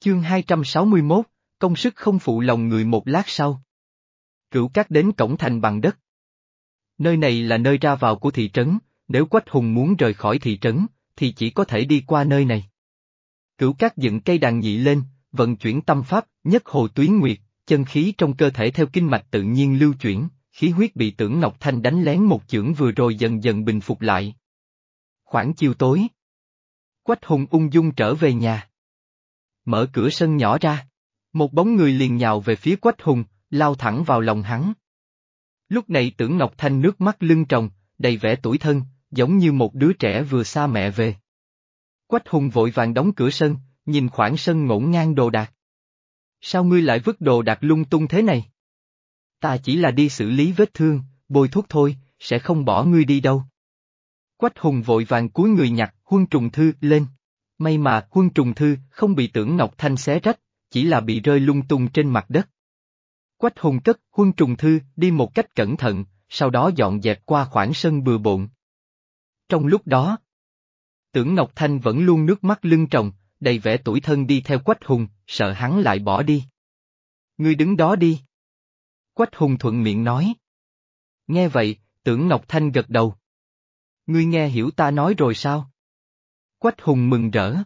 Chương 261, công sức không phụ lòng người một lát sau. Cửu cát đến cổng thành bằng đất. Nơi này là nơi ra vào của thị trấn, nếu Quách Hùng muốn rời khỏi thị trấn, thì chỉ có thể đi qua nơi này. Cửu cát dựng cây đàn nhị lên, vận chuyển tâm pháp, nhất hồ tuyến nguyệt, chân khí trong cơ thể theo kinh mạch tự nhiên lưu chuyển, khí huyết bị tưởng Ngọc Thanh đánh lén một chưởng vừa rồi dần dần bình phục lại. Khoảng chiều tối. Quách Hùng ung dung trở về nhà. Mở cửa sân nhỏ ra. Một bóng người liền nhào về phía Quách Hùng, lao thẳng vào lòng hắn. Lúc này tưởng Ngọc Thanh nước mắt lưng tròng, đầy vẻ tuổi thân, giống như một đứa trẻ vừa xa mẹ về. Quách Hùng vội vàng đóng cửa sân, nhìn khoảng sân ngổn ngang đồ đạc. Sao ngươi lại vứt đồ đạc lung tung thế này? Ta chỉ là đi xử lý vết thương, bôi thuốc thôi, sẽ không bỏ ngươi đi đâu. Quách Hùng vội vàng cúi người nhặt huân trùng thư lên. May mà huân trùng thư không bị tưởng Ngọc Thanh xé rách, chỉ là bị rơi lung tung trên mặt đất. Quách Hùng cất huân trùng thư đi một cách cẩn thận, sau đó dọn dẹp qua khoảng sân bừa bộn. Trong lúc đó, tưởng Ngọc Thanh vẫn luôn nước mắt lưng tròng, đầy vẻ tuổi thân đi theo Quách Hùng, sợ hắn lại bỏ đi. Ngươi đứng đó đi. Quách Hùng thuận miệng nói. Nghe vậy, tưởng Ngọc Thanh gật đầu. Ngươi nghe hiểu ta nói rồi sao? Quách Hùng mừng rỡ.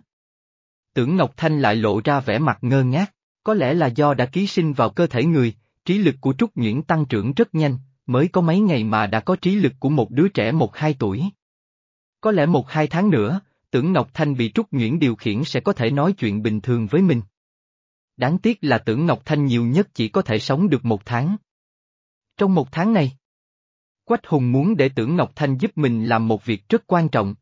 Tưởng Ngọc Thanh lại lộ ra vẻ mặt ngơ ngác, có lẽ là do đã ký sinh vào cơ thể người, trí lực của Trúc Nhuyễn tăng trưởng rất nhanh, mới có mấy ngày mà đã có trí lực của một đứa trẻ một hai tuổi. Có lẽ một hai tháng nữa, tưởng Ngọc Thanh bị Trúc Nhuyễn điều khiển sẽ có thể nói chuyện bình thường với mình. Đáng tiếc là tưởng Ngọc Thanh nhiều nhất chỉ có thể sống được một tháng. Trong một tháng này, Quách Hùng muốn để tưởng Ngọc Thanh giúp mình làm một việc rất quan trọng.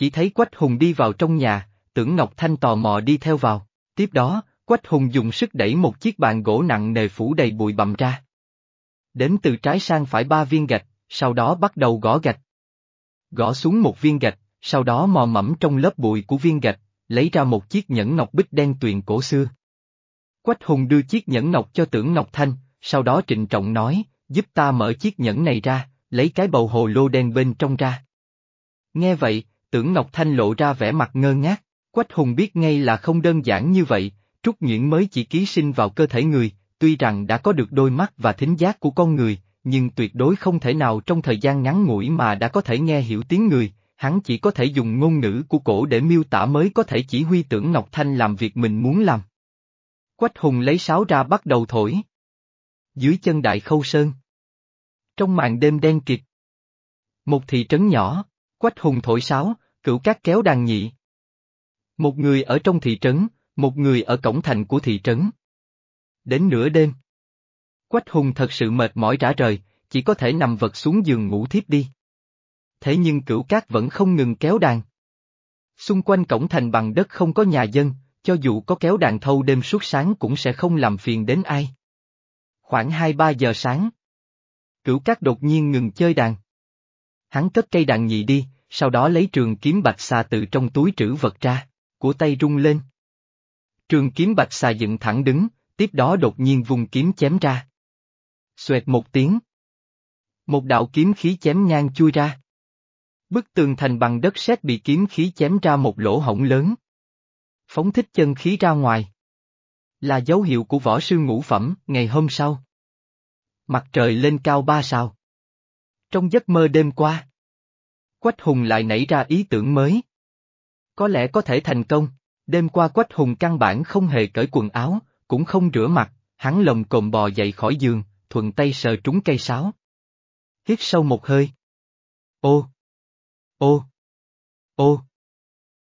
Chỉ thấy Quách Hùng đi vào trong nhà, tưởng Ngọc Thanh tò mò đi theo vào, tiếp đó, Quách Hùng dùng sức đẩy một chiếc bàn gỗ nặng nề phủ đầy bụi bặm ra. Đến từ trái sang phải ba viên gạch, sau đó bắt đầu gõ gạch. Gõ xuống một viên gạch, sau đó mò mẫm trong lớp bụi của viên gạch, lấy ra một chiếc nhẫn ngọc bích đen tuyền cổ xưa. Quách Hùng đưa chiếc nhẫn ngọc cho tưởng Ngọc Thanh, sau đó trịnh trọng nói, giúp ta mở chiếc nhẫn này ra, lấy cái bầu hồ lô đen bên trong ra. Nghe vậy, tưởng Ngọc Thanh lộ ra vẻ mặt ngơ ngác, Quách Hùng biết ngay là không đơn giản như vậy, Trúc Nhuyễn mới chỉ ký sinh vào cơ thể người, tuy rằng đã có được đôi mắt và thính giác của con người, nhưng tuyệt đối không thể nào trong thời gian ngắn ngủi mà đã có thể nghe hiểu tiếng người, hắn chỉ có thể dùng ngôn ngữ của cổ để miêu tả mới có thể chỉ huy tưởng Ngọc Thanh làm việc mình muốn làm. Quách Hùng lấy sáo ra bắt đầu thổi. Dưới chân đại khâu sơn. Trong màn đêm đen kịt. Một thị trấn nhỏ, Quách Hùng thổi sáo, cửu cát kéo đàn nhị. Một người ở trong thị trấn, một người ở cổng thành của thị trấn. Đến nửa đêm. Quách Hùng thật sự mệt mỏi rã rời, chỉ có thể nằm vật xuống giường ngủ thiếp đi. Thế nhưng cửu cát vẫn không ngừng kéo đàn. Xung quanh cổng thành bằng đất không có nhà dân, cho dù có kéo đàn thâu đêm suốt sáng cũng sẽ không làm phiền đến ai. Khoảng 2-3 giờ sáng. Cửu cát đột nhiên ngừng chơi đàn. Hắn cất cây đàn nhị đi, sau đó lấy trường kiếm bạch xà từ trong túi trữ vật ra, của tay rung lên. Trường kiếm bạch xà dựng thẳng đứng, tiếp đó đột nhiên vùng kiếm chém ra. Xoẹt một tiếng. Một đạo kiếm khí chém ngang chui ra. Bức tường thành bằng đất sét bị kiếm khí chém ra một lỗ hổng lớn. Phóng thích chân khí ra ngoài. Là dấu hiệu của võ sư ngũ phẩm, ngày hôm sau. Mặt trời lên cao ba sao. Trong giấc mơ đêm qua. Quách Hùng lại nảy ra ý tưởng mới. Có lẽ có thể thành công, đêm qua Quách Hùng căn bản không hề cởi quần áo, cũng không rửa mặt, hắn lồng cồm bò dậy khỏi giường, thuận tay sờ trúng cây sáo. Hít sâu một hơi. Ô! Ô! Ô!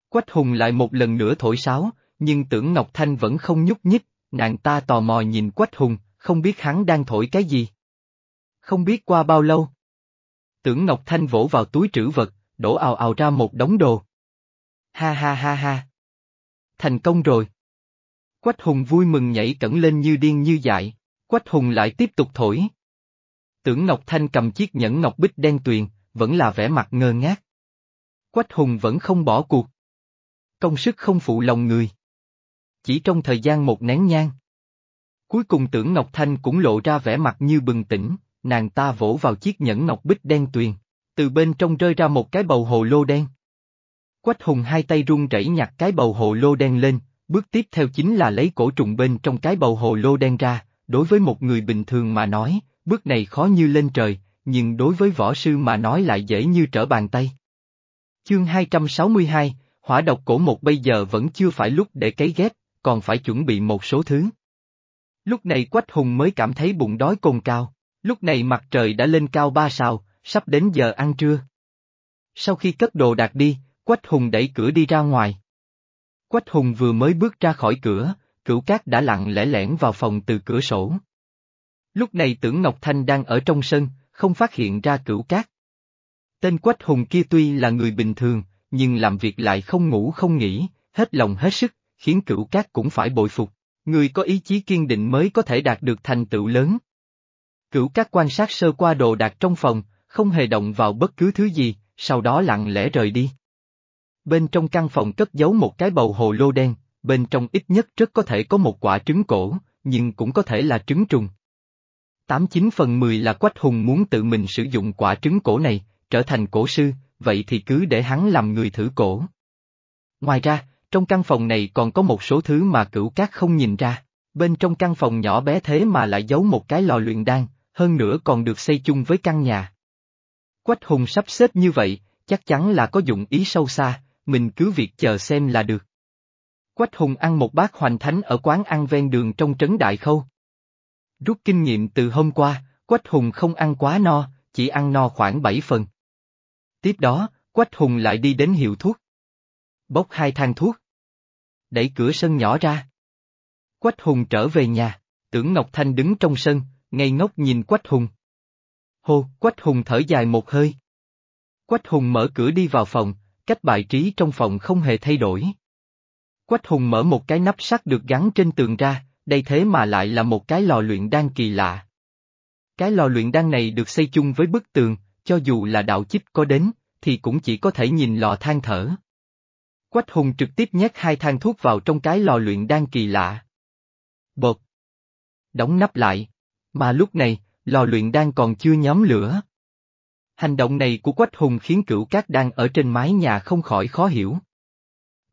Quách Hùng lại một lần nữa thổi sáo, nhưng tưởng Ngọc Thanh vẫn không nhúc nhích, nàng ta tò mò nhìn Quách Hùng, không biết hắn đang thổi cái gì. Không biết qua bao lâu. Tưởng Ngọc Thanh vỗ vào túi trữ vật, đổ ào ào ra một đống đồ. Ha ha ha ha. Thành công rồi. Quách Hùng vui mừng nhảy cẩn lên như điên như dại, Quách Hùng lại tiếp tục thổi. Tưởng Ngọc Thanh cầm chiếc nhẫn ngọc bích đen tuyền, vẫn là vẻ mặt ngơ ngác. Quách Hùng vẫn không bỏ cuộc. Công sức không phụ lòng người. Chỉ trong thời gian một nén nhang. Cuối cùng tưởng Ngọc Thanh cũng lộ ra vẻ mặt như bừng tỉnh, nàng ta vỗ vào chiếc nhẫn ngọc bích đen tuyền, từ bên trong rơi ra một cái bầu hồ lô đen. Quách Hùng hai tay run rẩy nhặt cái bầu hồ lô đen lên, bước tiếp theo chính là lấy cổ trùng bên trong cái bầu hồ lô đen ra, đối với một người bình thường mà nói, bước này khó như lên trời, nhưng đối với võ sư mà nói lại dễ như trở bàn tay. Chương 262, hỏa độc cổ một bây giờ vẫn chưa phải lúc để cấy ghép, còn phải chuẩn bị một số thứ. Lúc này Quách Hùng mới cảm thấy bụng đói cồn cao, lúc này mặt trời đã lên cao ba sao, sắp đến giờ ăn trưa. Sau khi cất đồ đạc đi, Quách Hùng đẩy cửa đi ra ngoài. Quách Hùng vừa mới bước ra khỏi cửa, cửu cát đã lặng lẽ lẻn vào phòng từ cửa sổ. Lúc này tưởng Ngọc Thanh đang ở trong sân, không phát hiện ra cửu cát. Tên Quách Hùng kia tuy là người bình thường, nhưng làm việc lại không ngủ không nghỉ, hết lòng hết sức, khiến cửu cát cũng phải bội phục. Người có ý chí kiên định mới có thể đạt được thành tựu lớn. Cửu cát quan sát sơ qua đồ đạc trong phòng, không hề động vào bất cứ thứ gì, sau đó lặng lẽ rời đi. Bên trong căn phòng cất giấu một cái bầu hồ lô đen, bên trong ít nhất rất có thể có một quả trứng cổ, nhưng cũng có thể là trứng trùng. Tám chín phần mười là Quách Hùng muốn tự mình sử dụng quả trứng cổ này, trở thành cổ sư, vậy thì cứ để hắn làm người thử cổ. Ngoài ra, trong căn phòng này còn có một số thứ mà cửu cát không nhìn ra, bên trong căn phòng nhỏ bé thế mà lại giấu một cái lò luyện đan, hơn nữa còn được xây chung với căn nhà. Quách Hùng sắp xếp như vậy, chắc chắn là có dụng ý sâu xa, mình cứ việc chờ xem là được. Quách Hùng ăn một bát hoành thánh ở quán ăn ven đường trong trấn Đại Khâu. Rút kinh nghiệm từ hôm qua, Quách Hùng không ăn quá no, chỉ ăn no khoảng 7 phần. Tiếp đó, Quách Hùng lại đi đến hiệu thuốc. Bốc hai thang thuốc. Đẩy cửa sân nhỏ ra. Quách Hùng trở về nhà, tưởng Ngọc Thanh đứng trong sân, ngây ngốc nhìn Quách Hùng. Hô, Quách Hùng thở dài một hơi. Quách Hùng mở cửa đi vào phòng, cách bài trí trong phòng không hề thay đổi. Quách Hùng mở một cái nắp sắt được gắn trên tường ra, đây thế mà lại là một cái lò luyện đan kỳ lạ. Cái lò luyện đan này được xây chung với bức tường, cho dù là đạo chích có đến, thì cũng chỉ có thể nhìn lò than thở. Quách Hùng trực tiếp nhét hai thang thuốc vào trong cái lò luyện đan kỳ lạ. Bột. Đóng nắp lại. Mà lúc này, lò luyện đan còn chưa nhóm lửa. Hành động này của Quách Hùng khiến cửu cát đang ở trên mái nhà không khỏi khó hiểu.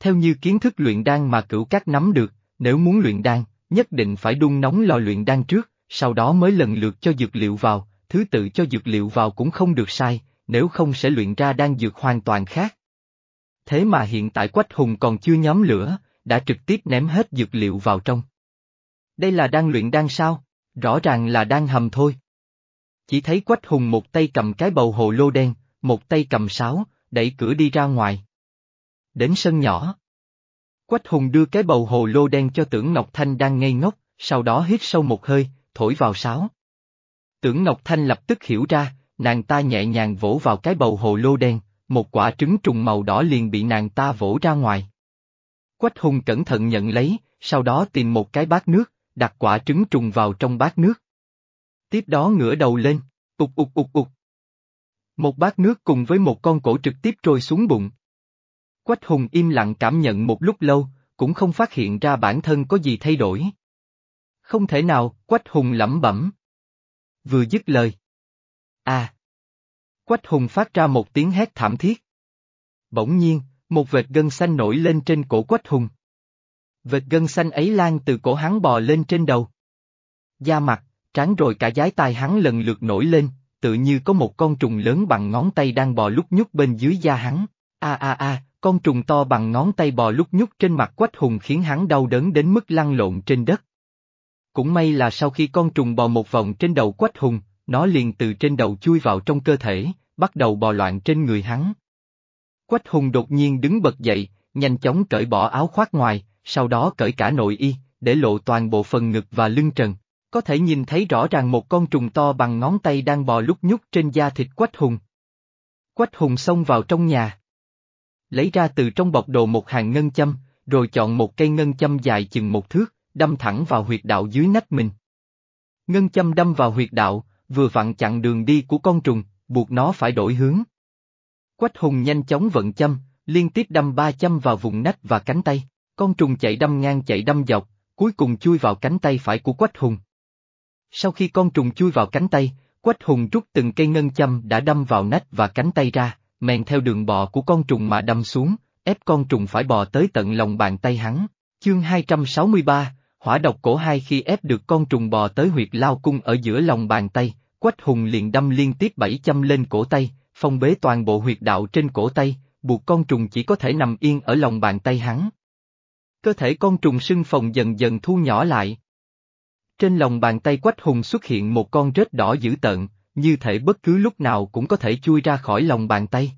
Theo như kiến thức luyện đan mà cửu cát nắm được, nếu muốn luyện đan, nhất định phải đun nóng lò luyện đan trước, sau đó mới lần lượt cho dược liệu vào, thứ tự cho dược liệu vào cũng không được sai, nếu không sẽ luyện ra đan dược hoàn toàn khác. Thế mà hiện tại Quách Hùng còn chưa nhóm lửa, đã trực tiếp ném hết dược liệu vào trong. Đây là đan luyện đan sao? Rõ ràng là đan hầm thôi. Chỉ thấy Quách Hùng một tay cầm cái bầu hồ lô đen, một tay cầm sáo, đẩy cửa đi ra ngoài. Đến sân nhỏ. Quách Hùng đưa cái bầu hồ lô đen cho tưởng Ngọc Thanh đang ngây ngốc, sau đó hít sâu một hơi, thổi vào sáo. Tưởng Ngọc Thanh lập tức hiểu ra, nàng ta nhẹ nhàng vỗ vào cái bầu hồ lô đen, một quả trứng trùng màu đỏ liền bị nàng ta vỗ ra ngoài. Quách Hùng cẩn thận nhận lấy, sau đó tìm một cái bát nước, đặt quả trứng trùng vào trong bát nước. Tiếp đó ngửa đầu lên, ục ục ục ục. Một bát nước cùng với một con cổ trực tiếp trôi xuống bụng. Quách Hùng im lặng cảm nhận một lúc lâu, cũng không phát hiện ra bản thân có gì thay đổi. Không thể nào, Quách Hùng lẩm bẩm. Vừa dứt lời. À! Quách Hùng phát ra một tiếng hét thảm thiết. Bỗng nhiên, một vệt gân xanh nổi lên trên cổ Quách Hùng. Vệt gân xanh ấy lan từ cổ hắn bò lên trên đầu. Da mặt, trán rồi cả giái tai hắn lần lượt nổi lên, tự như có một con trùng lớn bằng ngón tay đang bò lúc nhúc bên dưới da hắn. A a a, con trùng to bằng ngón tay bò lúc nhúc trên mặt Quách Hùng khiến hắn đau đớn đến mức lăn lộn trên đất. Cũng may là sau khi con trùng bò một vòng trên đầu Quách Hùng, nó liền từ trên đầu chui vào trong cơ thể, bắt đầu bò loạn trên người hắn. Quách Hùng đột nhiên đứng bật dậy, nhanh chóng cởi bỏ áo khoác ngoài, sau đó cởi cả nội y, để lộ toàn bộ phần ngực và lưng trần. Có thể nhìn thấy rõ ràng một con trùng to bằng ngón tay đang bò lúc nhúc trên da thịt Quách Hùng. Quách Hùng xông vào trong nhà. Lấy ra từ trong bọc đồ một hàng ngân châm, rồi chọn một cây ngân châm dài chừng một thước, đâm thẳng vào huyệt đạo dưới nách mình. Ngân châm đâm vào huyệt đạo, vừa vặn chặn đường đi của con trùng, buộc nó phải đổi hướng. Quách hùng nhanh chóng vận châm, liên tiếp đâm ba châm vào vùng nách và cánh tay, con trùng chạy đâm ngang chạy đâm dọc, cuối cùng chui vào cánh tay phải của Quách hùng. Sau khi con trùng chui vào cánh tay, Quách hùng rút từng cây ngân châm đã đâm vào nách và cánh tay ra, men theo đường bò của con trùng mà đâm xuống, ép con trùng phải bò tới tận lòng bàn tay hắn. Chương 263, hỏa độc cổ hai khi ép được con trùng bò tới huyệt lao cung ở giữa lòng bàn tay, Quách Hùng liền đâm liên tiếp bảy châm lên cổ tay, phong bế toàn bộ huyệt đạo trên cổ tay, buộc con trùng chỉ có thể nằm yên ở lòng bàn tay hắn. Cơ thể con trùng sưng phồng dần dần thu nhỏ lại. Trên lòng bàn tay Quách Hùng xuất hiện một con rết đỏ dữ tợn, như thể bất cứ lúc nào cũng có thể chui ra khỏi lòng bàn tay.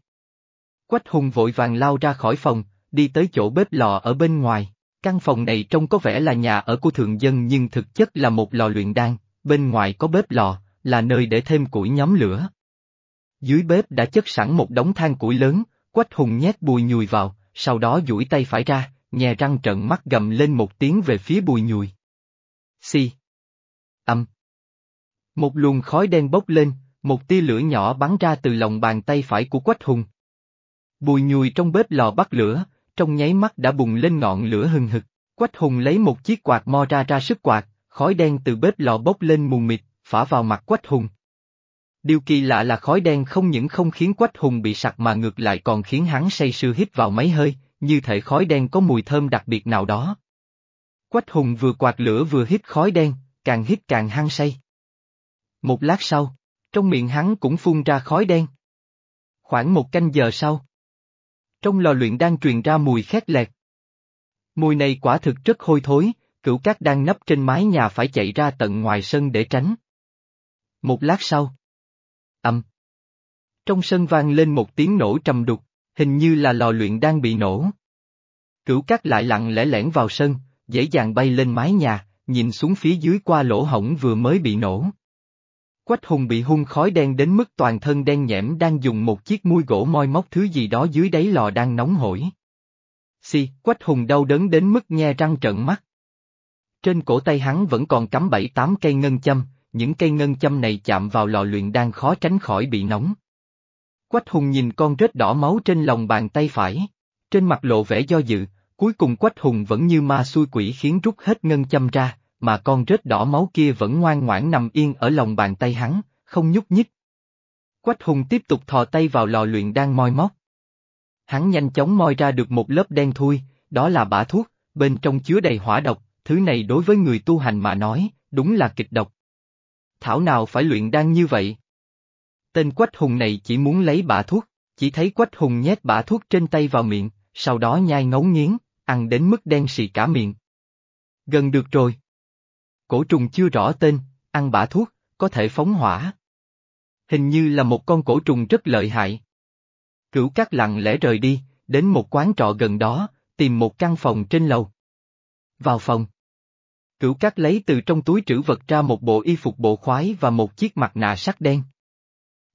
Quách Hùng vội vàng lao ra khỏi phòng, đi tới chỗ bếp lò ở bên ngoài. Căn phòng này trông có vẻ là nhà ở của thường dân nhưng thực chất là một lò luyện đan, bên ngoài có bếp lò, là nơi để thêm củi nhóm lửa. Dưới bếp đã chất sẵn một đống than củi lớn, Quách Hùng nhét bùi nhùi vào, sau đó duỗi tay phải ra, nhè răng trợn mắt gầm lên một tiếng về phía bùi nhùi. Xì. Âm. Một luồng khói đen bốc lên, một tia lửa nhỏ bắn ra từ lòng bàn tay phải của Quách Hùng. Bùi nhùi trong bếp lò bắt lửa, trong nháy mắt đã bùng lên ngọn lửa hừng hực. Quách Hùng lấy một chiếc quạt mo ra ra sức quạt, khói đen từ bếp lò bốc lên mù mịt, phả vào mặt Quách Hùng. Điều kỳ lạ là khói đen không những không khiến Quách Hùng bị sặc mà ngược lại còn khiến hắn say sưa hít vào mấy hơi, như thể khói đen có mùi thơm đặc biệt nào đó. Quách Hùng vừa quạt lửa vừa hít khói đen, càng hít càng hăng say. Một lát sau, trong miệng hắn cũng phun ra khói đen. Khoảng một canh giờ sau, trong lò luyện đang truyền ra mùi khét lẹt. Mùi này quả thực rất hôi thối, cửu cát đang nấp trên mái nhà phải chạy ra tận ngoài sân để tránh. Một lát sau. ầm, Trong sân vang lên một tiếng nổ trầm đục, hình như là lò luyện đang bị nổ. Cửu cát lại lặng lẽ lẻn vào sân, dễ dàng bay lên mái nhà, nhìn xuống phía dưới qua lỗ hổng vừa mới bị nổ. Quách hùng bị hung khói đen đến mức toàn thân đen nhẽm đang dùng một chiếc mui gỗ moi móc thứ gì đó dưới đáy lò đang nóng hổi. Xì, quách hùng đau đớn đến mức nhe răng trợn mắt. Trên cổ tay hắn vẫn còn cắm bảy tám cây ngân châm, những cây ngân châm này chạm vào lò luyện đang khó tránh khỏi bị nóng. Quách hùng nhìn con rết đỏ máu trên lòng bàn tay phải, trên mặt lộ vẻ do dự, cuối cùng quách hùng vẫn như ma xui quỷ khiến rút hết ngân châm ra, mà con rết đỏ máu kia vẫn ngoan ngoãn nằm yên ở lòng bàn tay hắn, không nhúc nhích. Quách hùng tiếp tục thò tay vào lò luyện đang moi móc. Hắn nhanh chóng moi ra được một lớp đen thui, đó là bả thuốc, bên trong chứa đầy hỏa độc, thứ này đối với người tu hành mà nói, đúng là kịch độc. Thảo nào phải luyện đan như vậy? Tên Quách Hùng này chỉ muốn lấy bả thuốc, chỉ thấy Quách Hùng nhét bả thuốc trên tay vào miệng, sau đó nhai ngấu nghiến, ăn đến mức đen xì cả miệng. Gần được rồi. Cổ trùng chưa rõ tên, ăn bả thuốc, có thể phóng hỏa. Hình như là một con cổ trùng rất lợi hại. Cửu cát lặng lẽ rời đi, đến một quán trọ gần đó, tìm một căn phòng trên lầu. Vào phòng. Cửu cát lấy từ trong túi trữ vật ra một bộ y phục bộ khoái và một chiếc mặt nạ sắt đen.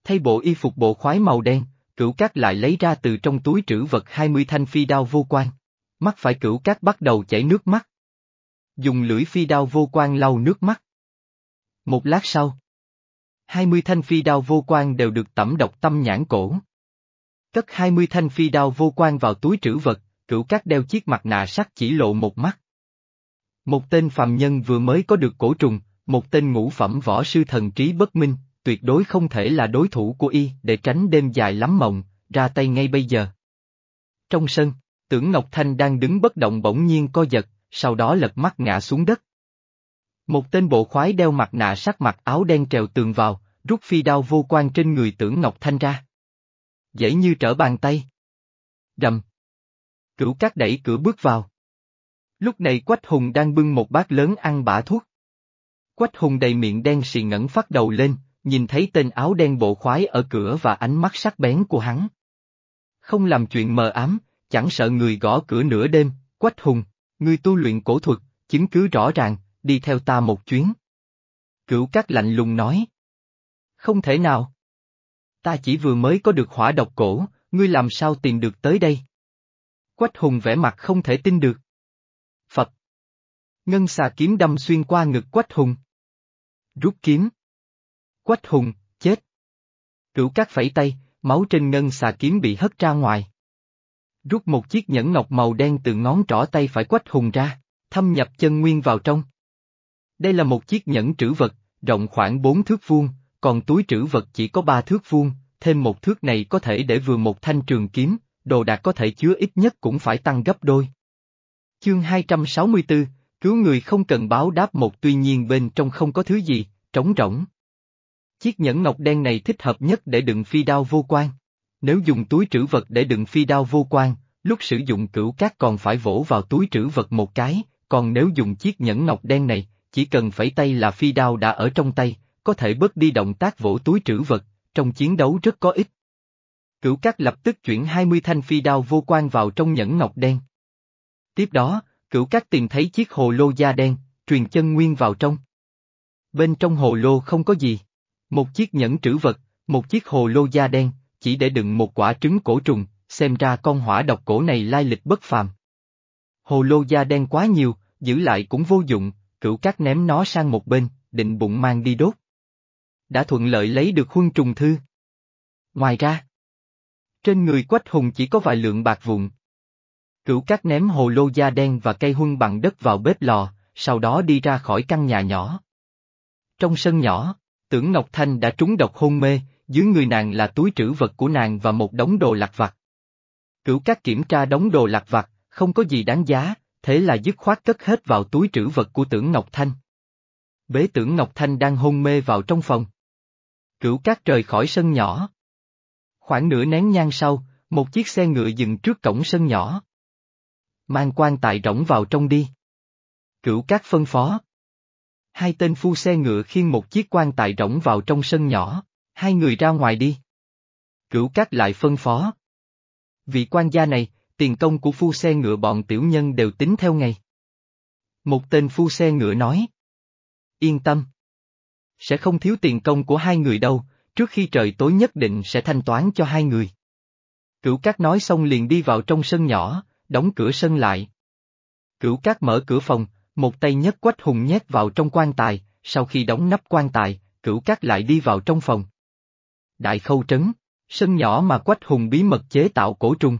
Thay bộ y phục bộ khoái màu đen, cửu cát lại lấy ra từ trong túi trữ vật 20 thanh phi đao vô quan. Mắt phải cửu cát bắt đầu chảy nước mắt dùng lưỡi phi đao vô quan lau nước mắt. Một lát sau, hai mươi thanh phi đao vô quan đều được tẩm độc tâm nhãn cổ. Cất hai mươi thanh phi đao vô quan vào túi trữ vật, cửu cát đeo chiếc mặt nạ sắt chỉ lộ một mắt. Một tên phàm nhân vừa mới có được cổ trùng, một tên ngũ phẩm võ sư thần trí bất minh, tuyệt đối không thể là đối thủ của y để tránh đêm dài lắm mộng, ra tay ngay bây giờ. Trong sân, tưởng Ngọc Thanh đang đứng bất động bỗng nhiên co giật, sau đó lật mắt ngã xuống đất. Một tên bộ khoái đeo mặt nạ sắc mặt áo đen trèo tường vào, rút phi đao vô quan trên người tưởng Ngọc Thanh ra. Dễ như trở bàn tay. Rầm. Cửu cát đẩy cửa bước vào. Lúc này Quách Hùng đang bưng một bát lớn ăn bả thuốc. Quách Hùng đầy miệng đen xì ngẩn phát đầu lên, nhìn thấy tên áo đen bộ khoái ở cửa và ánh mắt sắc bén của hắn. Không làm chuyện mờ ám, chẳng sợ người gõ cửa nửa đêm, Quách Hùng, người tu luyện cổ thuật, chứng cứ rõ ràng, đi theo ta một chuyến. Cửu Cát lạnh lùng nói. Không thể nào. Ta chỉ vừa mới có được hỏa độc cổ, ngươi làm sao tìm được tới đây? Quách hùng vẻ mặt không thể tin được. Phật. Ngân xà kiếm đâm xuyên qua ngực Quách hùng. Rút kiếm. Quách hùng, chết. Cửu Cát phẩy tay, máu trên ngân xà kiếm bị hất ra ngoài rút một chiếc nhẫn ngọc màu đen từ ngón trỏ tay phải quách hùng ra, thâm nhập chân nguyên vào trong. Đây là một chiếc nhẫn trữ vật, rộng khoảng 4 thước vuông, còn túi trữ vật chỉ có 3 thước vuông, thêm một thước này có thể để vừa một thanh trường kiếm, đồ đạc có thể chứa ít nhất cũng phải tăng gấp đôi. Chương 264, cứu người không cần báo đáp một tuy nhiên bên trong không có thứ gì, trống rỗng. Chiếc nhẫn ngọc đen này thích hợp nhất để đựng phi đao vô quan. Nếu dùng túi trữ vật để đựng phi đao vô quan, lúc sử dụng cửu cát còn phải vỗ vào túi trữ vật một cái, còn nếu dùng chiếc nhẫn ngọc đen này, chỉ cần phẩy tay là phi đao đã ở trong tay, có thể bớt đi động tác vỗ túi trữ vật, trong chiến đấu rất có ích. Cửu cát lập tức chuyển 20 thanh phi đao vô quan vào trong nhẫn ngọc đen. Tiếp đó, cửu cát tìm thấy chiếc hồ lô da đen, truyền chân nguyên vào trong. Bên trong hồ lô không có gì. Một chiếc nhẫn trữ vật, một chiếc hồ lô da đen, chỉ để đựng một quả trứng cổ trùng, xem ra con hỏa độc cổ này lai lịch bất phàm. Hồ lô da đen quá nhiều, giữ lại cũng vô dụng, cửu cát ném nó sang một bên, định bụng mang đi đốt. Đã thuận lợi lấy được huân trùng thư. Ngoài ra, trên người quách hùng chỉ có vài lượng bạc vụn. Cửu cát ném hồ lô da đen và cây huân bằng đất vào bếp lò, sau đó đi ra khỏi căn nhà nhỏ. Trong sân nhỏ, tưởng Ngọc Thanh đã trúng độc hôn mê, dưới người nàng là túi trữ vật của nàng và một đống đồ lặt vặt. Cửu các kiểm tra đống đồ lặt vặt, không có gì đáng giá, thế là dứt khoát cất hết vào túi trữ vật của tưởng Ngọc Thanh. Bế tưởng Ngọc Thanh đang hôn mê vào trong phòng. Cửu các rời khỏi sân nhỏ. Khoảng nửa nén nhang sau, một chiếc xe ngựa dừng trước cổng sân nhỏ. Mang quan tài rỗng vào trong đi. Cửu các phân phó. Hai tên phu xe ngựa khiêng một chiếc quan tài rỗng vào trong sân nhỏ, hai người ra ngoài đi. Cửu cát lại phân phó. Vị quan gia này, tiền công của phu xe ngựa bọn tiểu nhân đều tính theo ngày. Một tên phu xe ngựa nói. Yên tâm. Sẽ không thiếu tiền công của hai người đâu, trước khi trời tối nhất định sẽ thanh toán cho hai người. Cửu cát nói xong liền đi vào trong sân nhỏ, đóng cửa sân lại. Cửu cát mở cửa phòng, một tay nhấc quách hùng nhét vào trong quan tài, sau khi đóng nắp quan tài, cửu cát lại đi vào trong phòng. Đại khâu trấn, sân nhỏ mà quách hùng bí mật chế tạo cổ trùng.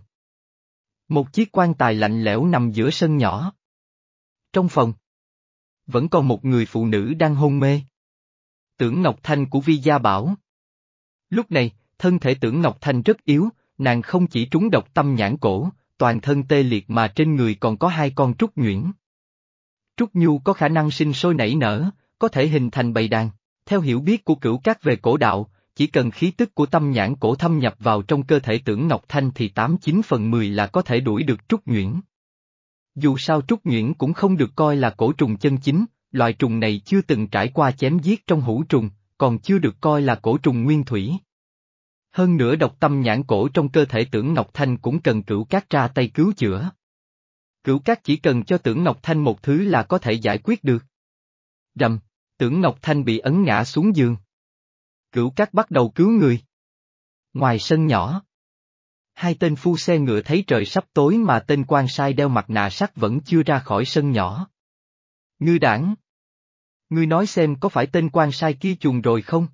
Một chiếc quan tài lạnh lẽo nằm giữa sân nhỏ. Trong phòng, vẫn còn một người phụ nữ đang hôn mê. Tưởng Ngọc Thanh của Vi Gia Bảo. Lúc này, thân thể tưởng Ngọc Thanh rất yếu, nàng không chỉ trúng độc tâm nhãn cổ, toàn thân tê liệt mà trên người còn có hai con trúc nhuyễn. Trúc Nhu có khả năng sinh sôi nảy nở, có thể hình thành bầy đàn. Theo hiểu biết của cửu các về cổ đạo, chỉ cần khí tức của tâm nhãn cổ thâm nhập vào trong cơ thể tưởng Ngọc Thanh thì 89 phần 10 là có thể đuổi được Trúc Nhuyễn. Dù sao Trúc Nhuyễn cũng không được coi là cổ trùng chân chính, loài trùng này chưa từng trải qua chém giết trong hũ trùng, còn chưa được coi là cổ trùng nguyên thủy. Hơn nữa độc tâm nhãn cổ trong cơ thể tưởng Ngọc Thanh cũng cần cửu cát ra tay cứu chữa. Cửu cát chỉ cần cho tưởng Ngọc Thanh một thứ là có thể giải quyết được. Rầm, tưởng Ngọc Thanh bị ấn ngã xuống giường. Cửu cát bắt đầu cứu người. Ngoài sân nhỏ. Hai tên phu xe ngựa thấy trời sắp tối mà tên quan sai đeo mặt nạ sắt vẫn chưa ra khỏi sân nhỏ. Ngư đảng. Ngươi nói xem có phải tên quan sai kia chuồng rồi không?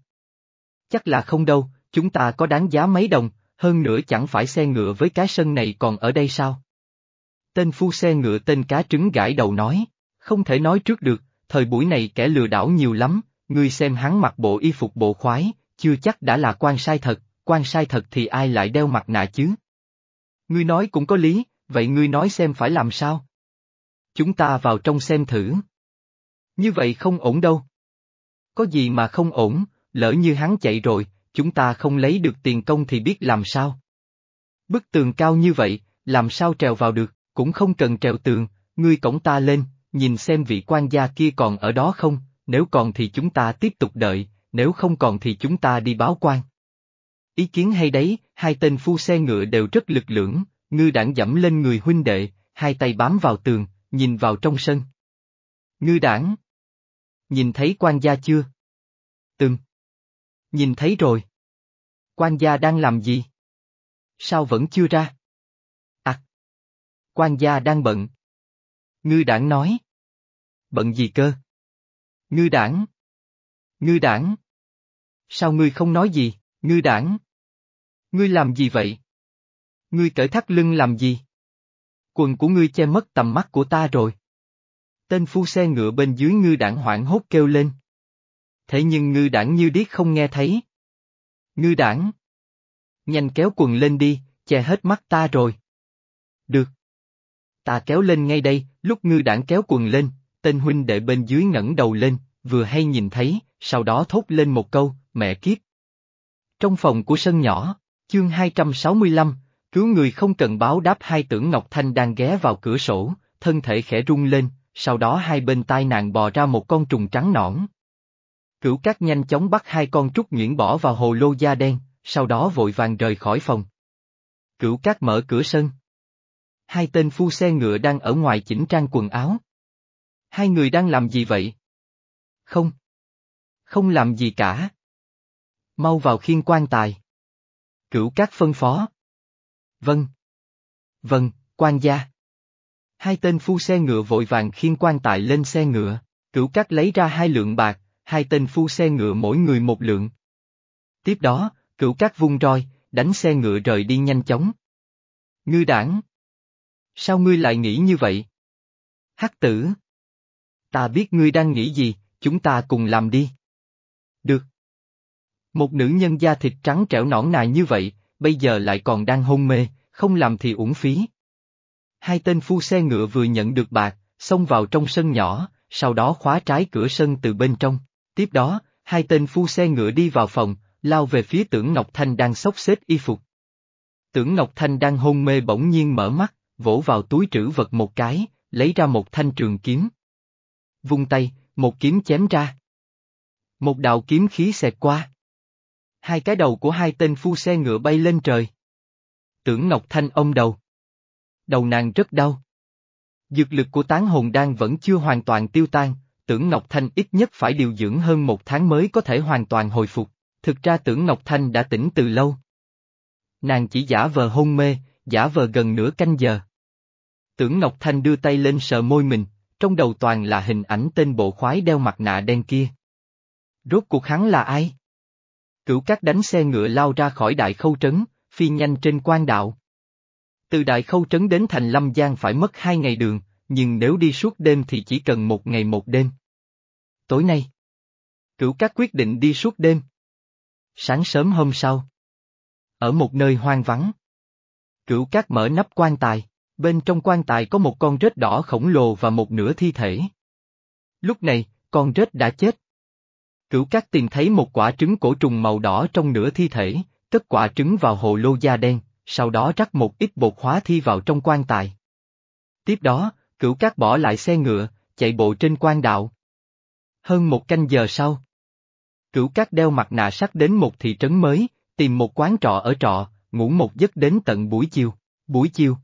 Chắc là không đâu, chúng ta có đáng giá mấy đồng, hơn nữa chẳng phải xe ngựa với cái sân này còn ở đây sao? Tên phu xe ngựa tên cá trứng gãi đầu nói, không thể nói trước được, thời buổi này kẻ lừa đảo nhiều lắm, ngươi xem hắn mặc bộ y phục bộ khoái, chưa chắc đã là quan sai thật, quan sai thật thì ai lại đeo mặt nạ chứ? Ngươi nói cũng có lý, vậy ngươi nói xem phải làm sao? Chúng ta vào trong xem thử. Như vậy không ổn đâu. Có gì mà không ổn, lỡ như hắn chạy rồi, chúng ta không lấy được tiền công thì biết làm sao. Bức tường cao như vậy, làm sao trèo vào được, cũng không cần trèo tường, ngươi cổng ta lên, nhìn xem vị quan gia kia còn ở đó không, nếu còn thì chúng ta tiếp tục đợi, nếu không còn thì chúng ta đi báo quan. Ý kiến hay đấy, hai tên phu xe ngựa đều rất lực lưỡng, ngư đảng dẫm lên người huynh đệ, hai tay bám vào tường, nhìn vào trong sân. Ngư đảng. Nhìn thấy quan gia chưa? Từng. Nhìn thấy rồi. Quan gia đang làm gì? Sao vẫn chưa ra? À. Quan gia đang bận. Ngư đảng nói. Bận gì cơ? Ngư đảng. Ngư đảng. Sao ngươi không nói gì, ngư đảng? Ngươi làm gì vậy? Ngươi cởi thắt lưng làm gì? Quần của ngươi che mất tầm mắt của ta rồi. Tên phu xe ngựa bên dưới ngư đảng hoảng hốt kêu lên. Thế nhưng ngư đảng như điếc không nghe thấy. Ngư đảng. Nhanh kéo quần lên đi, che hết mắt ta rồi. Được. Ta kéo lên ngay đây, lúc ngư đảng kéo quần lên, tên huynh đệ bên dưới ngẩng đầu lên, vừa hay nhìn thấy, sau đó thốt lên một câu, mẹ kiếp. Trong phòng của sân nhỏ, chương 265, cứu người không cần báo đáp hai tưởng Ngọc Thanh đang ghé vào cửa sổ, thân thể khẽ rung lên, sau đó hai bên tai nàng bò ra một con trùng trắng nõn. Cửu cát nhanh chóng bắt hai con trúc nhuyễn bỏ vào hồ lô da đen, sau đó vội vàng rời khỏi phòng. Cửu cát mở cửa sân. Hai tên phu xe ngựa đang ở ngoài chỉnh trang quần áo. Hai người đang làm gì vậy? Không. Không làm gì cả. Mau vào khiên quan tài. Cửu cát phân phó. Vâng. Vâng, quan gia. Hai tên phu xe ngựa vội vàng khiên quan tài lên xe ngựa, cửu cát lấy ra hai lượng bạc, hai tên phu xe ngựa mỗi người một lượng. Tiếp đó, cửu cát vung roi, đánh xe ngựa rời đi nhanh chóng. Ngư đảng. Sao ngươi lại nghĩ như vậy? Hắc tử. Ta biết ngươi đang nghĩ gì, chúng ta cùng làm đi. Được. Một nữ nhân da thịt trắng trẻo nõn nà như vậy, bây giờ lại còn đang hôn mê, không làm thì uổng phí. Hai tên phu xe ngựa vừa nhận được bạc, xông vào trong sân nhỏ, sau đó khóa trái cửa sân từ bên trong. Tiếp đó, hai tên phu xe ngựa đi vào phòng, lao về phía tưởng Ngọc Thanh đang xốc xếp y phục. Tưởng Ngọc Thanh đang hôn mê bỗng nhiên mở mắt, vỗ vào túi trữ vật một cái, lấy ra một thanh trường kiếm. Vung tay, một kiếm chém ra. Một đạo kiếm khí xẹt qua. Hai cái đầu của hai tên phu xe ngựa bay lên trời. Tưởng Ngọc Thanh ôm đầu. Đầu nàng rất đau. Dược lực của tán hồn đan vẫn chưa hoàn toàn tiêu tan, tưởng Ngọc Thanh ít nhất phải điều dưỡng hơn một tháng mới có thể hoàn toàn hồi phục, thực ra tưởng Ngọc Thanh đã tỉnh từ lâu. Nàng chỉ giả vờ hôn mê, giả vờ gần nửa canh giờ. Tưởng Ngọc Thanh đưa tay lên sờ môi mình, trong đầu toàn là hình ảnh tên bộ khoái đeo mặt nạ đen kia. Rốt cuộc hắn là ai? Cửu cát đánh xe ngựa lao ra khỏi đại khâu trấn, phi nhanh trên quan đạo. Từ đại khâu trấn đến thành Lâm Giang phải mất hai ngày đường, nhưng nếu đi suốt đêm thì chỉ cần một ngày một đêm. Tối nay, cửu cát quyết định đi suốt đêm. Sáng sớm hôm sau, ở một nơi hoang vắng, cửu cát mở nắp quan tài, bên trong quan tài có một con rết đỏ khổng lồ và một nửa thi thể. Lúc này, con rết đã chết. Cửu cát tìm thấy một quả trứng cổ trùng màu đỏ trong nửa thi thể, cất quả trứng vào hồ lô da đen, sau đó rắc một ít bột hóa thi vào trong quan tài. Tiếp đó, cửu cát bỏ lại xe ngựa, chạy bộ trên quan đạo. Hơn một canh giờ sau, cửu cát đeo mặt nạ sắt đến một thị trấn mới, tìm một quán trọ ở trọ, ngủ một giấc đến tận buổi chiều. Buổi chiều,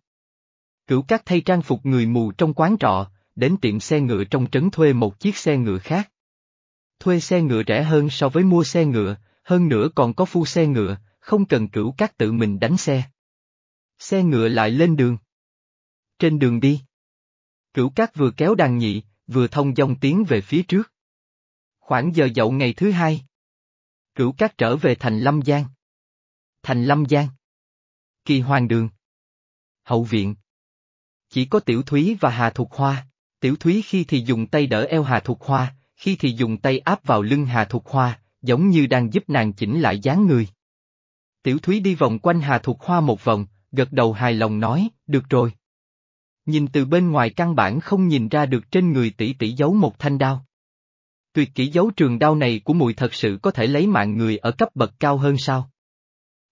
cửu các thay trang phục người mù trong quán trọ, đến tiệm xe ngựa trong trấn thuê một chiếc xe ngựa khác. Thuê xe ngựa rẻ hơn so với mua xe ngựa, hơn nữa còn có phu xe ngựa, không cần cửu các tự mình đánh xe. Xe ngựa lại lên đường. Trên đường đi. Cửu các vừa kéo đàn nhị, vừa thông dong tiến về phía trước. Khoảng giờ dậu ngày thứ hai. Cửu các trở về thành Lâm Giang. Thành Lâm Giang. Kỳ hoàng đường. Hậu viện. Chỉ có Tiểu Thúy và Hà Thục Hoa. Tiểu Thúy khi thì dùng tay đỡ eo Hà Thục Hoa, khi thì dùng tay áp vào lưng Hà Thục Hoa, giống như đang giúp nàng chỉnh lại dáng người. Tiểu Thúy đi vòng quanh Hà Thục Hoa một vòng, gật đầu hài lòng nói, được rồi. Nhìn từ bên ngoài căn bản không nhìn ra được trên người tỷ tỷ giấu một thanh đao. Tuyệt kỹ giấu trường đao này của mùi thật sự có thể lấy mạng người ở cấp bậc cao hơn sao?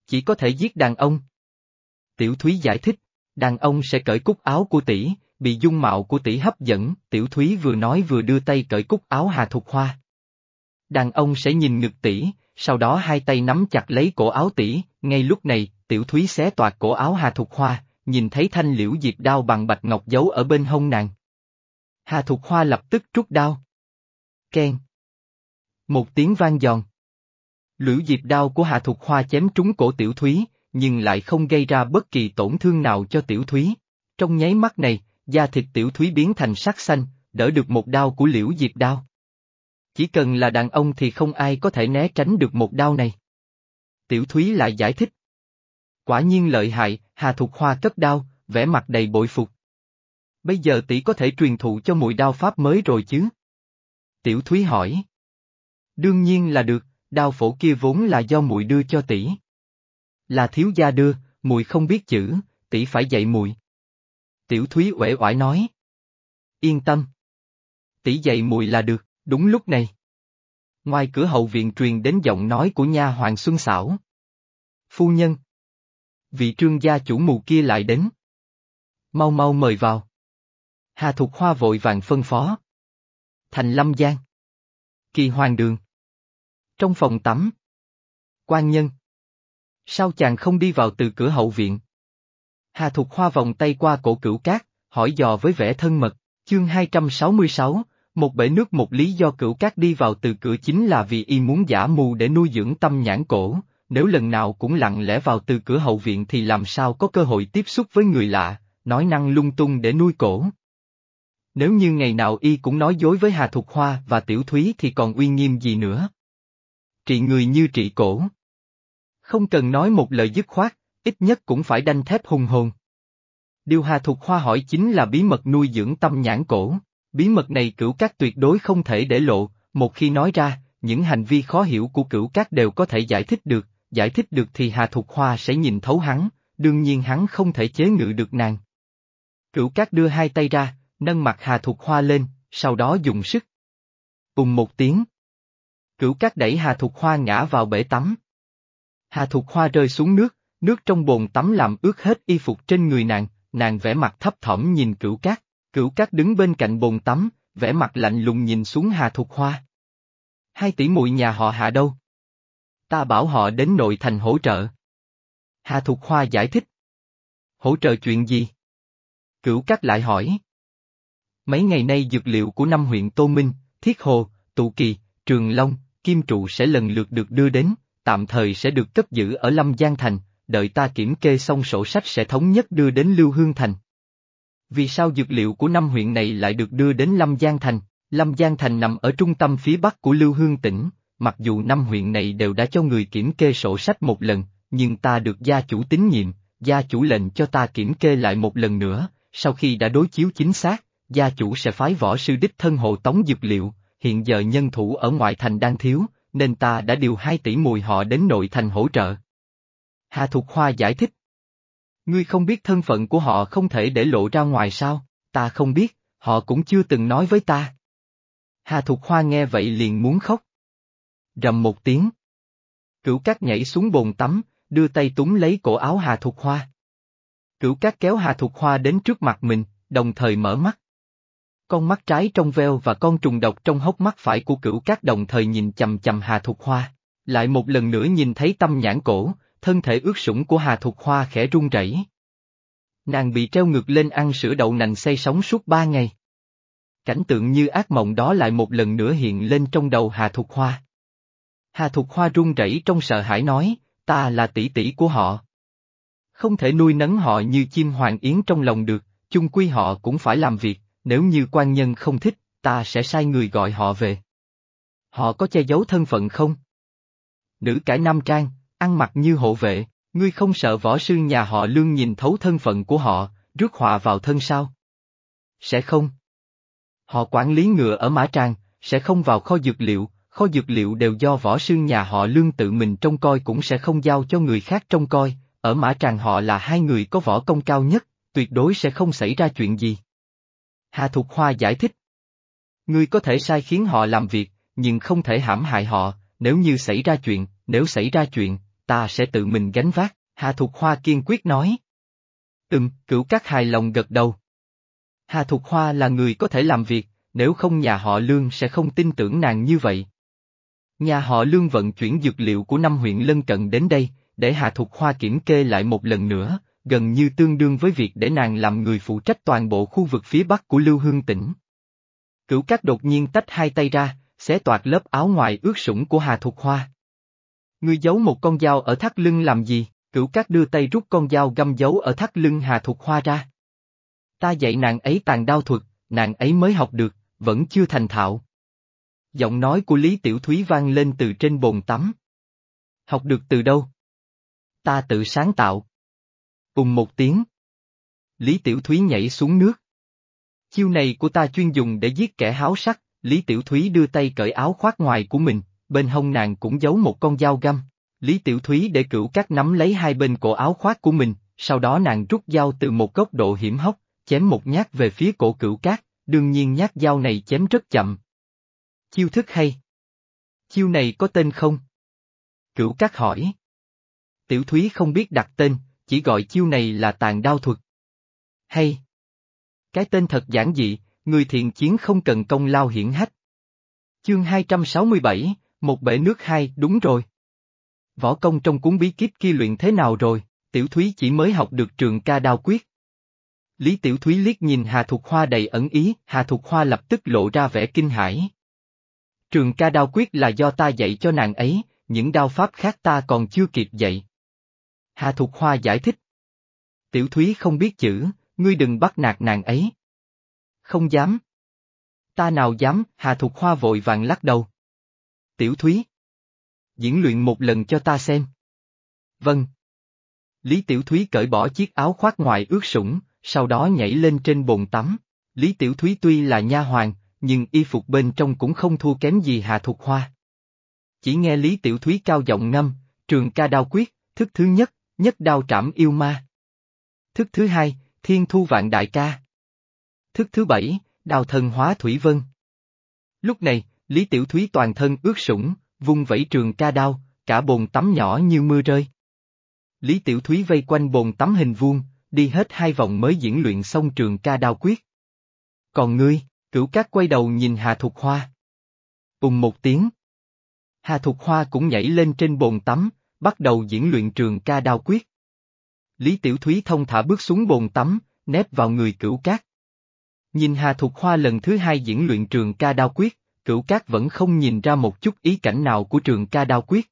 Chỉ có thể giết đàn ông. Tiểu Thúy giải thích, đàn ông sẽ cởi cúc áo của tỷ, bị dung mạo của tỷ hấp dẫn, Tiểu Thúy vừa nói vừa đưa tay cởi cúc áo Hà Thục Hoa. Đàn ông sẽ nhìn ngực tỷ, sau đó hai tay nắm chặt lấy cổ áo tỷ, ngay lúc này, tiểu thúy xé toạc cổ áo Hà Thục Hoa, nhìn thấy thanh liễu diệp đao bằng bạch ngọc giấu ở bên hông nàng. Hà Thục Hoa lập tức trút đao. Ken. Một tiếng vang giòn. Liễu diệp đao của Hà Thục Hoa chém trúng cổ tiểu thúy, nhưng lại không gây ra bất kỳ tổn thương nào cho tiểu thúy. Trong nháy mắt này, da thịt tiểu thúy biến thành sắc xanh, đỡ được một đao của liễu diệp đao. Chỉ cần là đàn ông thì không ai có thể né tránh được một đao này. Tiểu Thúy lại giải thích. Quả nhiên lợi hại, Hà Thục Hoa cất đao, vẻ mặt đầy bội phục. Bây giờ tỷ có thể truyền thụ cho mùi đao pháp mới rồi chứ? Tiểu Thúy hỏi. Đương nhiên là được, đao phổ kia vốn là do mùi đưa cho tỷ. Là thiếu gia đưa, mùi không biết chữ, tỷ phải dạy mùi. Tiểu Thúy uể oải nói. Yên tâm. Tỷ dạy mùi là được, đúng lúc này. Ngoài cửa hậu viện truyền đến giọng nói của nha hoàng Xuân Xảo. Phu nhân. Vị trương gia chủ mù kia lại đến. Mau mau mời vào. Hà Thục Hoa vội vàng phân phó. Thành Lâm Giang. Kỳ Hoàng Đường. Trong phòng tắm. quan nhân. Sao chàng không đi vào từ cửa hậu viện? Hà Thục Hoa vòng tay qua cổ cửu cát, hỏi dò với vẻ thân mật, chương 266, một bể nước một lý do cửu cát đi vào từ cửa chính là vì y muốn giả mù để nuôi dưỡng tâm nhãn cổ, nếu lần nào cũng lặng lẽ vào từ cửa hậu viện thì làm sao có cơ hội tiếp xúc với người lạ, nói năng lung tung để nuôi cổ. Nếu như ngày nào y cũng nói dối với Hà Thục Hoa và Tiểu Thúy thì còn uy nghiêm gì nữa. Trị người như trị cổ. Không cần nói một lời dứt khoát, ít nhất cũng phải đanh thép hùng hồn. Điều Hà Thục Hoa hỏi chính là bí mật nuôi dưỡng tâm nhãn cổ. Bí mật này cửu các tuyệt đối không thể để lộ, một khi nói ra, những hành vi khó hiểu của cửu các đều có thể giải thích được, giải thích được thì Hà Thục Hoa sẽ nhìn thấu hắn, đương nhiên hắn không thể chế ngự được nàng. Cửu các đưa hai tay ra, nâng mặt Hà Thục Hoa lên, sau đó dùng sức. Cùng một tiếng. Cửu các đẩy Hà Thục Hoa ngã vào bể tắm. Hà Thục Hoa rơi xuống nước, nước trong bồn tắm làm ướt hết y phục trên người nàng, nàng vẻ mặt thấp thỏm nhìn cửu cát, cửu cát đứng bên cạnh bồn tắm, vẻ mặt lạnh lùng nhìn xuống Hà Thục Hoa. Hai tỷ muội nhà họ hạ đâu? Ta bảo họ đến nội thành hỗ trợ. Hà Thục Hoa giải thích. Hỗ trợ chuyện gì? Cửu cát lại hỏi. Mấy ngày nay dược liệu của năm huyện Tô Minh, Thiết Hồ, Tụ Kỳ, Trường Long, Kim Trụ sẽ lần lượt được đưa đến, tạm thời sẽ được cất giữ ở Lâm Giang Thành, đợi ta kiểm kê xong sổ sách sẽ thống nhất đưa đến Lưu Hương Thành. Vì sao dược liệu của năm huyện này lại được đưa đến Lâm Giang Thành? Lâm Giang Thành nằm ở trung tâm phía bắc của Lưu Hương tỉnh, mặc dù năm huyện này đều đã cho người kiểm kê sổ sách một lần, nhưng ta được gia chủ tín nhiệm, gia chủ lệnh cho ta kiểm kê lại một lần nữa, sau khi đã đối chiếu chính xác, gia chủ sẽ phái võ sư đích thân hộ tống dược liệu, hiện giờ nhân thủ ở ngoại thành đang thiếu, nên ta đã điều hai tỷ mùi họ đến nội thành hỗ trợ. Hà Thục Hoa giải thích. Ngươi không biết thân phận của họ không thể để lộ ra ngoài sao, ta không biết, họ cũng chưa từng nói với ta. Hà Thục Hoa nghe vậy liền muốn khóc. Rầm một tiếng. Cửu cát nhảy xuống bồn tắm, đưa tay túng lấy cổ áo Hà Thục Hoa. Cửu cát kéo Hà Thục Hoa đến trước mặt mình, đồng thời mở mắt. Con mắt trái trong veo và con trùng độc trong hốc mắt phải của cửu cát đồng thời nhìn chầm chầm Hà Thục Hoa. Lại một lần nữa nhìn thấy tâm nhãn cổ, thân thể ướt sũng của Hà Thục Hoa khẽ run rẩy. Nàng bị treo ngược lên ăn sữa đậu nành say sóng suốt ba ngày. Cảnh tượng như ác mộng đó lại một lần nữa hiện lên trong đầu Hà Thục Hoa. Hà Thục Hoa run rẩy trong sợ hãi nói, ta là tỷ tỷ của họ. Không thể nuôi nấng họ như chim hoàng yến trong lòng được, chung quy họ cũng phải làm việc, nếu như quan nhân không thích, ta sẽ sai người gọi họ về. Họ có che giấu thân phận không? Nữ cải nam trang, ăn mặc như hộ vệ, ngươi không sợ võ sư nhà họ lương nhìn thấu thân phận của họ, rước họa vào thân sao? Sẽ không. Họ quản lý ngựa ở Mã Tràng, sẽ không vào kho dược liệu, kho dược liệu đều do võ sư nhà họ lương tự mình trông coi cũng sẽ không giao cho người khác trông coi, ở Mã Tràng họ là hai người có võ công cao nhất, tuyệt đối sẽ không xảy ra chuyện gì. Hà Thục Hoa giải thích. Ngươi có thể sai khiến họ làm việc, nhưng không thể hãm hại họ, nếu như xảy ra chuyện, nếu xảy ra chuyện, ta sẽ tự mình gánh vác, Hà Thục Hoa kiên quyết nói. Ừm, cửu các hài lòng gật đầu. Hà Thục Hoa là người có thể làm việc, nếu không nhà họ Lương sẽ không tin tưởng nàng như vậy. Nhà họ Lương vận chuyển dược liệu của năm huyện lân cận đến đây, để Hà Thục Hoa kiểm kê lại một lần nữa, gần như tương đương với việc để nàng làm người phụ trách toàn bộ khu vực phía bắc của Lưu Hương tỉnh. Cửu Cát đột nhiên tách hai tay ra, xé toạc lớp áo ngoài ướt sũng của Hà Thục Hoa. Ngươi giấu một con dao ở thắt lưng làm gì? Cửu Cát đưa tay rút con dao găm giấu ở thắt lưng Hà Thục Hoa ra. Ta dạy nàng ấy tàn đao thuật, nàng ấy mới học được, vẫn chưa thành thạo. Giọng nói của Lý Tiểu Thúy vang lên từ trên bồn tắm. Học được từ đâu? Ta tự sáng tạo. Cùng một tiếng. Lý Tiểu Thúy nhảy xuống nước. Chiêu này của ta chuyên dùng để giết kẻ háo sắc, Lý Tiểu Thúy đưa tay cởi áo khoác ngoài của mình, bên hông nàng cũng giấu một con dao găm. Lý Tiểu Thúy để cửu cát nắm lấy hai bên cổ áo khoác của mình, sau đó nàng rút dao từ một góc độ hiểm hóc, chém một nhát về phía cổ cửu cát, đương nhiên nhát dao này chém rất chậm. Chiêu thức hay. Chiêu này có tên không? Cửu cát hỏi. Tiểu Thúy không biết đặt tên, chỉ gọi chiêu này là tàn đao thuật. Hay. Cái tên thật giản dị, người thiện chiến không cần công lao hiển hách. Chương 267, một bể nước hai, đúng rồi. Võ công trong cuốn bí kíp kia luyện thế nào rồi, Tiểu Thúy chỉ mới học được trường ca đao quyết. Lý Tiểu Thúy liếc nhìn Hà Thục Hoa đầy ẩn ý, Hà Thục Hoa lập tức lộ ra vẻ kinh hãi. Trường ca đao quyết là do ta dạy cho nàng ấy, những đao pháp khác ta còn chưa kịp dạy. Hà Thục Hoa giải thích. Tiểu Thúy không biết chữ, ngươi đừng bắt nạt nàng ấy. Không dám. Ta nào dám, Hà Thục Hoa vội vàng lắc đầu. Tiểu Thúy. Diễn luyện một lần cho ta xem. Vâng. Lý Tiểu Thúy cởi bỏ chiếc áo khoác ngoài ướt sũng, sau đó nhảy lên trên bồn tắm. Lý Tiểu Thúy tuy là nha hoàng, nhưng y phục bên trong cũng không thua kém gì Hà Thục Hoa. Chỉ nghe Lý Tiểu Thúy cao giọng ngâm, trường ca đao quyết, thức thứ nhất, nhất đao trảm yêu ma. Thức thứ hai, thiên thu vạn đại ca. Thức thứ bảy, đào thần hóa thủy vân. Lúc này, Lý Tiểu Thúy toàn thân ướt sũng, vung vẩy trường ca đao, cả bồn tắm nhỏ như mưa rơi. Lý Tiểu Thúy vây quanh bồn tắm hình vuông, đi hết hai vòng mới diễn luyện xong trường ca đao quyết. Còn ngươi, cửu cát quay đầu nhìn Hà Thục Hoa. Cùng một tiếng. Hà Thục Hoa cũng nhảy lên trên bồn tắm, bắt đầu diễn luyện trường ca đao quyết. Lý Tiểu Thúy thông thả bước xuống bồn tắm, nép vào người cửu cát. Nhìn Hà Thục Hoa lần thứ hai diễn luyện trường ca đao quyết, cửu cát vẫn không nhìn ra một chút ý cảnh nào của trường ca đao quyết.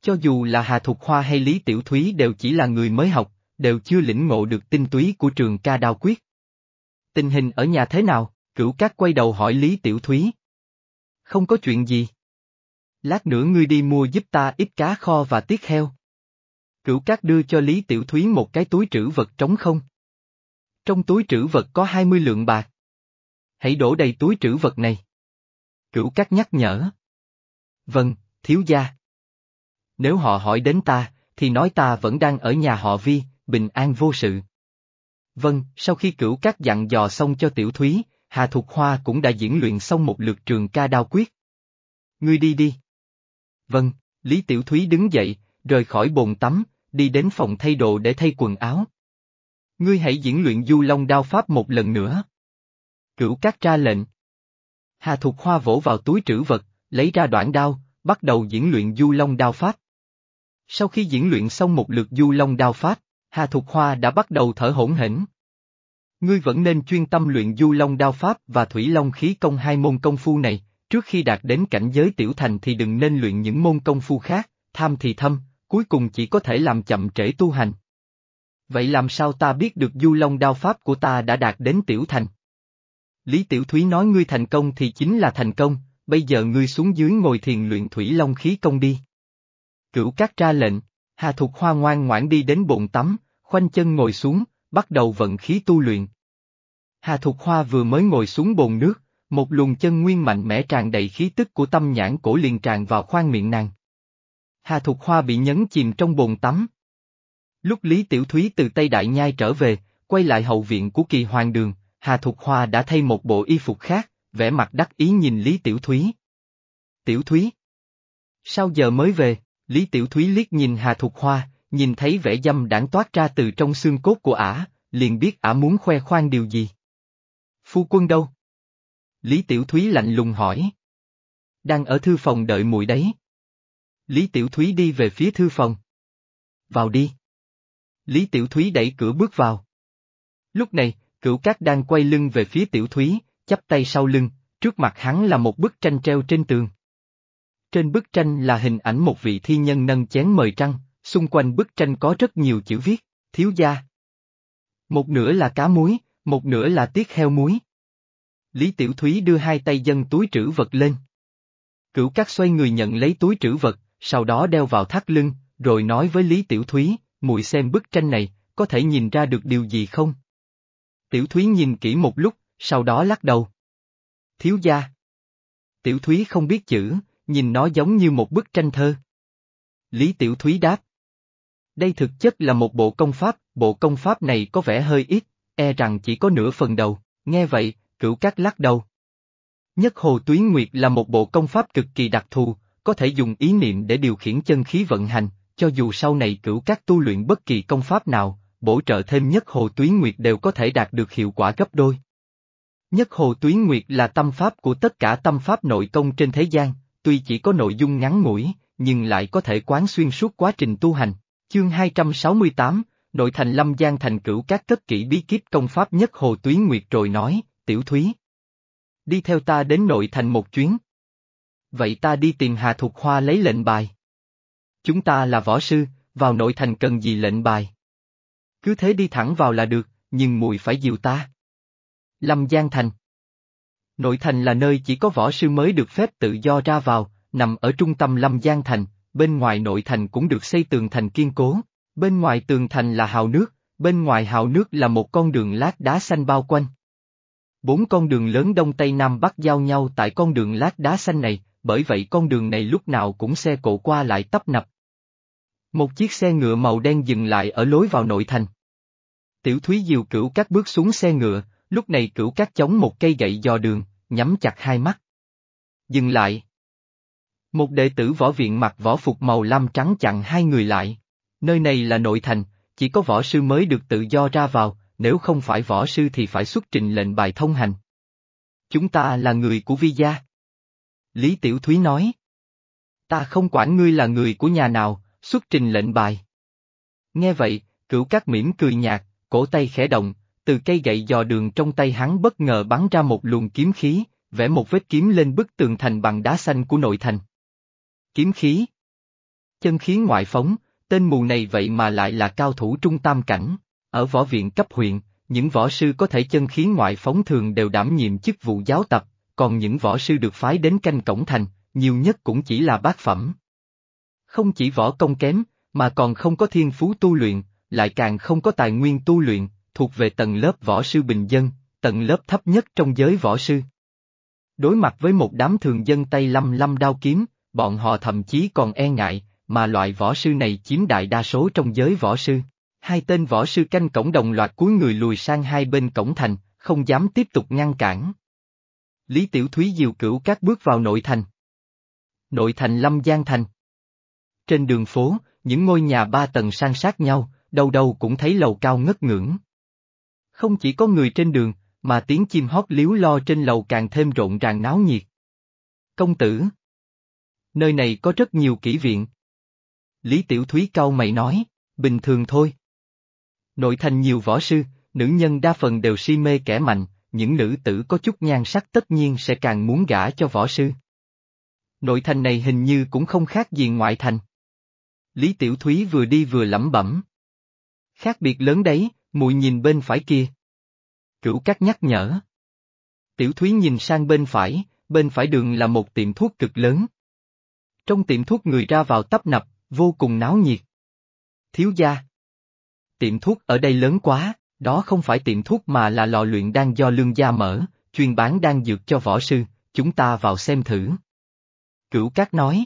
Cho dù là Hà Thục Hoa hay Lý Tiểu Thúy đều chỉ là người mới học, đều chưa lĩnh ngộ được tinh túy của trường ca đao quyết. Tình hình ở nhà thế nào? Cửu Cát quay đầu hỏi Lý Tiểu Thúy. Không có chuyện gì. Lát nữa ngươi đi mua giúp ta ít cá kho và tiết heo. Cửu Cát đưa cho Lý Tiểu Thúy một cái túi trữ vật trống không. Trong túi trữ vật có 20 lượng bạc. Hãy đổ đầy túi trữ vật này. Cửu Cát nhắc nhở. Vâng, thiếu gia. Nếu họ hỏi đến ta, thì nói ta vẫn đang ở nhà họ Vi, bình an vô sự. Vâng, sau khi cửu Cát dặn dò xong cho Tiểu Thúy, Hà Thục Hoa cũng đã diễn luyện xong một lượt trường ca đao quyết. Ngươi đi đi. Vâng, Lý Tiểu Thúy đứng dậy, rời khỏi bồn tắm, đi đến phòng thay đồ để thay quần áo. Ngươi hãy diễn luyện du long đao pháp một lần nữa. Cửu cát ra lệnh. Hà Thục Hoa vỗ vào túi trữ vật, lấy ra đoạn đao, bắt đầu diễn luyện du long đao pháp. Sau khi diễn luyện xong một lượt du long đao pháp, Hà Thục Hoa đã bắt đầu thở hổn hển. Ngươi vẫn nên chuyên tâm luyện du long đao pháp và thủy long khí công hai môn công phu này, trước khi đạt đến cảnh giới tiểu thành thì đừng nên luyện những môn công phu khác, tham thì thâm, cuối cùng chỉ có thể làm chậm trễ tu hành. Vậy làm sao ta biết được du long đao pháp của ta đã đạt đến tiểu thành? Lý Tiểu Thúy nói ngươi thành công thì chính là thành công, bây giờ ngươi xuống dưới ngồi thiền luyện thủy long khí công đi. Cửu cát ra lệnh, Hà Thục Hoa ngoan ngoãn đi đến bồn tắm, khoanh chân ngồi xuống, bắt đầu vận khí tu luyện. Hà Thục Hoa vừa mới ngồi xuống bồn nước, một luồng chân nguyên mạnh mẽ tràn đầy khí tức của tâm nhãn cổ liền tràn vào khoang miệng nàng. Hà Thục Hoa bị nhấn chìm trong bồn tắm. Lúc Lý Tiểu Thúy từ Tây Đại Nhai trở về, quay lại hậu viện của kỳ hoàng đường, Hà Thục Hoa đã thay một bộ y phục khác, vẻ mặt đắc ý nhìn Lý Tiểu Thúy. Tiểu Thúy? Sao giờ mới về? Lý Tiểu Thúy liếc nhìn Hà Thục Hoa, nhìn thấy vẻ dâm đảng toát ra từ trong xương cốt của ả, liền biết ả muốn khoe khoang điều gì. Phu quân đâu? Lý Tiểu Thúy lạnh lùng hỏi. Đang ở thư phòng đợi muội đấy. Lý Tiểu Thúy đi về phía thư phòng. Vào đi. Lý Tiểu Thúy đẩy cửa bước vào. Lúc này, cửu cát đang quay lưng về phía Tiểu Thúy, chắp tay sau lưng, trước mặt hắn là một bức tranh treo trên tường. Trên bức tranh là hình ảnh một vị thi nhân nâng chén mời trăng, xung quanh bức tranh có rất nhiều chữ viết, thiếu gia. Một nửa là cá muối, một nửa là tiết heo muối. Lý Tiểu Thúy đưa hai tay dân túi trữ vật lên. Cửu Cát xoay người nhận lấy túi trữ vật, sau đó đeo vào thắt lưng, rồi nói với Lý Tiểu Thúy, mùi xem bức tranh này, có thể nhìn ra được điều gì không? Tiểu Thúy nhìn kỹ một lúc, sau đó lắc đầu. Thiếu gia. Tiểu Thúy không biết chữ, nhìn nó giống như một bức tranh thơ. Lý Tiểu Thúy đáp. Đây thực chất là một bộ công pháp, bộ công pháp này có vẻ hơi ít, e rằng chỉ có nửa phần đầu, nghe vậy, cửu cát lắc đầu. Nhất Hồ Tuyến Nguyệt là một bộ công pháp cực kỳ đặc thù, có thể dùng ý niệm để điều khiển chân khí vận hành, cho dù sau này cửu các tu luyện bất kỳ công pháp nào, bổ trợ thêm nhất hồ tuyến nguyệt đều có thể đạt được hiệu quả gấp đôi. Nhất hồ tuyến nguyệt là tâm pháp của tất cả tâm pháp nội công trên thế gian, tuy chỉ có nội dung ngắn ngủi, nhưng lại có thể quán xuyên suốt quá trình tu hành. Chương 268, nội thành lâm giang thành cửu các tất kỹ bí kíp công pháp nhất hồ tuyến nguyệt rồi nói, tiểu thúy. Đi theo ta đến nội thành một chuyến. Vậy ta đi tìm Hà Thục Hoa lấy lệnh bài. Chúng ta là võ sư, vào nội thành cần gì lệnh bài. Cứ thế đi thẳng vào là được, nhưng mùi phải dìu ta. Lâm Giang Thành Nội thành là nơi chỉ có võ sư mới được phép tự do ra vào, nằm ở trung tâm Lâm Giang Thành, bên ngoài nội thành cũng được xây tường thành kiên cố, bên ngoài tường thành là hào nước, bên ngoài hào nước là một con đường lát đá xanh bao quanh. Bốn con đường lớn đông tây nam bắc giao nhau tại con đường lát đá xanh này, bởi vậy con đường này lúc nào cũng xe cộ qua lại tấp nập. Một chiếc xe ngựa màu đen dừng lại ở lối vào nội thành. Tiểu Thúy diều cửu các bước xuống xe ngựa, lúc này cửu các chống một cây gậy dò đường, nhắm chặt hai mắt. Dừng lại. Một đệ tử võ viện mặc võ phục màu lam trắng chặn hai người lại. Nơi này là nội thành, chỉ có võ sư mới được tự do ra vào, nếu không phải võ sư thì phải xuất trình lệnh bài thông hành. Chúng ta là người của vi gia. Lý Tiểu Thúy nói. Ta không quản ngươi là người của nhà nào, xuất trình lệnh bài. Nghe vậy, cửu cát mỉm cười nhạt, cổ tay khẽ động, từ cây gậy dò đường trong tay hắn bất ngờ bắn ra một luồng kiếm khí, vẽ một vết kiếm lên bức tường thành bằng đá xanh của nội thành. Kiếm khí. Chân khí ngoại phóng, tên mù này vậy mà lại là cao thủ trung tam cảnh, ở võ viện cấp huyện, những võ sư có thể chân khí ngoại phóng thường đều đảm nhiệm chức vụ giáo tập, còn những võ sư được phái đến canh cổng thành, nhiều nhất cũng chỉ là bác phẩm. Không chỉ võ công kém, mà còn không có thiên phú tu luyện, lại càng không có tài nguyên tu luyện, thuộc về tầng lớp võ sư bình dân, tầng lớp thấp nhất trong giới võ sư. Đối mặt với một đám thường dân tay lăm lăm đao kiếm, bọn họ thậm chí còn e ngại, mà loại võ sư này chiếm đại đa số trong giới võ sư. Hai tên võ sư canh cổng đồng loạt cúi người lùi sang hai bên cổng thành, không dám tiếp tục ngăn cản. Lý Tiểu Thúy diều cửu các bước vào nội thành. Nội thành Lâm Giang Thành. Trên đường phố, những ngôi nhà ba tầng san sát nhau, đâu đâu cũng thấy lầu cao ngất ngưỡng. Không chỉ có người trên đường, mà tiếng chim hót líu lo trên lầu càng thêm rộn ràng náo nhiệt. Công tử! Nơi này có rất nhiều kỹ viện. Lý Tiểu Thúy cau mày nói, bình thường thôi. Nội thành nhiều võ sư, nữ nhân đa phần đều si mê kẻ mạnh, những nữ tử có chút nhan sắc tất nhiên sẽ càng muốn gả cho võ sư. Nội thành này hình như cũng không khác gì ngoại thành. Lý Tiểu Thúy vừa đi vừa lẩm bẩm. Khác biệt lớn đấy, mùi nhìn bên phải kia. Cửu cắt nhắc nhở. Tiểu Thúy nhìn sang bên phải, bên phải đường là một tiệm thuốc cực lớn. Trong tiệm thuốc người ra vào tấp nập, vô cùng náo nhiệt. Thiếu gia. Tiệm thuốc ở đây lớn quá. Đó không phải tiệm thuốc mà là lò luyện đan do lương gia mở, chuyên bán đan dược cho võ sư, chúng ta vào xem thử. Cửu Cát nói.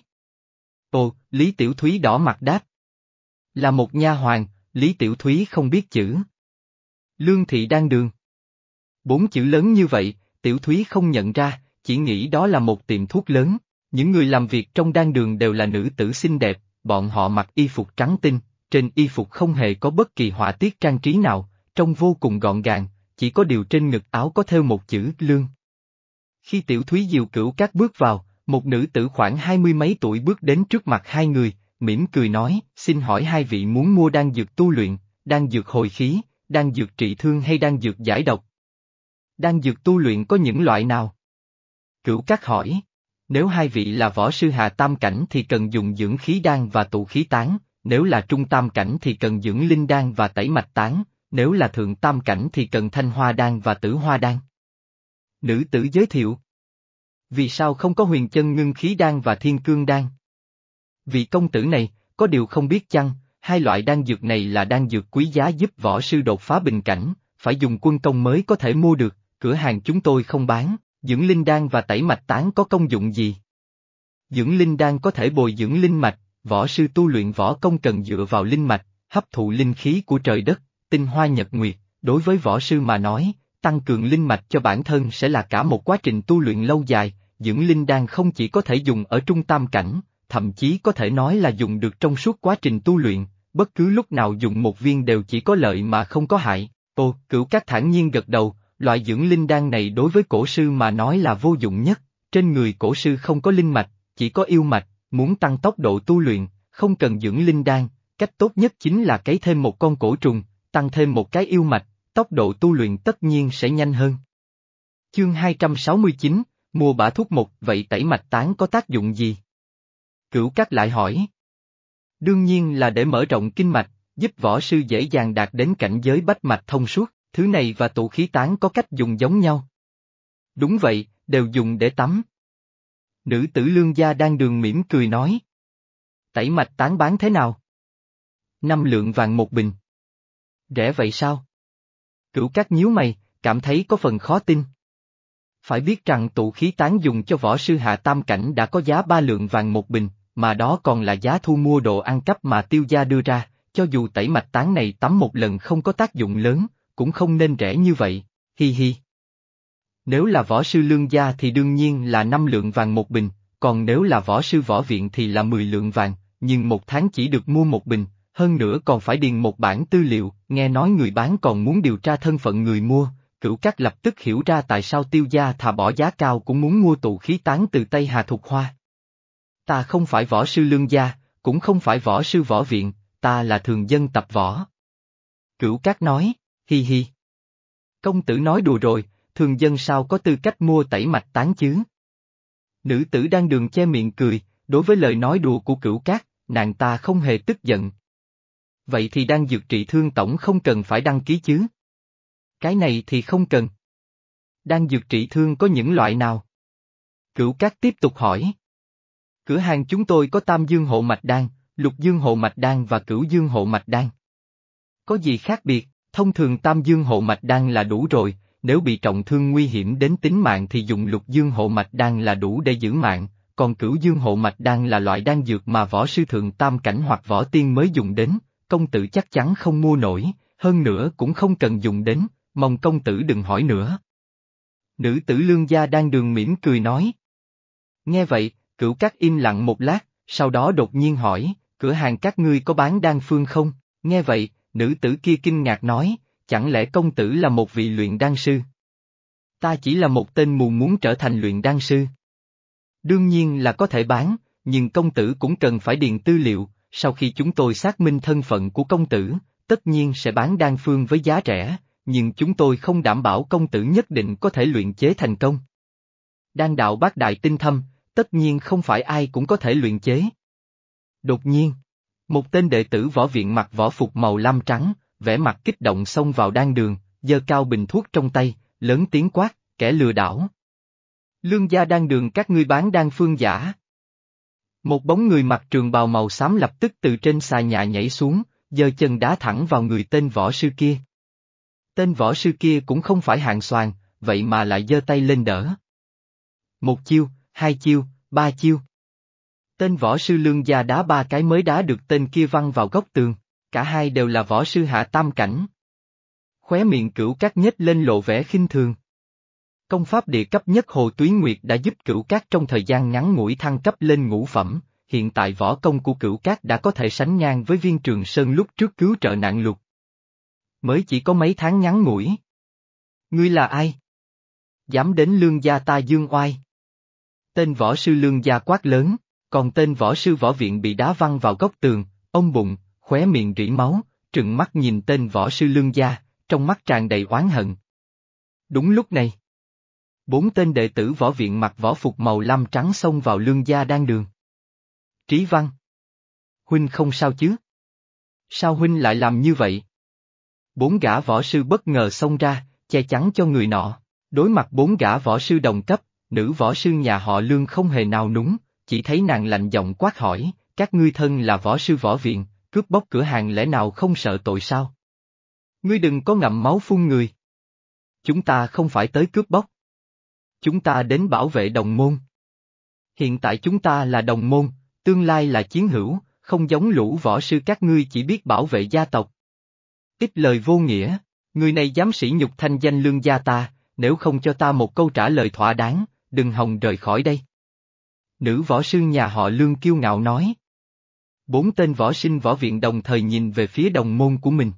Ồ, Lý Tiểu Thúy đỏ mặt đáp. Là một nha hoàng, Lý Tiểu Thúy không biết chữ. Lương thị đan đường. Bốn chữ lớn như vậy, Tiểu Thúy không nhận ra, chỉ nghĩ đó là một tiệm thuốc lớn. Những người làm việc trong đan đường đều là nữ tử xinh đẹp, bọn họ mặc y phục trắng tinh, trên y phục không hề có bất kỳ họa tiết trang trí nào, trông vô cùng gọn gàng, chỉ có điều trên ngực áo có theo một chữ lương. Khi tiểu thúy diều cửu các bước vào, một nữ tử khoảng hai mươi mấy tuổi bước đến trước mặt hai người, mỉm cười nói, xin hỏi hai vị muốn mua đan dược tu luyện, đan dược hồi khí, đan dược trị thương hay đan dược giải độc? Đan dược tu luyện có những loại nào? Cửu các hỏi, nếu hai vị là võ sư hạ tam cảnh thì cần dùng dưỡng khí đan và tụ khí tán, nếu là trung tam cảnh thì cần dưỡng linh đan và tẩy mạch tán, nếu là thượng tam cảnh thì cần thanh hoa đan và tử hoa đan. Nữ tử giới thiệu. Vì sao không có huyền chân ngưng khí đan và thiên cương đan? Vị công tử này, có điều không biết chăng, hai loại đan dược này là đan dược quý giá giúp võ sư đột phá bình cảnh, phải dùng quân công mới có thể mua được, cửa hàng chúng tôi không bán, dưỡng linh đan và tẩy mạch tán có công dụng gì? Dưỡng linh đan có thể bồi dưỡng linh mạch, võ sư tu luyện võ công cần dựa vào linh mạch, hấp thụ linh khí của trời đất, tinh hoa nhật nguyệt, đối với võ sư mà nói, tăng cường linh mạch cho bản thân sẽ là cả một quá trình tu luyện lâu dài, dưỡng linh đan không chỉ có thể dùng ở trung tam cảnh, thậm chí có thể nói là dùng được trong suốt quá trình tu luyện, bất cứ lúc nào dùng một viên đều chỉ có lợi mà không có hại. Ô, cửu các thản nhiên gật đầu, loại dưỡng linh đan này đối với cổ sư mà nói là vô dụng nhất, trên người cổ sư không có linh mạch, chỉ có yêu mạch, muốn tăng tốc độ tu luyện, không cần dưỡng linh đan, cách tốt nhất chính là cấy thêm một con cổ trùng, tăng thêm một cái yêu mạch, tốc độ tu luyện tất nhiên sẽ nhanh hơn. Chương 269, mua bả thuốc một, vậy tẩy mạch tán có tác dụng gì? Cửu Cát lại hỏi. Đương nhiên là để mở rộng kinh mạch, giúp võ sư dễ dàng đạt đến cảnh giới bách mạch thông suốt, thứ này và tụ khí tán có cách dùng giống nhau. Đúng vậy, đều dùng để tắm. Nữ tử lương gia đang đường mỉm cười nói. Tẩy mạch tán bán thế nào? Năm lượng vàng một bình. Rẻ vậy sao? Cửu các nhíu mày, cảm thấy có phần khó tin. Phải biết rằng tụ khí tán dùng cho võ sư hạ tam cảnh đã có giá ba lượng vàng một bình, mà đó còn là giá thu mua đồ ăn cắp mà tiêu gia đưa ra, cho dù tẩy mạch tán này tắm một lần không có tác dụng lớn, cũng không nên rẻ như vậy, hi hi. Nếu là võ sư lương gia thì đương nhiên là năm lượng vàng một bình, còn nếu là võ sư võ viện thì là 10 lượng vàng, nhưng một tháng chỉ được mua một bình, hơn nữa còn phải điền một bản tư liệu, nghe nói người bán còn muốn điều tra thân phận người mua, cửu các lập tức hiểu ra tại sao tiêu gia thà bỏ giá cao cũng muốn mua tụ khí tán từ Tây Hà Thục Hoa. Ta không phải võ sư lương gia, cũng không phải võ sư võ viện, ta là thường dân tập võ. Cửu các nói, hi hi. Công tử nói đùa rồi, thường dân sao có tư cách mua tẩy mạch tán chứ? Nữ tử đang đường che miệng cười, đối với lời nói đùa của cửu cát, nàng ta không hề tức giận. Vậy thì đang dược trị thương tổng không cần phải đăng ký chứ? Cái này thì không cần. Đang dược trị thương có những loại nào? Cửu cát tiếp tục hỏi. Cửa hàng chúng tôi có tam dương hộ mạch đan, lục dương hộ mạch đan và cửu dương hộ mạch đan. Có gì khác biệt, thông thường tam dương hộ mạch đan là đủ rồi, nếu bị trọng thương nguy hiểm đến tính mạng thì dùng lục dương hộ mạch đan là đủ để giữ mạng, còn cửu dương hộ mạch đan là loại đan dược mà võ sư thượng tam cảnh hoặc võ tiên mới dùng đến, công tử chắc chắn không mua nổi, hơn nữa cũng không cần dùng đến, mong công tử đừng hỏi nữa. Nữ tử lương gia đang đường mỉm cười nói. Nghe vậy, cửu cát im lặng một lát, sau đó đột nhiên hỏi, cửa hàng các ngươi có bán đan phương không? Nghe vậy, nữ tử kia kinh ngạc nói, chẳng lẽ công tử là một vị luyện đan sư? Ta chỉ là một tên mù muốn trở thành luyện đan sư. Đương nhiên là có thể bán, nhưng công tử cũng cần phải điền tư liệu, sau khi chúng tôi xác minh thân phận của công tử, tất nhiên sẽ bán đan phương với giá rẻ, nhưng chúng tôi không đảm bảo công tử nhất định có thể luyện chế thành công. Đan đạo bác đại tinh thâm, tất nhiên không phải ai cũng có thể luyện chế. Đột nhiên, một tên đệ tử võ viện mặc võ phục màu lam trắng, vẻ mặt kích động xông vào đan đường, giơ cao bình thuốc trong tay, lớn tiếng quát, kẻ lừa đảo. Lương gia đan đường các ngươi bán đan phương giả. Một bóng người mặc trường bào màu xám lập tức từ trên xà nhà nhảy xuống, giơ chân đá thẳng vào người tên võ sư kia. Tên võ sư kia cũng không phải hạng soàn, vậy mà lại giơ tay lên đỡ. Một chiêu, hai chiêu, ba chiêu. Tên võ sư lương gia đá ba cái mới đá được tên kia văng vào góc tường, cả hai đều là võ sư hạ tam cảnh. Khóe miệng cửu cát nhếch lên lộ vẻ khinh thường. Công pháp địa cấp nhất Hồ Túy Nguyệt đã giúp cửu cát trong thời gian ngắn ngủi thăng cấp lên ngũ phẩm, hiện tại võ công của cửu cát đã có thể sánh ngang với viên trường sơn lúc trước cứu trợ nạn lục. Mới chỉ có mấy tháng ngắn ngủi. Ngươi là ai? Dám đến lương gia ta dương oai. Tên võ sư lương gia quát lớn, còn tên võ sư võ viện bị đá văng vào góc tường, ông bụng, khóe miệng rỉ máu, trừng mắt nhìn tên võ sư lương gia, trong mắt tràn đầy oán hận. Đúng lúc này. Bốn tên đệ tử võ viện mặc võ phục màu lam trắng xông vào lương gia đang đường. Trí văn. Huynh không sao chứ? Sao huynh lại làm như vậy? Bốn gã võ sư bất ngờ xông ra, che chắn cho người nọ. Đối mặt bốn gã võ sư đồng cấp, nữ võ sư nhà họ lương không hề nào núng, chỉ thấy nàng lạnh giọng quát hỏi, các ngươi thân là võ sư võ viện, cướp bóc cửa hàng lẽ nào không sợ tội sao? Ngươi đừng có ngậm máu phun người. Chúng ta không phải tới cướp bóc. Chúng ta đến bảo vệ đồng môn. Hiện tại chúng ta là đồng môn, tương lai là chiến hữu, không giống lũ võ sư các ngươi chỉ biết bảo vệ gia tộc. Ít lời vô nghĩa, Người này dám sỉ nhục thanh danh lương gia ta, nếu không cho ta một câu trả lời thỏa đáng, đừng hòng rời khỏi đây. Nữ võ sư nhà họ lương kiêu ngạo nói. Bốn tên võ sinh võ viện đồng thời nhìn về phía đồng môn của mình.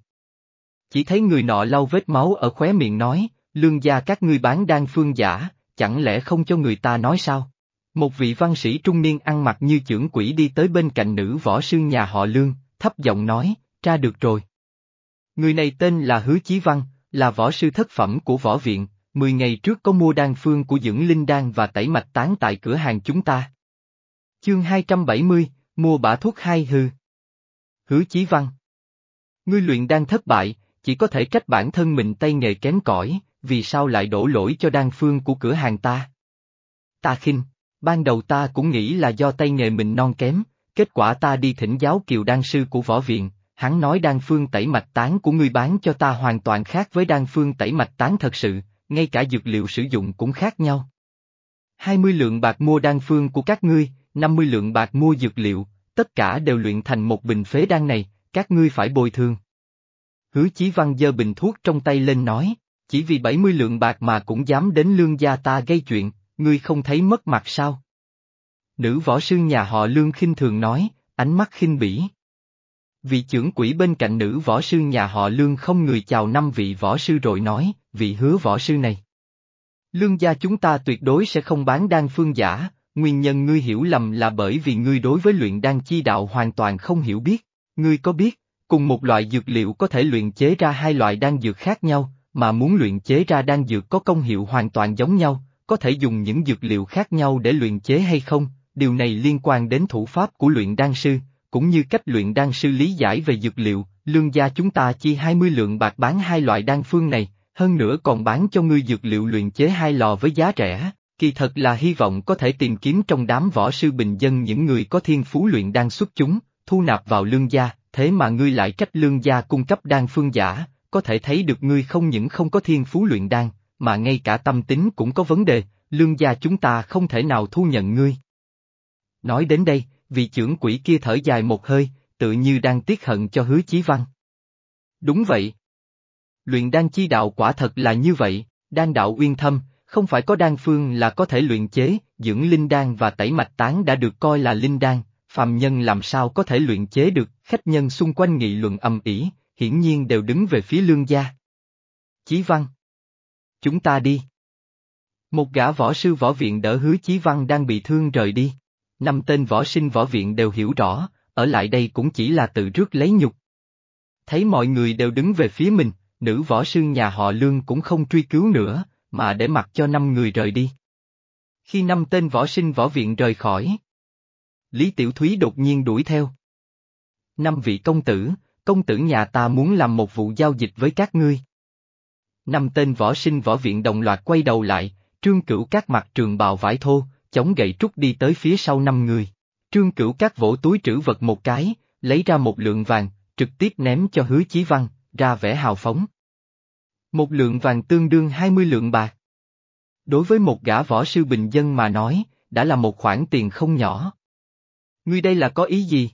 Chỉ thấy người nọ lau vết máu ở khóe miệng nói, lương gia các ngươi bán đan phương giả, chẳng lẽ không cho người ta nói sao? Một vị văn sĩ trung niên ăn mặc như trưởng quỷ đi tới bên cạnh nữ võ sư nhà họ lương, thấp giọng nói, tra được rồi. Người này tên là Hứa Chí Văn, là võ sư thất phẩm của võ viện, 10 ngày trước có mua đan phương của dưỡng linh đan và tẩy mạch tán tại cửa hàng chúng ta. Chương 270, mua bả thuốc hai hư. Hứa Chí Văn Ngươi luyện đang thất bại, chỉ có thể trách bản thân mình tay nghề kém cỏi, vì sao lại đổ lỗi cho đan phương của cửa hàng ta? Ta khinh, ban đầu ta cũng nghĩ là do tay nghề mình non kém, kết quả ta đi thỉnh giáo kiều đan sư của võ viện, hắn nói đan phương tẩy mạch tán của ngươi bán cho ta hoàn toàn khác với đan phương tẩy mạch tán thật sự, ngay cả dược liệu sử dụng cũng khác nhau. 20 lượng bạc mua đan phương của các ngươi, 50 lượng bạc mua dược liệu, tất cả đều luyện thành một bình phế đan này, các ngươi phải bồi thường. Hứa Chí Văn giơ bình thuốc trong tay lên nói, chỉ vì 70 lượng bạc mà cũng dám đến lương gia ta gây chuyện, ngươi không thấy mất mặt sao? Nữ võ sư nhà họ lương khinh thường nói, ánh mắt khinh bỉ. Vị trưởng quỷ bên cạnh nữ võ sư nhà họ lương không người chào năm vị võ sư rồi nói, vị hứa võ sư này. Lương gia chúng ta tuyệt đối sẽ không bán đan phương giả, nguyên nhân ngươi hiểu lầm là bởi vì ngươi đối với luyện đan chi đạo hoàn toàn không hiểu biết. Ngươi có biết, cùng một loại dược liệu có thể luyện chế ra hai loại đan dược khác nhau, mà muốn luyện chế ra đan dược có công hiệu hoàn toàn giống nhau, có thể dùng những dược liệu khác nhau để luyện chế hay không, điều này liên quan đến thủ pháp của luyện đan sư, cũng như cách luyện đan sư lý giải về dược liệu, lương gia chúng ta chi 20 lượng bạc bán hai loại đan phương này, hơn nữa còn bán cho ngươi dược liệu luyện chế hai lò với giá rẻ, kỳ thật là hy vọng có thể tìm kiếm trong đám võ sư bình dân những người có thiên phú luyện đan xuất chúng, thu nạp vào lương gia, thế mà ngươi lại trách lương gia cung cấp đan phương giả, có thể thấy được ngươi không những không có thiên phú luyện đan, mà ngay cả tâm tính cũng có vấn đề, lương gia chúng ta không thể nào thu nhận ngươi. Nói đến đây, vị trưởng quỷ kia thở dài một hơi, tự như đang tiếc hận cho hứa chí văn. Đúng vậy. Luyện đan chi đạo quả thật là như vậy, đan đạo uyên thâm, không phải có đan phương là có thể luyện chế, dưỡng linh đan và tẩy mạch tán đã được coi là linh đan, phàm nhân làm sao có thể luyện chế được, khách nhân xung quanh nghị luận âm ỉ, hiển nhiên đều đứng về phía lương gia. Chí văn. Chúng ta đi. Một gã võ sư võ viện đỡ hứa Chí Văn đang bị thương rời đi. Năm tên võ sinh võ viện đều hiểu rõ, ở lại đây cũng chỉ là tự rước lấy nhục. Thấy mọi người đều đứng về phía mình, nữ võ sư nhà họ Lương cũng không truy cứu nữa, mà để mặc cho năm người rời đi. Khi năm tên võ sinh võ viện rời khỏi, Lý Tiểu Thúy đột nhiên đuổi theo. Năm vị công tử, công tử nhà ta muốn làm một vụ giao dịch với các ngươi. Năm tên võ sinh võ viện đồng loạt quay đầu lại, trương cửu các mặt trường bào vải thô, chống gậy trúc đi tới phía sau năm người. Trương cửu các vỗ túi trữ vật một cái, lấy ra một lượng vàng, trực tiếp ném cho hứa chí văn, ra vẻ hào phóng. Một lượng vàng tương đương 20 lượng bạc. Đối với một gã võ sư bình dân mà nói, đã là một khoản tiền không nhỏ. Ngươi đây là có ý gì?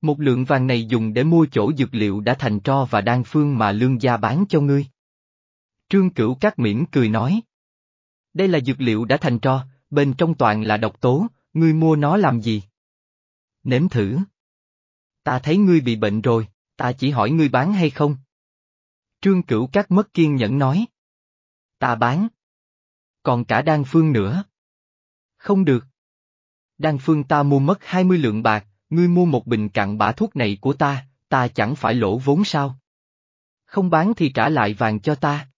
Một lượng vàng này dùng để mua chỗ dược liệu đã thành tro và đan phương mà lương gia bán cho ngươi. Trương Cửu Cát miễn cười nói. Đây là dược liệu đã thành tro, bên trong toàn là độc tố, ngươi mua nó làm gì? Nếm thử. Ta thấy ngươi bị bệnh rồi, ta chỉ hỏi ngươi bán hay không? Trương Cửu Cát mất kiên nhẫn nói. Ta bán. Còn cả đan phương nữa. Không được. Đan phương ta mua mất 20 lượng bạc, ngươi mua một bình cặn bã thuốc này của ta, ta chẳng phải lỗ vốn sao? Không bán thì trả lại vàng cho ta.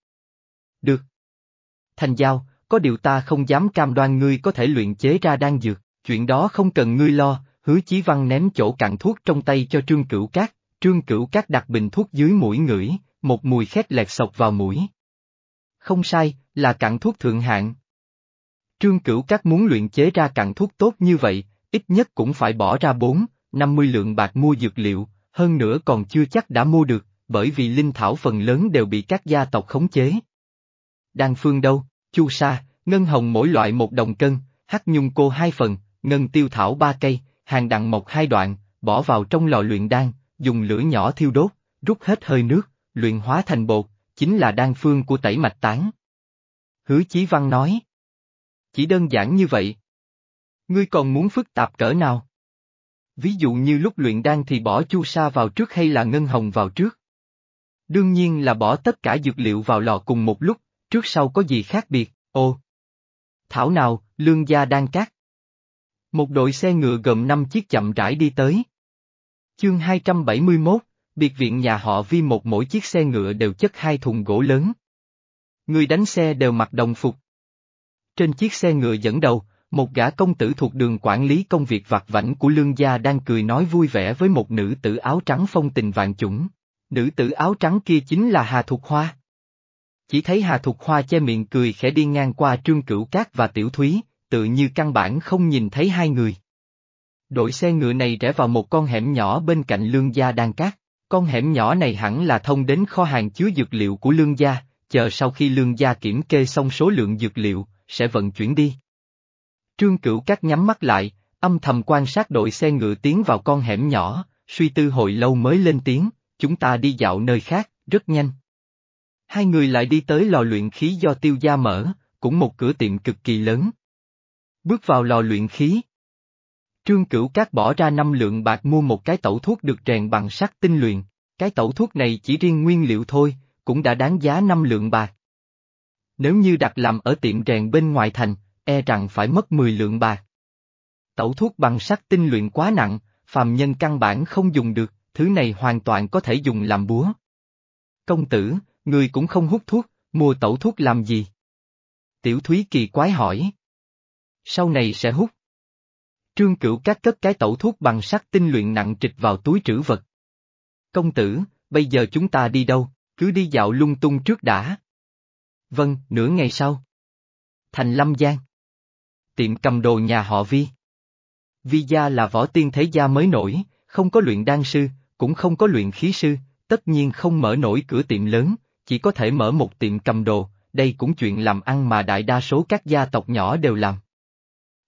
Được. Thành giao, có điều ta không dám cam đoan ngươi có thể luyện chế ra đan dược, chuyện đó không cần ngươi lo, hứa chí văn ném chỗ cặn thuốc trong tay cho trương cửu cát, trương cửu cát đặt bình thuốc dưới mũi ngửi, một mùi khét lẹt sộc vào mũi. Không sai, là cặn thuốc thượng hạng. Trương cửu các muốn luyện chế ra cặn thuốc tốt như vậy, ít nhất cũng phải bỏ ra 4, 50 lượng bạc mua dược liệu, hơn nữa còn chưa chắc đã mua được, bởi vì linh thảo phần lớn đều bị các gia tộc khống chế. Đan phương đâu, chu sa, ngân hồng mỗi loại một đồng cân, hắc nhung cô hai phần, ngân tiêu thảo ba cây, hàng đặng mộc hai đoạn, bỏ vào trong lò luyện đan, dùng lửa nhỏ thiêu đốt, rút hết hơi nước, luyện hóa thành bột, chính là đan phương của tẩy mạch tán. Hứa Chí Văn nói. Chỉ đơn giản như vậy. Ngươi còn muốn phức tạp cỡ nào? Ví dụ như lúc luyện đan thì bỏ chu sa vào trước hay là ngân hồng vào trước? Đương nhiên là bỏ tất cả dược liệu vào lò cùng một lúc, trước sau có gì khác biệt, ô. Thảo nào, lương gia đang cát. Một đội xe ngựa gồm 5 chiếc chậm rãi đi tới. Chương 271, biệt viện nhà họ vi một mỗi chiếc xe ngựa đều chất hai thùng gỗ lớn. Người đánh xe đều mặc đồng phục. Trên chiếc xe ngựa dẫn đầu, một gã công tử thuộc đường quản lý công việc vặt vảnh của lương gia đang cười nói vui vẻ với một nữ tử áo trắng phong tình vạn chủng. Nữ tử áo trắng kia chính là Hà Thục Hoa. Chỉ thấy Hà Thục Hoa che miệng cười khẽ đi ngang qua Trương Cửu Cát và Tiểu Thúy, tự như căn bản không nhìn thấy hai người. Đội xe ngựa này rẽ vào một con hẻm nhỏ bên cạnh lương gia đang cát. Con hẻm nhỏ này hẳn là thông đến kho hàng chứa dược liệu của lương gia, chờ sau khi lương gia kiểm kê xong số lượng dược liệu, sẽ vận chuyển đi. Trương Cửu Cát nhắm mắt lại, âm thầm quan sát đội xe ngựa tiến vào con hẻm nhỏ, suy tư hồi lâu mới lên tiếng, chúng ta đi dạo nơi khác, rất nhanh. Hai người lại đi tới lò luyện khí do tiêu gia mở, cũng một cửa tiệm cực kỳ lớn. Bước vào lò luyện khí. Trương Cửu Cát bỏ ra năm lượng bạc mua một cái tẩu thuốc được rèn bằng sắt tinh luyện, cái tẩu thuốc này chỉ riêng nguyên liệu thôi, cũng đã đáng giá năm lượng bạc. Nếu như đặt làm ở tiệm rèn bên ngoài thành, e rằng phải mất 10 lượng bạc. Tẩu thuốc bằng sắt tinh luyện quá nặng, phàm nhân căn bản không dùng được, thứ này hoàn toàn có thể dùng làm búa. Công tử, người cũng không hút thuốc, mua tẩu thuốc làm gì? Tiểu Thúy kỳ quái hỏi. Sau này sẽ hút. Trương Cửu cắt cất cái tẩu thuốc bằng sắt tinh luyện nặng trịch vào túi trữ vật. Công tử, bây giờ chúng ta đi đâu, cứ đi dạo lung tung trước đã. Vâng, nửa ngày sau. Thành Lâm Giang. Tiệm cầm đồ nhà họ Vi. Vi gia là võ tiên thế gia mới nổi, không có luyện đan sư, cũng không có luyện khí sư, tất nhiên không mở nổi cửa tiệm lớn, chỉ có thể mở một tiệm cầm đồ, đây cũng chuyện làm ăn mà đại đa số các gia tộc nhỏ đều làm.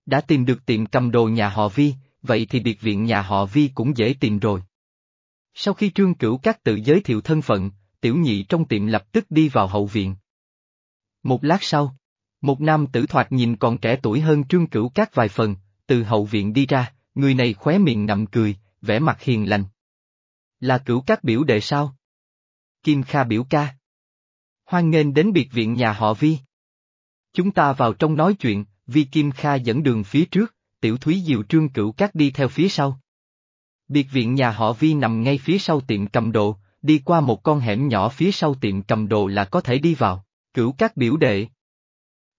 Đã tìm được tiệm cầm đồ nhà họ Vi, vậy thì biệt viện nhà họ Vi cũng dễ tìm rồi. Sau khi Trương Cửu Các tự giới thiệu thân phận, tiểu nhị trong tiệm lập tức đi vào hậu viện. Một lát sau, một nam tử thoạt nhìn còn trẻ tuổi hơn Trương Cửu Các vài phần, từ hậu viện đi ra, người này khóe miệng nậm cười, vẻ mặt hiền lành. Là cửu các biểu đệ sao? Kim Kha biểu ca. Hoan nghênh đến biệt viện nhà họ Vi. Chúng ta vào trong nói chuyện, Vi Kim Kha dẫn đường phía trước, tiểu thúy diệu trương cửu các đi theo phía sau. Biệt viện nhà họ Vi nằm ngay phía sau tiệm cầm đồ, đi qua một con hẻm nhỏ phía sau tiệm cầm đồ là có thể đi vào, cửu các biểu đệ.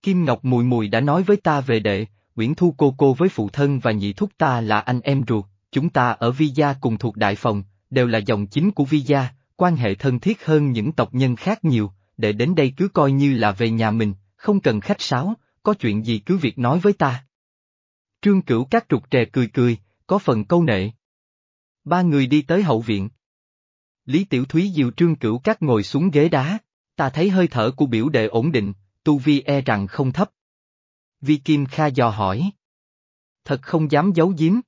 Kim Ngọc Mùi Mùi đã nói với ta về đệ, Nguyễn Thu cô cô với phụ thân và nhị thúc ta là anh em ruột, chúng ta ở Vi Gia cùng thuộc đại phòng, đều là dòng chính của Vi Gia, quan hệ thân thiết hơn những tộc nhân khác nhiều, để đến đây cứ coi như là về nhà mình, không cần khách sáo, có chuyện gì cứ việc nói với ta. Trương Cửu các trục trè cười cười, có phần câu nệ. Ba người đi tới hậu viện. Lý Tiểu Thúy dìu Trương Cửu các ngồi xuống ghế đá, ta thấy hơi thở của biểu đệ ổn định, tu vi e rằng không thấp. Vi Kim Kha dò hỏi. Thật không dám giấu giếm.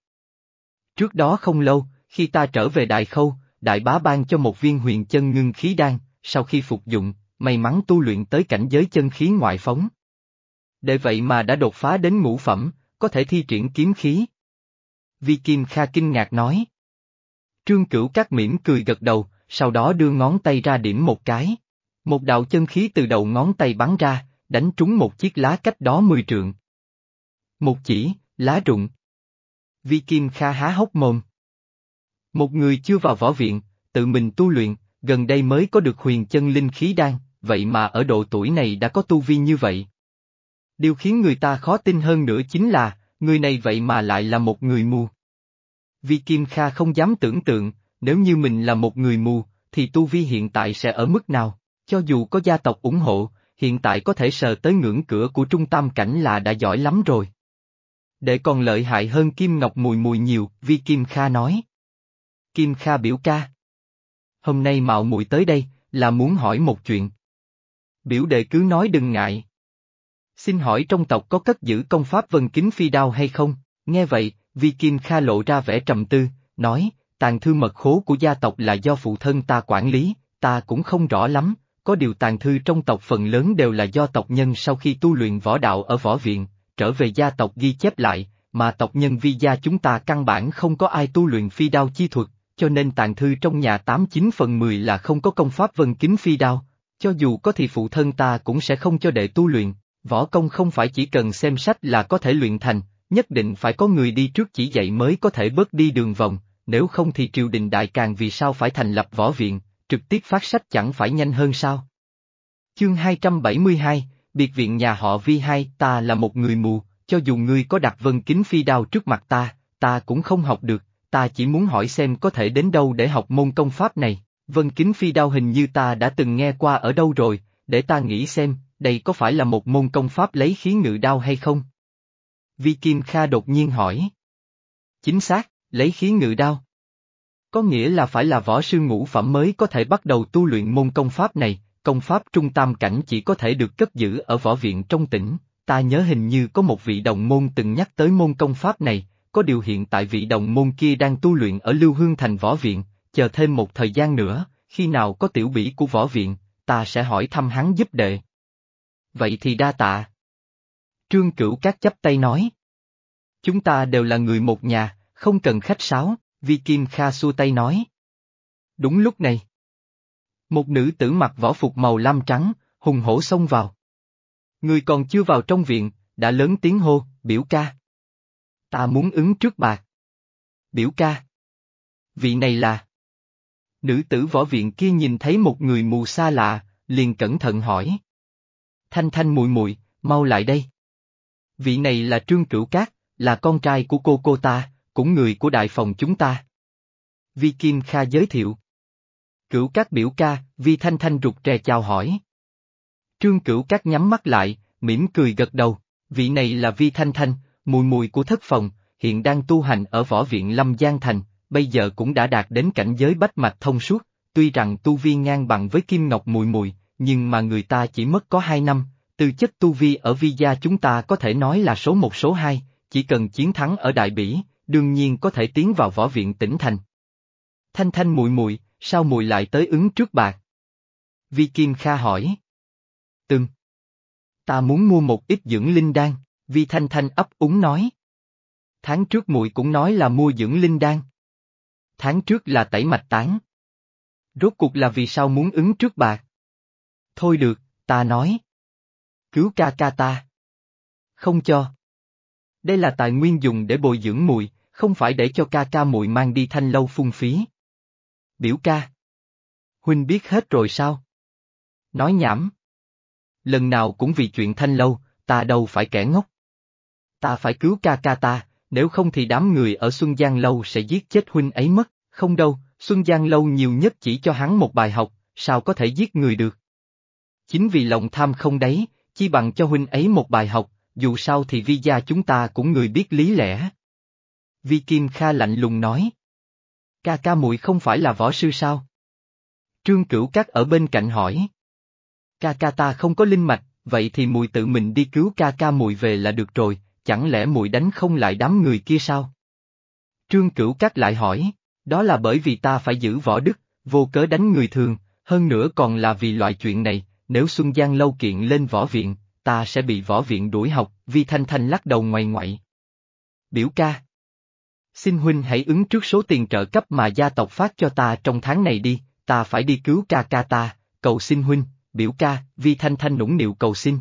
Trước đó không lâu, khi ta trở về Đại Khâu, Đại Bá ban cho một viên huyền chân ngưng khí đan, sau khi phục dụng, may mắn tu luyện tới cảnh giới chân khí ngoại phóng. Để vậy mà đã đột phá đến ngũ phẩm, có thể thi triển kiếm khí. Vi Kim Kha kinh ngạc nói. Trương Cửu Cát mỉm cười gật đầu, sau đó đưa ngón tay ra điểm một cái. Một đạo chân khí từ đầu ngón tay bắn ra, đánh trúng một chiếc lá cách đó mười trượng. Một chỉ, lá rụng. Vi Kim Kha há hốc mồm. Một người chưa vào võ viện, tự mình tu luyện, gần đây mới có được huyền chân linh khí đan, vậy mà ở độ tuổi này đã có tu vi như vậy. Điều khiến người ta khó tin hơn nữa chính là, người này vậy mà lại là một người mù. Vi Kim Kha không dám tưởng tượng, nếu như mình là một người mù, thì tu vi hiện tại sẽ ở mức nào, cho dù có gia tộc ủng hộ, hiện tại có thể sờ tới ngưỡng cửa của trung tâm cảnh là đã giỏi lắm rồi. Để còn lợi hại hơn Kim Ngọc Mùi Mùi nhiều, Vi Kim Kha nói. Kim Kha biểu ca. Hôm nay mạo muội tới đây, là muốn hỏi một chuyện. Biểu đệ cứ nói đừng ngại. Xin hỏi trong tộc có cất giữ công pháp vân kính phi đao hay không? Nghe vậy, Vi Kim Kha lộ ra vẻ trầm tư, nói, tàn thư mật khố của gia tộc là do phụ thân ta quản lý, ta cũng không rõ lắm, có điều tàn thư trong tộc phần lớn đều là do tộc nhân sau khi tu luyện võ đạo ở võ viện, trở về gia tộc ghi chép lại, mà tộc nhân vi gia chúng ta căn bản không có ai tu luyện phi đao chi thuật, cho nên tàn thư trong nhà 89 phần 10 là không có công pháp vân kính phi đao, cho dù có thì phụ thân ta cũng sẽ không cho đệ tu luyện, võ công không phải chỉ cần xem sách là có thể luyện thành, nhất định phải có người đi trước chỉ dạy mới có thể bớt đi đường vòng, nếu không thì triều đình đại càng vì sao phải thành lập võ viện, trực tiếp phát sách chẳng phải nhanh hơn sao? Chương 272, Biệt viện nhà họ Vi hai, ta là một người mù, cho dù ngươi có đặt vân kính phi đao trước mặt ta, ta cũng không học được, ta chỉ muốn hỏi xem có thể đến đâu để học môn công pháp này, vân kính phi đao hình như ta đã từng nghe qua ở đâu rồi, để ta nghĩ xem, đây có phải là một môn công pháp lấy khí ngự đao hay không? Vi Kim Kha đột nhiên hỏi. Chính xác, lấy khí ngự đao. Có nghĩa là phải là võ sư ngũ phẩm mới có thể bắt đầu tu luyện môn công pháp này, công pháp trung tam cảnh chỉ có thể được cất giữ ở võ viện trong tỉnh, ta nhớ hình như có một vị đồng môn từng nhắc tới môn công pháp này, có điều hiện tại vị đồng môn kia đang tu luyện ở Lưu Hương Thành võ viện, chờ thêm một thời gian nữa, khi nào có tiểu bỉ của võ viện, ta sẽ hỏi thăm hắn giúp đệ. Vậy thì đa tạ. Trương Cửu Các chấp tay nói. Chúng ta đều là người một nhà, không cần khách sáo, Vi Kim Kha xua tay nói. Đúng lúc này. Một nữ tử mặc võ phục màu lam trắng, hùng hổ xông vào. Người còn chưa vào trong viện, đã lớn tiếng hô, biểu ca. Ta muốn ứng trước bạc. Biểu ca. Vị này là... Nữ tử võ viện kia nhìn thấy một người mù xa lạ, liền cẩn thận hỏi. Thanh thanh muội muội, mau lại đây. Vị này là Trương Cửu Cát, là con trai của cô cô ta, cũng người của đại phòng chúng ta. Vi Kim Kha giới thiệu. Cửu Cát biểu ca, Vi Thanh Thanh rụt rè chào hỏi. Trương Cửu Cát nhắm mắt lại, mỉm cười gật đầu, vị này là Vi Thanh Thanh, mùi mùi của thất phòng, hiện đang tu hành ở võ viện Lâm Giang Thành, bây giờ cũng đã đạt đến cảnh giới bách mạch thông suốt, tuy rằng tu vi ngang bằng với Kim Ngọc mùi mùi, nhưng mà người ta chỉ mất có hai năm, từ chất tu vi ở vi gia chúng ta có thể nói là số một số hai, chỉ cần chiến thắng ở Đại Bỉ, đương nhiên có thể tiến vào võ viện tỉnh thành. Thanh thanh mùi mùi, sao mùi lại tới ứng trước bạc? Vi Kim Kha hỏi. Từng. Ta muốn mua một ít dưỡng linh đan, Vi Thanh Thanh ấp úng nói. Tháng trước mùi cũng nói là mua dưỡng linh đan. Tháng trước là tẩy mạch tán. Rốt cuộc là vì sao muốn ứng trước bạc? Thôi được, ta nói. Cứu ca ca ta. Không cho. Đây là tài nguyên dùng để bồi dưỡng mùi, không phải để cho ca ca mùi mang đi thanh lâu phung phí. Biểu ca. Huynh biết hết rồi sao? Nói nhảm. Lần nào cũng vì chuyện thanh lâu, ta đâu phải kẻ ngốc. Ta phải cứu ca ca ta, nếu không thì đám người ở Xuân Giang Lâu sẽ giết chết huynh ấy mất, không đâu, Xuân Giang Lâu nhiều nhất chỉ cho hắn một bài học, sao có thể giết người được. Chính vì lòng tham không đấy, chi bằng cho huynh ấy một bài học, dù sao thì vi gia chúng ta cũng người biết lý lẽ. Vi Kim Kha lạnh lùng nói. Ca ca muội không phải là võ sư sao? Trương Cửu Cát ở bên cạnh hỏi. Ca ca ta không có linh mạch, vậy thì mùi tự mình đi cứu ca ca mùi về là được rồi, chẳng lẽ mùi đánh không lại đám người kia sao? Trương Cửu Cát lại hỏi, đó là bởi vì ta phải giữ võ đức, vô cớ đánh người thường, hơn nữa còn là vì loại chuyện này, nếu Xuân Giang lâu kiện lên võ viện, ta sẽ bị võ viện đuổi học, Vi Thanh Thanh lắc đầu ngoài ngoại. Biểu ca. Xin huynh hãy ứng trước số tiền trợ cấp mà gia tộc phát cho ta trong tháng này đi, ta phải đi cứu ca ca ta, cầu xin huynh, biểu ca, Vi Thanh Thanh nũng nịu cầu xin.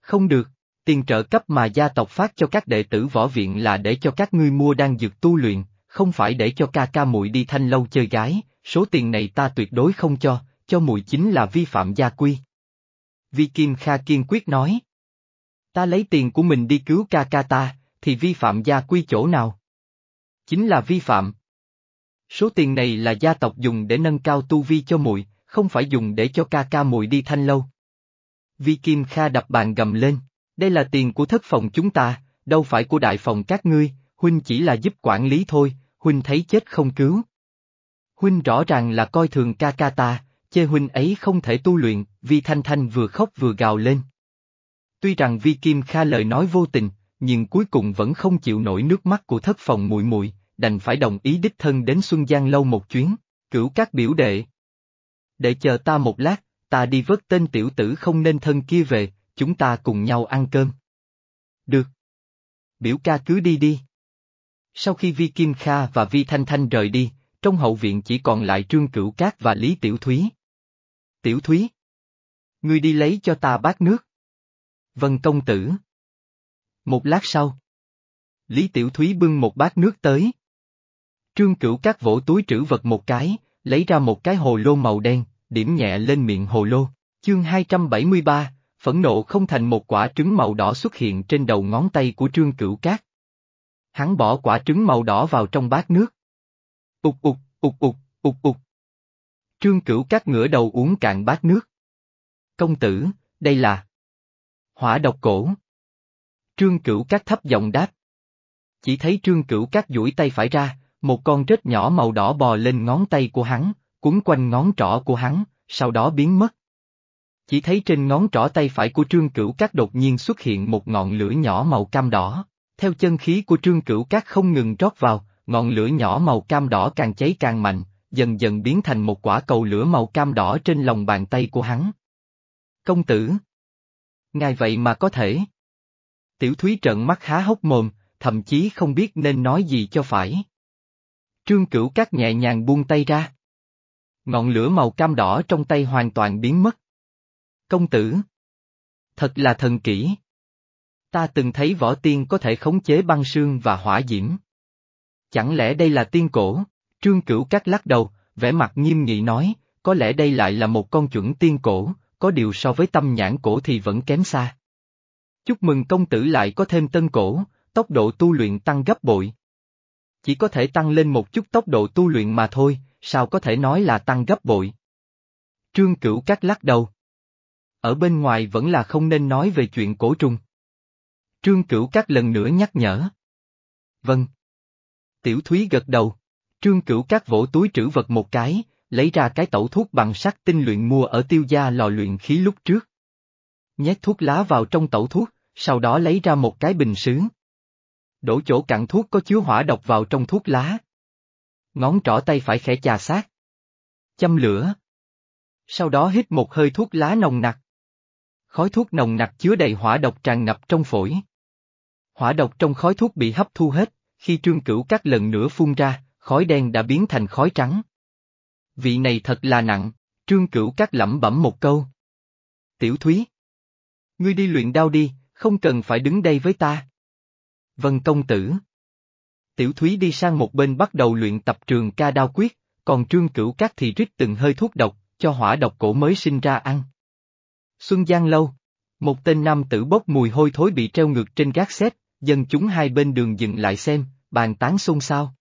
Không được, tiền trợ cấp mà gia tộc phát cho các đệ tử võ viện là để cho các ngươi mua đan dược tu luyện, không phải để cho ca ca muội đi thanh lâu chơi gái, số tiền này ta tuyệt đối không cho, cho muội chính là vi phạm gia quy. Vi Kim Kha kiên quyết nói. Ta lấy tiền của mình đi cứu ca ca ta, thì vi phạm gia quy chỗ nào? Chính là vi phạm. Số tiền này là gia tộc dùng để nâng cao tu vi cho muội, không phải dùng để cho ca ca muội đi thanh lâu. Vi Kim Kha đập bàn gầm lên, đây là tiền của thất phòng chúng ta, đâu phải của đại phòng các ngươi, huynh chỉ là giúp quản lý thôi, huynh thấy chết không cứu. Huynh rõ ràng là coi thường ca ca ta, chê huynh ấy không thể tu luyện, Vi Thanh Thanh vừa khóc vừa gào lên. Tuy rằng Vi Kim Kha lời nói vô tình, nhưng cuối cùng vẫn không chịu nổi nước mắt của thất phòng muội muội, đành phải đồng ý đích thân đến Xuân Giang lâu một chuyến, cửu các biểu đệ. Để chờ ta một lát, ta đi vớt tên tiểu tử không nên thân kia về, chúng ta cùng nhau ăn cơm. Được. Biểu ca cứ đi đi. Sau khi Vi Kim Kha và Vi Thanh Thanh rời đi, trong hậu viện chỉ còn lại Trương Cửu Cát và Lý Tiểu Thúy. Tiểu Thúy. Ngươi đi lấy cho ta bát nước. Vân công tử. Một lát sau. Lý Tiểu Thúy bưng một bát nước tới. Trương Cửu Cát vỗ túi trữ vật một cái, lấy ra một cái hồ lô màu đen, điểm nhẹ lên miệng hồ lô. Chương 273, phẫn nộ không thành một quả trứng màu đỏ xuất hiện trên đầu ngón tay của Trương Cửu Cát. Hắn bỏ quả trứng màu đỏ vào trong bát nước. Ục ục, ục ục, ục ục. Trương Cửu Cát ngửa đầu uống cạn bát nước. Công tử, đây là hỏa độc cổ. Trương Cửu Cát thấp giọng đáp. Chỉ thấy Trương Cửu Cát duỗi tay phải ra, một con rết nhỏ màu đỏ bò lên ngón tay của hắn, cuốn quanh ngón trỏ của hắn, sau đó biến mất. Chỉ thấy trên ngón trỏ tay phải của Trương Cửu Cát đột nhiên xuất hiện một ngọn lửa nhỏ màu cam đỏ, theo chân khí của Trương Cửu Cát không ngừng rót vào, ngọn lửa nhỏ màu cam đỏ càng cháy càng mạnh, dần dần biến thành một quả cầu lửa màu cam đỏ trên lòng bàn tay của hắn. Công tử! Ngài vậy mà có thể. Tiểu Thúy trợn mắt há hốc mồm, thậm chí không biết nên nói gì cho phải. Trương Cửu Cát nhẹ nhàng buông tay ra. Ngọn lửa màu cam đỏ trong tay hoàn toàn biến mất. Công tử! Thật là thần kỹ. Ta từng thấy võ tiên có thể khống chế băng sương và hỏa diễm. Chẳng lẽ đây là tiên cổ? Trương Cửu Cát lắc đầu, vẻ mặt nghiêm nghị nói, có lẽ đây lại là một con chuẩn tiên cổ, có điều so với tâm nhãn cổ thì vẫn kém xa. Chúc mừng công tử lại có thêm tân cổ, tốc độ tu luyện tăng gấp bội. Chỉ có thể tăng lên một chút tốc độ tu luyện mà thôi, sao có thể nói là tăng gấp bội. Trương Cửu Cát lắc đầu. Ở bên ngoài vẫn là không nên nói về chuyện cổ trùng. Trương Cửu Cát lần nữa nhắc nhở. Vâng. Tiểu Thúy gật đầu. Trương Cửu các vỗ túi trữ vật một cái, lấy ra cái tẩu thuốc bằng sắt tinh luyện mua ở tiêu gia lò luyện khí lúc trước. Nhét thuốc lá vào trong tẩu thuốc, sau đó lấy ra một cái bình sứ. Đổ chỗ cặn thuốc có chứa hỏa độc vào trong thuốc lá. Ngón trỏ tay phải khẽ chà sát. Châm lửa. Sau đó hít một hơi thuốc lá nồng nặc. Khói thuốc nồng nặc chứa đầy hỏa độc tràn ngập trong phổi. Hỏa độc trong khói thuốc bị hấp thu hết, khi trương cửu các lần nữa phun ra, khói đen đã biến thành khói trắng. Vị này thật là nặng, trương cửu các lẩm bẩm một câu. Tiểu Thúy. Ngươi đi luyện đao đi, không cần phải đứng đây với ta. Vân công tử. Tiểu Thúy đi sang một bên bắt đầu luyện tập trường ca đao quyết, còn trương cửu các thì rít từng hơi thuốc độc, cho hỏa độc cổ mới sinh ra ăn. Xuân Giang Lâu. Một tên nam tử bốc mùi hôi thối bị treo ngược trên gác xếp, dân chúng hai bên đường dừng lại xem, bàn tán xôn xao.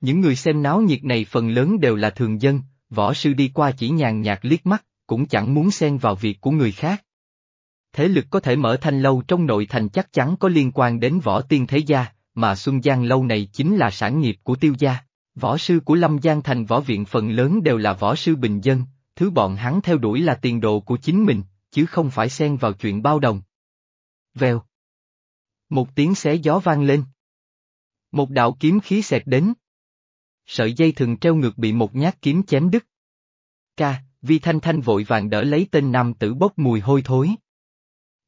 Những người xem náo nhiệt này phần lớn đều là thường dân, võ sư đi qua chỉ nhàn nhạt liếc mắt, cũng chẳng muốn xen vào việc của người khác. Thế lực có thể mở thanh lâu trong nội thành chắc chắn có liên quan đến võ tiên thế gia, mà Xuân Giang lâu này chính là sản nghiệp của tiêu gia. Võ sư của Lâm Giang thành võ viện phần lớn đều là võ sư bình dân, thứ bọn hắn theo đuổi là tiền đồ của chính mình, chứ không phải xen vào chuyện bao đồng. Vèo. Một tiếng xé gió vang lên. Một đạo kiếm khí xẹt đến. Sợi dây thừng treo ngược bị một nhát kiếm chém đứt. Ca, Vi Thanh Thanh vội vàng đỡ lấy tên nam tử bốc mùi hôi thối.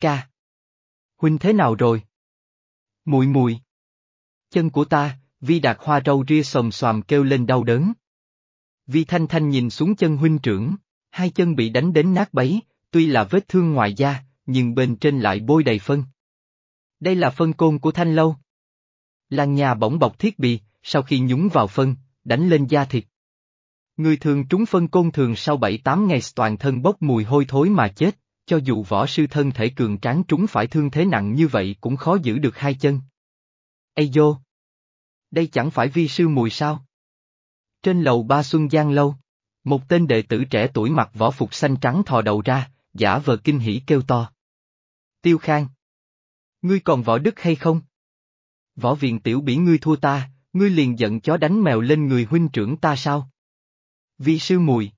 Ca. Huynh thế nào rồi? Mùi mùi. Chân của ta, Vi Đạt Hoa râu ria sòm xoàm kêu lên đau đớn. Vi Thanh Thanh nhìn xuống chân huynh trưởng, hai chân bị đánh đến nát bấy, tuy là vết thương ngoài da, nhưng bên trên lại bôi đầy phân. Đây là phân côn của Thanh Lâu. Làng nhà bỗng bọc thiết bị, sau khi nhúng vào phân, đánh lên da thịt. Người thường trúng phân côn thường sau 7-8 ngày toàn thân bốc mùi hôi thối mà chết, cho dù võ sư thân thể cường tráng trúng phải thương thế nặng như vậy cũng khó giữ được hai chân. Ây dô! Đây chẳng phải vi sư mùi sao? Trên lầu ba xuân giang lâu, một tên đệ tử trẻ tuổi mặc võ phục xanh trắng thò đầu ra, giả vờ kinh hỉ kêu to. Tiêu Khang! Ngươi còn võ đức hay không? Võ viện tiểu bỉ ngươi thua ta, ngươi liền giận chó đánh mèo lên người huynh trưởng ta sao? Vi sư mùi!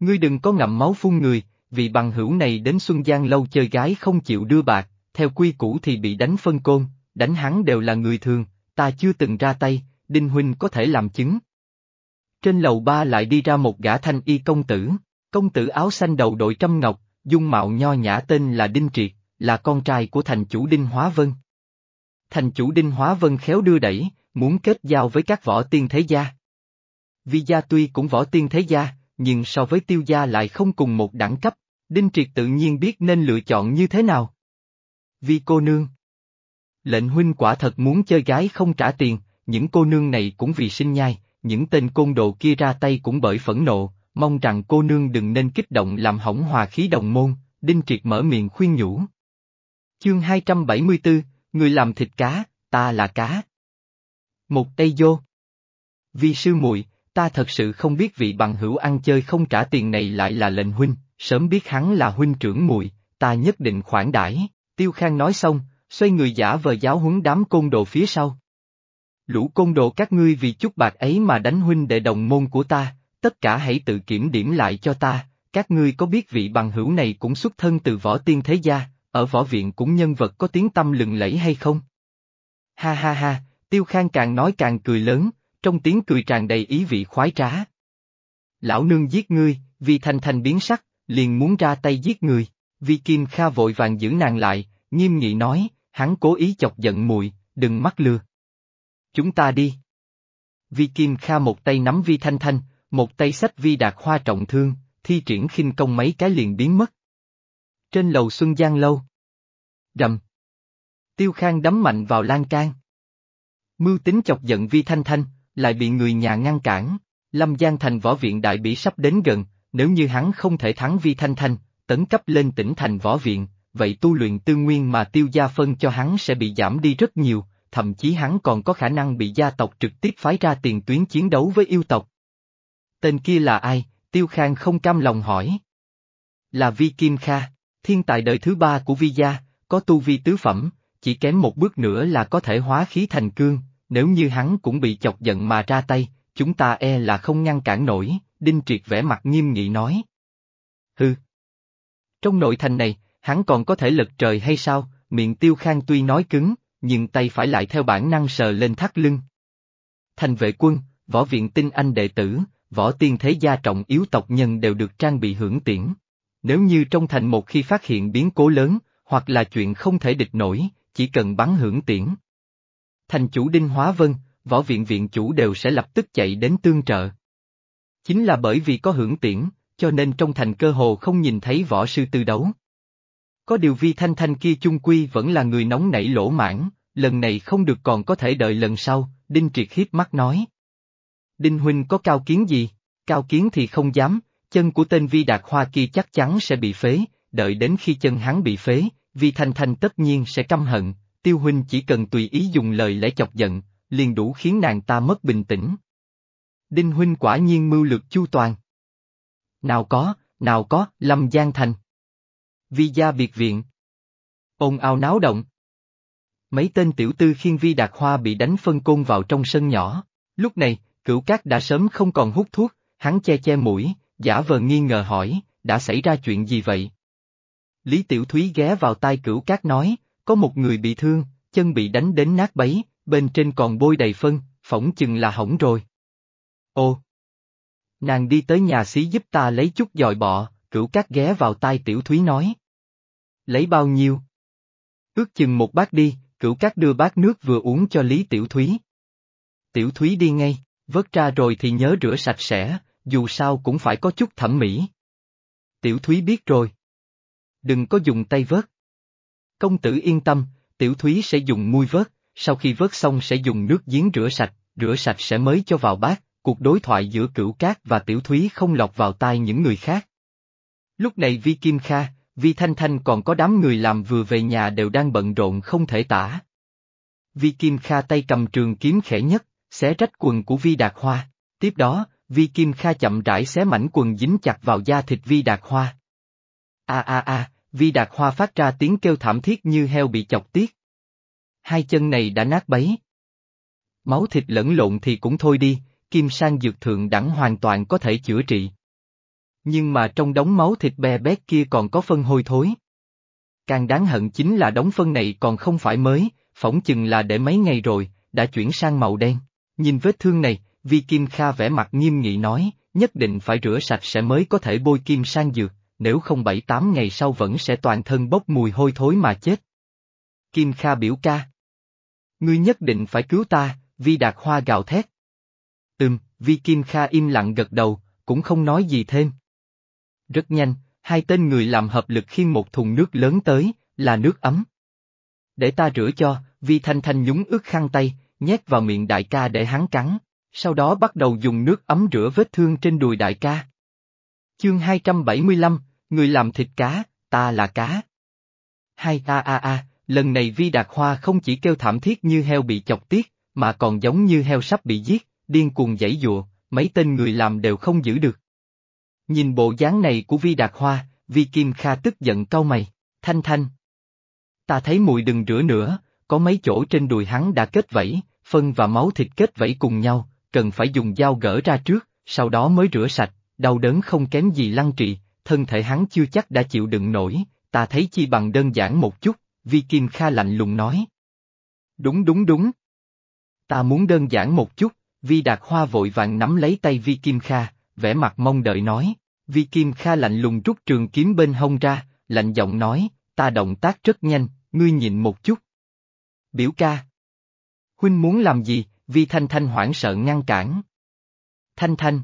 Ngươi đừng có ngậm máu phun người, vì bằng hữu này đến Xuân Giang lâu chơi gái không chịu đưa bạc, theo quy củ thì bị đánh phân côn, đánh hắn đều là người thường, ta chưa từng ra tay, Đinh Huynh có thể làm chứng. Trên lầu ba lại đi ra một gã thanh y công tử, Công tử áo xanh đầu đội trăm ngọc, dung mạo nho nhã tên là Đinh Triệt, là con trai của thành chủ Đinh Hóa Vân. Thành chủ Đinh Hóa Vân khéo đưa đẩy, muốn kết giao với các võ tiên thế gia. Vì gia tuy cũng võ tiên thế gia, nhưng so với tiêu gia lại không cùng một đẳng cấp, Đinh Triệt tự nhiên biết nên lựa chọn như thế nào. Vì cô nương. Lệnh huynh quả thật muốn chơi gái không trả tiền, những cô nương này cũng vì sinh nhai, những tên côn đồ kia ra tay cũng bởi phẫn nộ, mong rằng cô nương đừng nên kích động làm hỏng hòa khí đồng môn, Đinh Triệt mở miệng khuyên nhủ. Chương 274, người làm thịt cá, ta là cá. Một tay vô. Vì sư muội, ta thật sự không biết vị bằng hữu ăn chơi không trả tiền này lại là lệnh huynh, sớm biết hắn là huynh trưởng muội, ta nhất định khoản đãi. Tiêu Khang nói xong, xoay người giả vờ giáo huấn đám côn đồ phía sau. Lũ côn đồ các ngươi vì chút bạc ấy mà đánh huynh đệ đồng môn của ta, tất cả hãy tự kiểm điểm lại cho ta, các ngươi có biết vị bằng hữu này cũng xuất thân từ võ tiên thế gia, ở võ viện cũng nhân vật có tiếng tâm lừng lẫy hay không? Ha ha ha, Tiêu Khang càng nói càng cười lớn, trong tiếng cười tràn đầy ý vị khoái trá. Lão nương giết ngươi, vì thanh thanh biến sắc, liền muốn ra tay giết người, vì Kim Kha vội vàng giữ nàng lại, nghiêm nghị nói, hắn cố ý chọc giận muội, đừng mắc lừa. Chúng ta đi. Vi Kim Kha một tay nắm Vi Thanh Thanh, một tay sách Vi Đạt Hoa trọng thương, thi triển khinh công mấy cái liền biến mất. Trên lầu Xuân Giang Lâu. Rầm. Tiêu Khang đấm mạnh vào lan can. Mưu tính chọc giận Vi Thanh Thanh, lại bị người nhà ngăn cản. Lâm Giang thành võ viện đại bỉ sắp đến gần, nếu như hắn không thể thắng Vi Thanh Thanh, tấn cấp lên tỉnh thành võ viện, vậy tu luyện tư nguyên mà tiêu gia phân cho hắn sẽ bị giảm đi rất nhiều, thậm chí hắn còn có khả năng bị gia tộc trực tiếp phái ra tiền tuyến chiến đấu với yêu tộc. Tên kia là ai? Tiêu Khang không cam lòng hỏi. Là Vi Kim Kha, thiên tài đời thứ ba của Vi gia, có tu vi tứ phẩm, chỉ kém một bước nữa là có thể hóa khí thành cương, nếu như hắn cũng bị chọc giận mà ra tay, chúng ta e là không ngăn cản nổi, Đinh Triệt vẻ mặt nghiêm nghị nói. Hừ. Trong nội thành này, hắn còn có thể lật trời hay sao, miệng tiêu khang tuy nói cứng, nhưng tay phải lại theo bản năng sờ lên thắt lưng. Thành vệ quân, võ viện tinh anh đệ tử, võ tiên thế gia trọng yếu tộc nhân đều được trang bị hưởng tiễn. Nếu như trong thành một khi phát hiện biến cố lớn, hoặc là chuyện không thể địch nổi, chỉ cần bắn hưởng tiễn. Thành chủ Đinh Hóa Vân, võ viện viện chủ đều sẽ lập tức chạy đến tương trợ. Chính là bởi vì có hưởng tiễn, cho nên trong thành cơ hồ không nhìn thấy võ sư tư đấu. Có điều vi thanh thanh kia chung quy vẫn là người nóng nảy lỗ mãn, lần này không được còn có thể đợi lần sau, Đinh Triệt hiếp mắt nói. Đinh Huynh có cao kiến gì? Cao kiến thì không dám, chân của tên vi đạt hoa kia chắc chắn sẽ bị phế, đợi đến khi chân hắn bị phế, vi thanh thanh tất nhiên sẽ căm hận, tiêu huynh chỉ cần tùy ý dùng lời lẽ chọc giận, liền đủ khiến nàng ta mất bình tĩnh. Đinh Huynh quả nhiên mưu lược chu toàn. Nào có, nào có, Lâm Giang Thành. Vi gia biệt viện. Ồn ào náo động. Mấy tên tiểu tư khiên vi đạt hoa bị đánh phân côn vào trong sân nhỏ. Lúc này, cửu cát đã sớm không còn hút thuốc, hắn che che mũi, giả vờ nghi ngờ hỏi, đã xảy ra chuyện gì vậy? Lý Tiểu Thúy ghé vào tai cửu cát nói, có một người bị thương, chân bị đánh đến nát bấy, bên trên còn bôi đầy phân, phỏng chừng là hỏng rồi. Ô! Nàng đi tới nhà xí giúp ta lấy chút dòi bọ, cửu cát ghé vào tai Tiểu Thúy nói. Lấy bao nhiêu? Ước chừng một bát đi, cửu cát đưa bát nước vừa uống cho Lý Tiểu Thúy. Tiểu Thúy đi ngay, vớt ra rồi thì nhớ rửa sạch sẽ, dù sao cũng phải có chút thẩm mỹ. Tiểu Thúy biết rồi. Đừng có dùng tay vớt. Công tử yên tâm, Tiểu Thúy sẽ dùng muôi vớt, sau khi vớt xong sẽ dùng nước giếng rửa sạch, rửa sạch sẽ mới cho vào bát, cuộc đối thoại giữa cửu cát và Tiểu Thúy không lọt vào tai những người khác. Lúc này Vi Kim Kha, Vi Thanh Thanh còn có đám người làm vừa về nhà đều đang bận rộn không thể tả. Vi Kim Kha tay cầm trường kiếm khẽ nhất, xé rách quần của Vi Đạt Hoa. Tiếp đó, Vi Kim Kha chậm rãi xé mảnh quần dính chặt vào da thịt Vi Đạt Hoa. A a a, Vi Đạt Hoa phát ra tiếng kêu thảm thiết như heo bị chọc tiết. Hai chân này đã nát bấy. Máu thịt lẫn lộn thì cũng thôi đi, Kim Sang dược thượng đẳng hoàn toàn có thể chữa trị. Nhưng mà trong đống máu thịt bè bét kia còn có phân hôi thối. Càng đáng hận chính là đống phân này còn không phải mới, phỏng chừng là để mấy ngày rồi, đã chuyển sang màu đen. Nhìn vết thương này, Vi Kim Kha vẽ mặt nghiêm nghị nói, nhất định phải rửa sạch sẽ mới có thể bôi kim sang dược, nếu không bảy tám ngày sau vẫn sẽ toàn thân bốc mùi hôi thối mà chết. Kim Kha biểu ca. Ngươi nhất định phải cứu ta, Vi Đạt Hoa gào thét. Ừm, Vi Kim Kha im lặng gật đầu, cũng không nói gì thêm. Rất nhanh, hai tên người làm hợp lực khiêng một thùng nước lớn tới, là nước ấm. Để ta rửa cho, Vi Thanh Thanh nhúng ướt khăn tay, nhét vào miệng đại ca để hắn cắn, sau đó bắt đầu dùng nước ấm rửa vết thương trên đùi đại ca. Chương 275, người làm thịt cá, ta là cá. Hai a a a, lần này Vi Đạt Hoa không chỉ kêu thảm thiết như heo bị chọc tiết, mà còn giống như heo sắp bị giết, điên cuồng giãy dụa, mấy tên người làm đều không giữ được. Nhìn bộ dáng này của Vi Đạt Hoa, Vi Kim Kha tức giận cau mày, thanh thanh. Ta thấy mùi đừng rửa nữa, có mấy chỗ trên đùi hắn đã kết vẫy, phân và máu thịt kết vẫy cùng nhau, cần phải dùng dao gỡ ra trước, sau đó mới rửa sạch, đau đớn không kém gì lăng trị, thân thể hắn chưa chắc đã chịu đựng nổi, ta thấy chi bằng đơn giản một chút, Vi Kim Kha lạnh lùng nói. Đúng đúng đúng. Ta muốn đơn giản một chút, Vi Đạt Hoa vội vàng nắm lấy tay Vi Kim Kha, vẻ mặt mong đợi nói. Vi Kim Kha lạnh lùng rút trường kiếm bên hông ra, lạnh giọng nói, ta động tác rất nhanh, ngươi nhìn một chút. Biểu ca. Huynh muốn làm gì, Vi Thanh Thanh hoảng sợ ngăn cản. Thanh Thanh.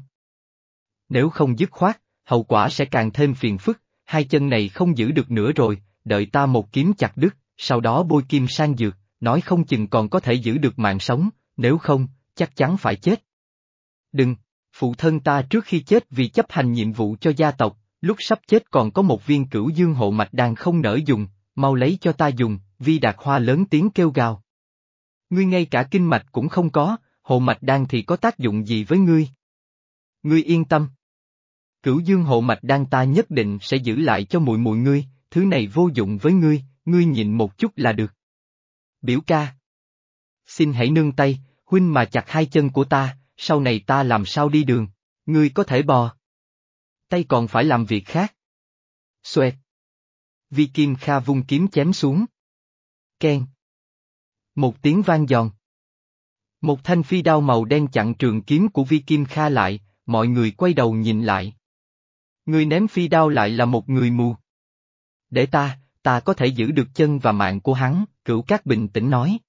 Nếu không dứt khoát, hậu quả sẽ càng thêm phiền phức, hai chân này không giữ được nữa rồi, đợi ta một kiếm chặt đứt, sau đó bôi kim sang dược, nói không chừng còn có thể giữ được mạng sống, nếu không, chắc chắn phải chết. Đừng, phụ thân ta trước khi chết vì chấp hành nhiệm vụ cho gia tộc, lúc sắp chết còn có một viên cửu dương hộ mạch đang không nở dùng, mau lấy cho ta dùng, vi đạt hoa lớn tiếng kêu gào. Ngươi ngay cả kinh mạch cũng không có, hộ mạch đan thì có tác dụng gì với ngươi? Ngươi yên tâm. Cửu dương hộ mạch đan ta nhất định sẽ giữ lại cho mùi mùi ngươi, thứ này vô dụng với ngươi, ngươi nhìn một chút là được. Biểu ca. Xin hãy nương tay, huynh mà chặt hai chân của ta, sau này ta làm sao đi đường, ngươi có thể bò. Tay còn phải làm việc khác. Xoẹt. Vi Kim Kha vung kiếm chém xuống. Ken. Một tiếng vang giòn. Một thanh phi đao màu đen chặn trường kiếm của Vi Kim Kha lại, mọi người quay đầu nhìn lại. Người ném phi đao lại là một người mù. Để ta, ta có thể giữ được chân và mạng của hắn, cửu Cát bình tĩnh nói.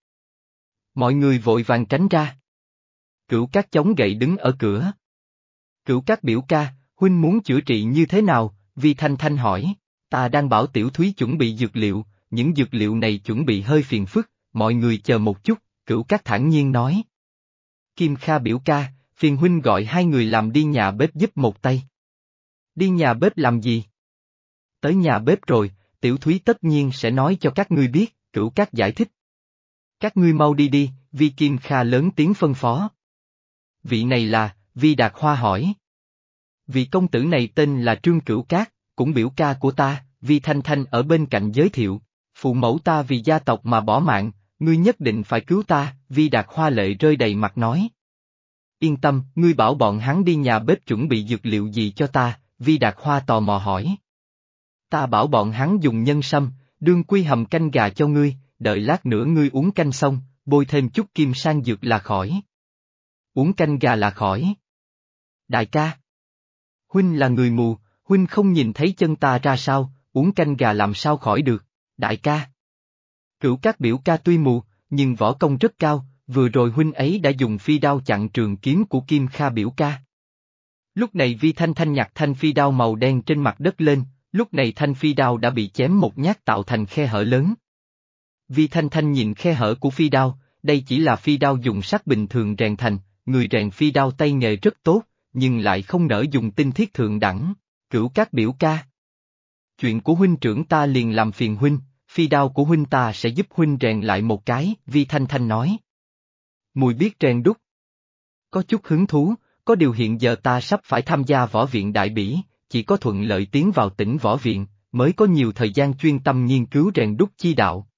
Mọi người vội vàng tránh ra. Cửu Cát chống gậy đứng ở cửa. Cửu Cát biểu ca, huynh muốn chữa trị như thế nào, Vi Thanh Thanh hỏi, ta đang bảo tiểu thúy chuẩn bị dược liệu, những dược liệu này chuẩn bị hơi phiền phức, mọi người chờ một chút, cửu Cát thản nhiên nói. Kim Kha biểu ca, phiền huynh gọi hai người làm đi nhà bếp giúp một tay. Đi nhà bếp làm gì? Tới nhà bếp rồi, tiểu thúy tất nhiên sẽ nói cho các ngươi biết, cửu các giải thích. Các ngươi mau đi đi, Vi Kim Kha lớn tiếng phân phó. Vị này là, Vi Đạt Hoa hỏi. Vị công tử này tên là Trương Cửu Cát, cũng biểu ca của ta, Vi Thanh Thanh ở bên cạnh giới thiệu. Phụ mẫu ta vì gia tộc mà bỏ mạng, ngươi nhất định phải cứu ta, Vi Đạt Hoa lệ rơi đầy mặt nói. Yên tâm, ngươi bảo bọn hắn đi nhà bếp chuẩn bị dược liệu gì cho ta, Vi Đạt Hoa tò mò hỏi. Ta bảo bọn hắn dùng nhân sâm, đương quy hầm canh gà cho ngươi, đợi lát nữa ngươi uống canh xong, bôi thêm chút kim sang dược là khỏi. Uống canh gà là khỏi. Đại ca. Huynh là người mù, Huynh không nhìn thấy chân ta ra sao, uống canh gà làm sao khỏi được, đại ca. Cửu các biểu ca tuy mù, nhưng võ công rất cao, vừa rồi huynh ấy đã dùng phi đao chặn trường kiếm của Kim Kha biểu ca. Lúc này Vi Thanh Thanh nhặt thanh phi đao màu đen trên mặt đất lên, lúc này thanh phi đao đã bị chém một nhát tạo thành khe hở lớn. Vi Thanh Thanh nhìn khe hở của phi đao, đây chỉ là phi đao dùng sắt bình thường rèn thành, người rèn phi đao tay nghề rất tốt, nhưng lại không nỡ dùng tinh thiết thượng đẳng, cửu các biểu ca. Chuyện của huynh trưởng ta liền làm phiền huynh, phi đao của huynh ta sẽ giúp huynh rèn lại một cái, Vi Thanh Thanh nói. Mùi biết rèn đúc. Có chút hứng thú, có điều hiện giờ ta sắp phải tham gia võ viện đại bỉ, chỉ có thuận lợi tiến vào tỉnh võ viện, mới có nhiều thời gian chuyên tâm nghiên cứu rèn đúc chi đạo.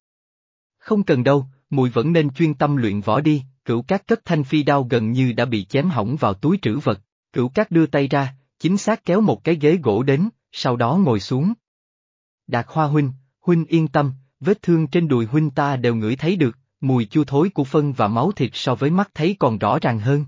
Không cần đâu, mùi vẫn nên chuyên tâm luyện võ đi, cửu các cất thanh phi đao gần như đã bị chém hỏng vào túi trữ vật, cửu các đưa tay ra, chính xác kéo một cái ghế gỗ đến, sau đó ngồi xuống. Đạt hoa huynh, huynh yên tâm, vết thương trên đùi huynh ta đều ngửi thấy được, mùi chua thối của phân và máu thịt so với mắt thấy còn rõ ràng hơn.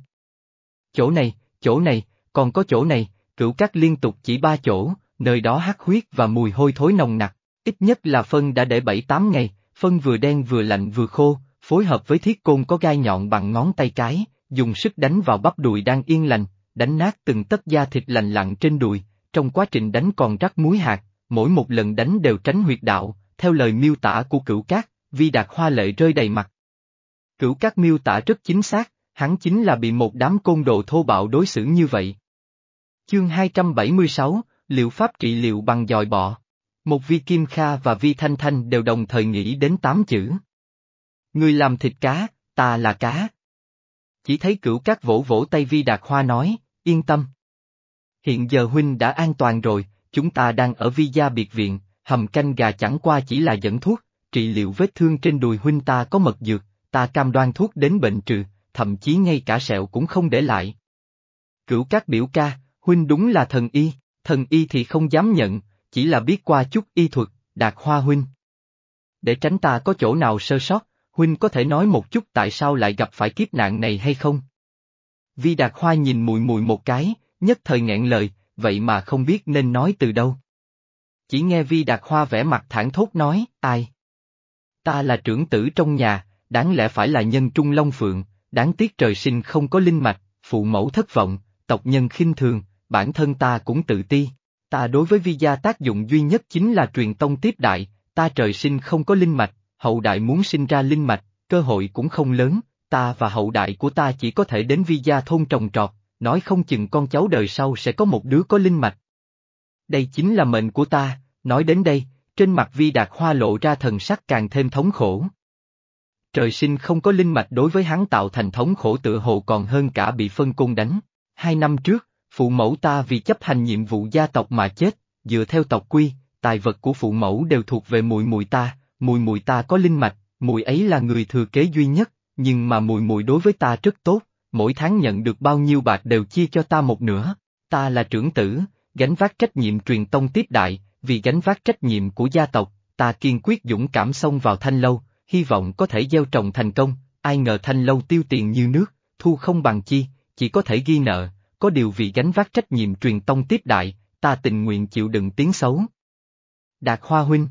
Chỗ này, chỗ này, còn có chỗ này, cửu cát liên tục chỉ ba chỗ, nơi đó hắc huyết và mùi hôi thối nồng nặc, ít nhất là phân đã để bảy tám ngày, phân vừa đen vừa lạnh vừa khô, phối hợp với thiết côn có gai nhọn bằng ngón tay cái, dùng sức đánh vào bắp đùi đang yên lành, đánh nát từng tấc da thịt lành lặn trên đùi, trong quá trình đánh còn rắc muối hạt, mỗi một lần đánh đều tránh huyệt đạo, theo lời miêu tả của cửu cát, vi đạt hoa lệ rơi đầy mặt. Cửu cát miêu tả rất chính xác, hắn chính là bị một đám côn đồ thô bạo đối xử như vậy. Chương 276, Liệu pháp trị liệu bằng dòi bọ. Một vi kim kha và vi thanh thanh đều đồng thời nghĩ đến tám chữ. Người làm thịt cá, ta là cá. Chỉ thấy cửu các vỗ vỗ tay vi đạt hoa nói, yên tâm. Hiện giờ huynh đã an toàn rồi, chúng ta đang ở vi gia biệt viện, hầm canh gà chẳng qua chỉ là dẫn thuốc, trị liệu vết thương trên đùi huynh ta có mật dược, ta cam đoan thuốc đến bệnh trừ, thậm chí ngay cả sẹo cũng không để lại. Cửu các biểu ca, huynh đúng là thần y, thần y thì không dám nhận, chỉ là biết qua chút y thuật, đạt hoa huynh. Để tránh ta có chỗ nào sơ sót, huynh có thể nói một chút tại sao lại gặp phải kiếp nạn này hay không? Vi đạt hoa nhìn mùi mùi một cái, nhất thời nghẹn lời, vậy mà không biết nên nói từ đâu. Chỉ nghe Vi đạt hoa vẽ mặt thẳng thốt nói, ai? Ta là trưởng tử trong nhà, đáng lẽ phải là nhân trung long phượng, đáng tiếc trời sinh không có linh mạch, phụ mẫu thất vọng, tộc nhân khinh thường, bản thân ta cũng tự ti. Ta đối với vi gia tác dụng duy nhất chính là truyền tông tiếp đại, ta trời sinh không có linh mạch, hậu đại muốn sinh ra linh mạch, cơ hội cũng không lớn, ta và hậu đại của ta chỉ có thể đến vi gia thôn trồng trọt, nói không chừng con cháu đời sau sẽ có một đứa có linh mạch. Đây chính là mệnh của ta, nói đến đây, trên mặt vi đạt hoa lộ ra thần sắc càng thêm thống khổ. Trời sinh không có linh mạch đối với hắn tạo thành thống khổ tựa hồ còn hơn cả bị phân cung đánh. Hai năm trước, phụ mẫu ta vì chấp hành nhiệm vụ gia tộc mà chết, dựa theo tộc quy, tài vật của phụ mẫu đều thuộc về mùi mùi ta, mùi mùi ta có linh mạch, mùi ấy là người thừa kế duy nhất, nhưng mà mùi mùi đối với ta rất tốt, mỗi tháng nhận được bao nhiêu bạc đều chia cho ta một nửa, ta là trưởng tử, gánh vác trách nhiệm truyền tông tiếp đại, vì gánh vác trách nhiệm của gia tộc, ta kiên quyết dũng cảm xông vào thanh lâu, hy vọng có thể gieo trồng thành công, ai ngờ thanh lâu tiêu tiền như nước, thu không bằng chi, chỉ có thể ghi nợ, có điều vì gánh vác trách nhiệm truyền tông tiếp đại, ta tình nguyện chịu đựng tiếng xấu. Đạt Hoa Huynh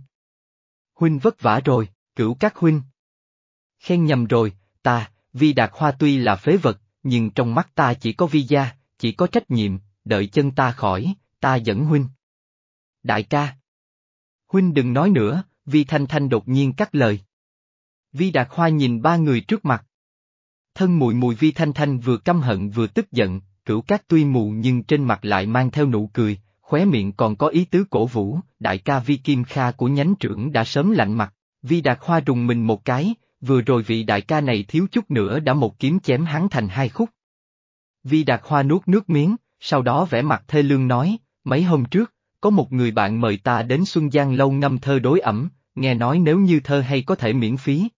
Huynh vất vả rồi, cửu các huynh. Khen nhầm rồi, ta, vì Đạt Hoa tuy là phế vật, nhưng trong mắt ta chỉ có vi gia, chỉ có trách nhiệm, đợi chân ta khỏi, ta dẫn huynh. Đại ca. Huynh đừng nói nữa, Vi Thanh Thanh đột nhiên cắt lời. Vi Đạt Hoa nhìn ba người trước mặt. Thân mùi mùi Vi Thanh Thanh vừa căm hận vừa tức giận, cửu cát tuy mù nhưng trên mặt lại mang theo nụ cười, khóe miệng còn có ý tứ cổ vũ, đại ca Vi Kim Kha của nhánh trưởng đã sớm lạnh mặt, Vi Đạt Hoa rùng mình một cái, vừa rồi vị đại ca này thiếu chút nữa đã một kiếm chém hắn thành hai khúc. Vi Đạt Hoa nuốt nước miếng, sau đó vẽ mặt thê lương nói, mấy hôm trước, có một người bạn mời ta đến Xuân Giang lâu ngâm thơ đối ẩm, nghe nói nếu như thơ hay có thể miễn phí.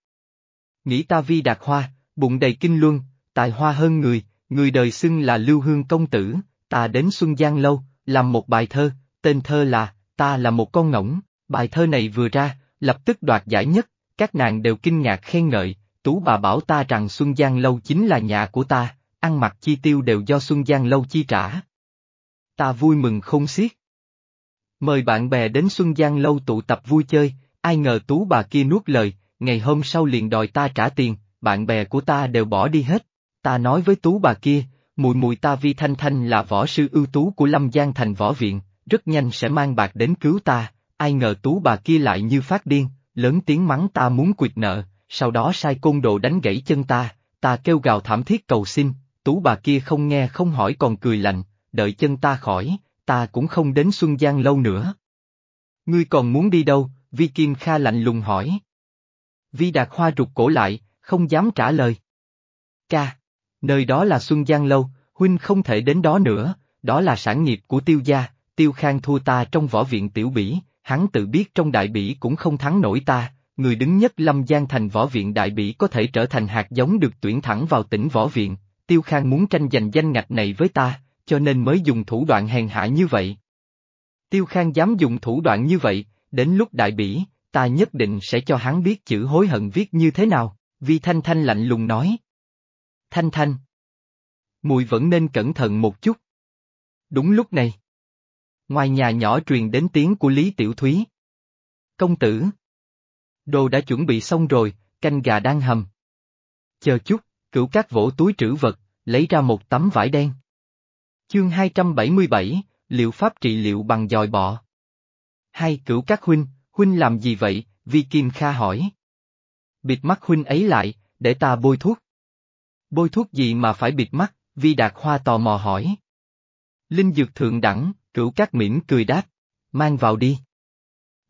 Nghĩ ta Vi Đạt Hoa, bụng đầy kinh luân, tài hoa hơn người, người đời xưng là Lưu Hương Công Tử, ta đến Xuân Giang Lâu, làm một bài thơ, tên thơ là, ta là một con ngỗng, bài thơ này vừa ra, lập tức đoạt giải nhất, các nàng đều kinh ngạc khen ngợi, tú bà bảo ta rằng Xuân Giang Lâu chính là nhà của ta, ăn mặc chi tiêu đều do Xuân Giang Lâu chi trả. Ta vui mừng không xiết. Mời bạn bè đến Xuân Giang Lâu tụ tập vui chơi, ai ngờ tú bà kia nuốt lời, ngày hôm sau liền đòi ta trả tiền, bạn bè của ta đều bỏ đi hết. Ta nói với tú bà kia, mùi mùi ta Vi Thanh Thanh là võ sư ưu tú của Lâm Giang thành võ viện, rất nhanh sẽ mang bạc đến cứu ta, ai ngờ tú bà kia lại như phát điên, lớn tiếng mắng ta muốn quyệt nợ, sau đó sai côn đồ đánh gãy chân ta, ta kêu gào thảm thiết cầu xin, tú bà kia không nghe không hỏi còn cười lạnh, đợi chân ta khỏi, ta cũng không đến Xuân Giang lâu nữa. Ngươi còn muốn đi đâu? Vi Kim Kha lạnh lùng hỏi. Vi Đạt Hoa rụt cổ lại, không dám trả lời. Ca, nơi đó là Xuân Giang Lâu, huynh không thể đến đó nữa, đó là sản nghiệp của tiêu gia, tiêu khang thua ta trong võ viện tiểu bỉ, hắn tự biết trong đại bỉ cũng không thắng nổi ta, người đứng nhất lâm giang thành võ viện đại bỉ có thể trở thành hạt giống được tuyển thẳng vào tỉnh võ viện, tiêu khang muốn tranh giành danh ngạch này với ta, cho nên mới dùng thủ đoạn hèn hạ như vậy. Tiêu khang dám dùng thủ đoạn như vậy, đến lúc đại bỉ, ta nhất định sẽ cho hắn biết chữ hối hận viết như thế nào, Vi Thanh Thanh lạnh lùng nói. Thanh Thanh. Mùi vẫn nên cẩn thận một chút. Đúng lúc này. Ngoài nhà nhỏ truyền đến tiếng của Lý Tiểu Thúy. Công tử. Đồ đã chuẩn bị xong rồi, canh gà đang hầm. Chờ chút, cửu cát vỗ túi trữ vật, lấy ra một tấm vải đen. Chương 277, liệu pháp trị liệu bằng dòi bọ. Hai cửu cát huynh, huynh làm gì vậy, Vi Kim Kha hỏi. Bịt mắt huynh ấy lại, để ta bôi thuốc. Bôi thuốc gì mà phải bịt mắt, Vi Đạt Hoa tò mò hỏi. Linh dược thượng đẳng, cửu cát mỉm cười đáp, mang vào đi.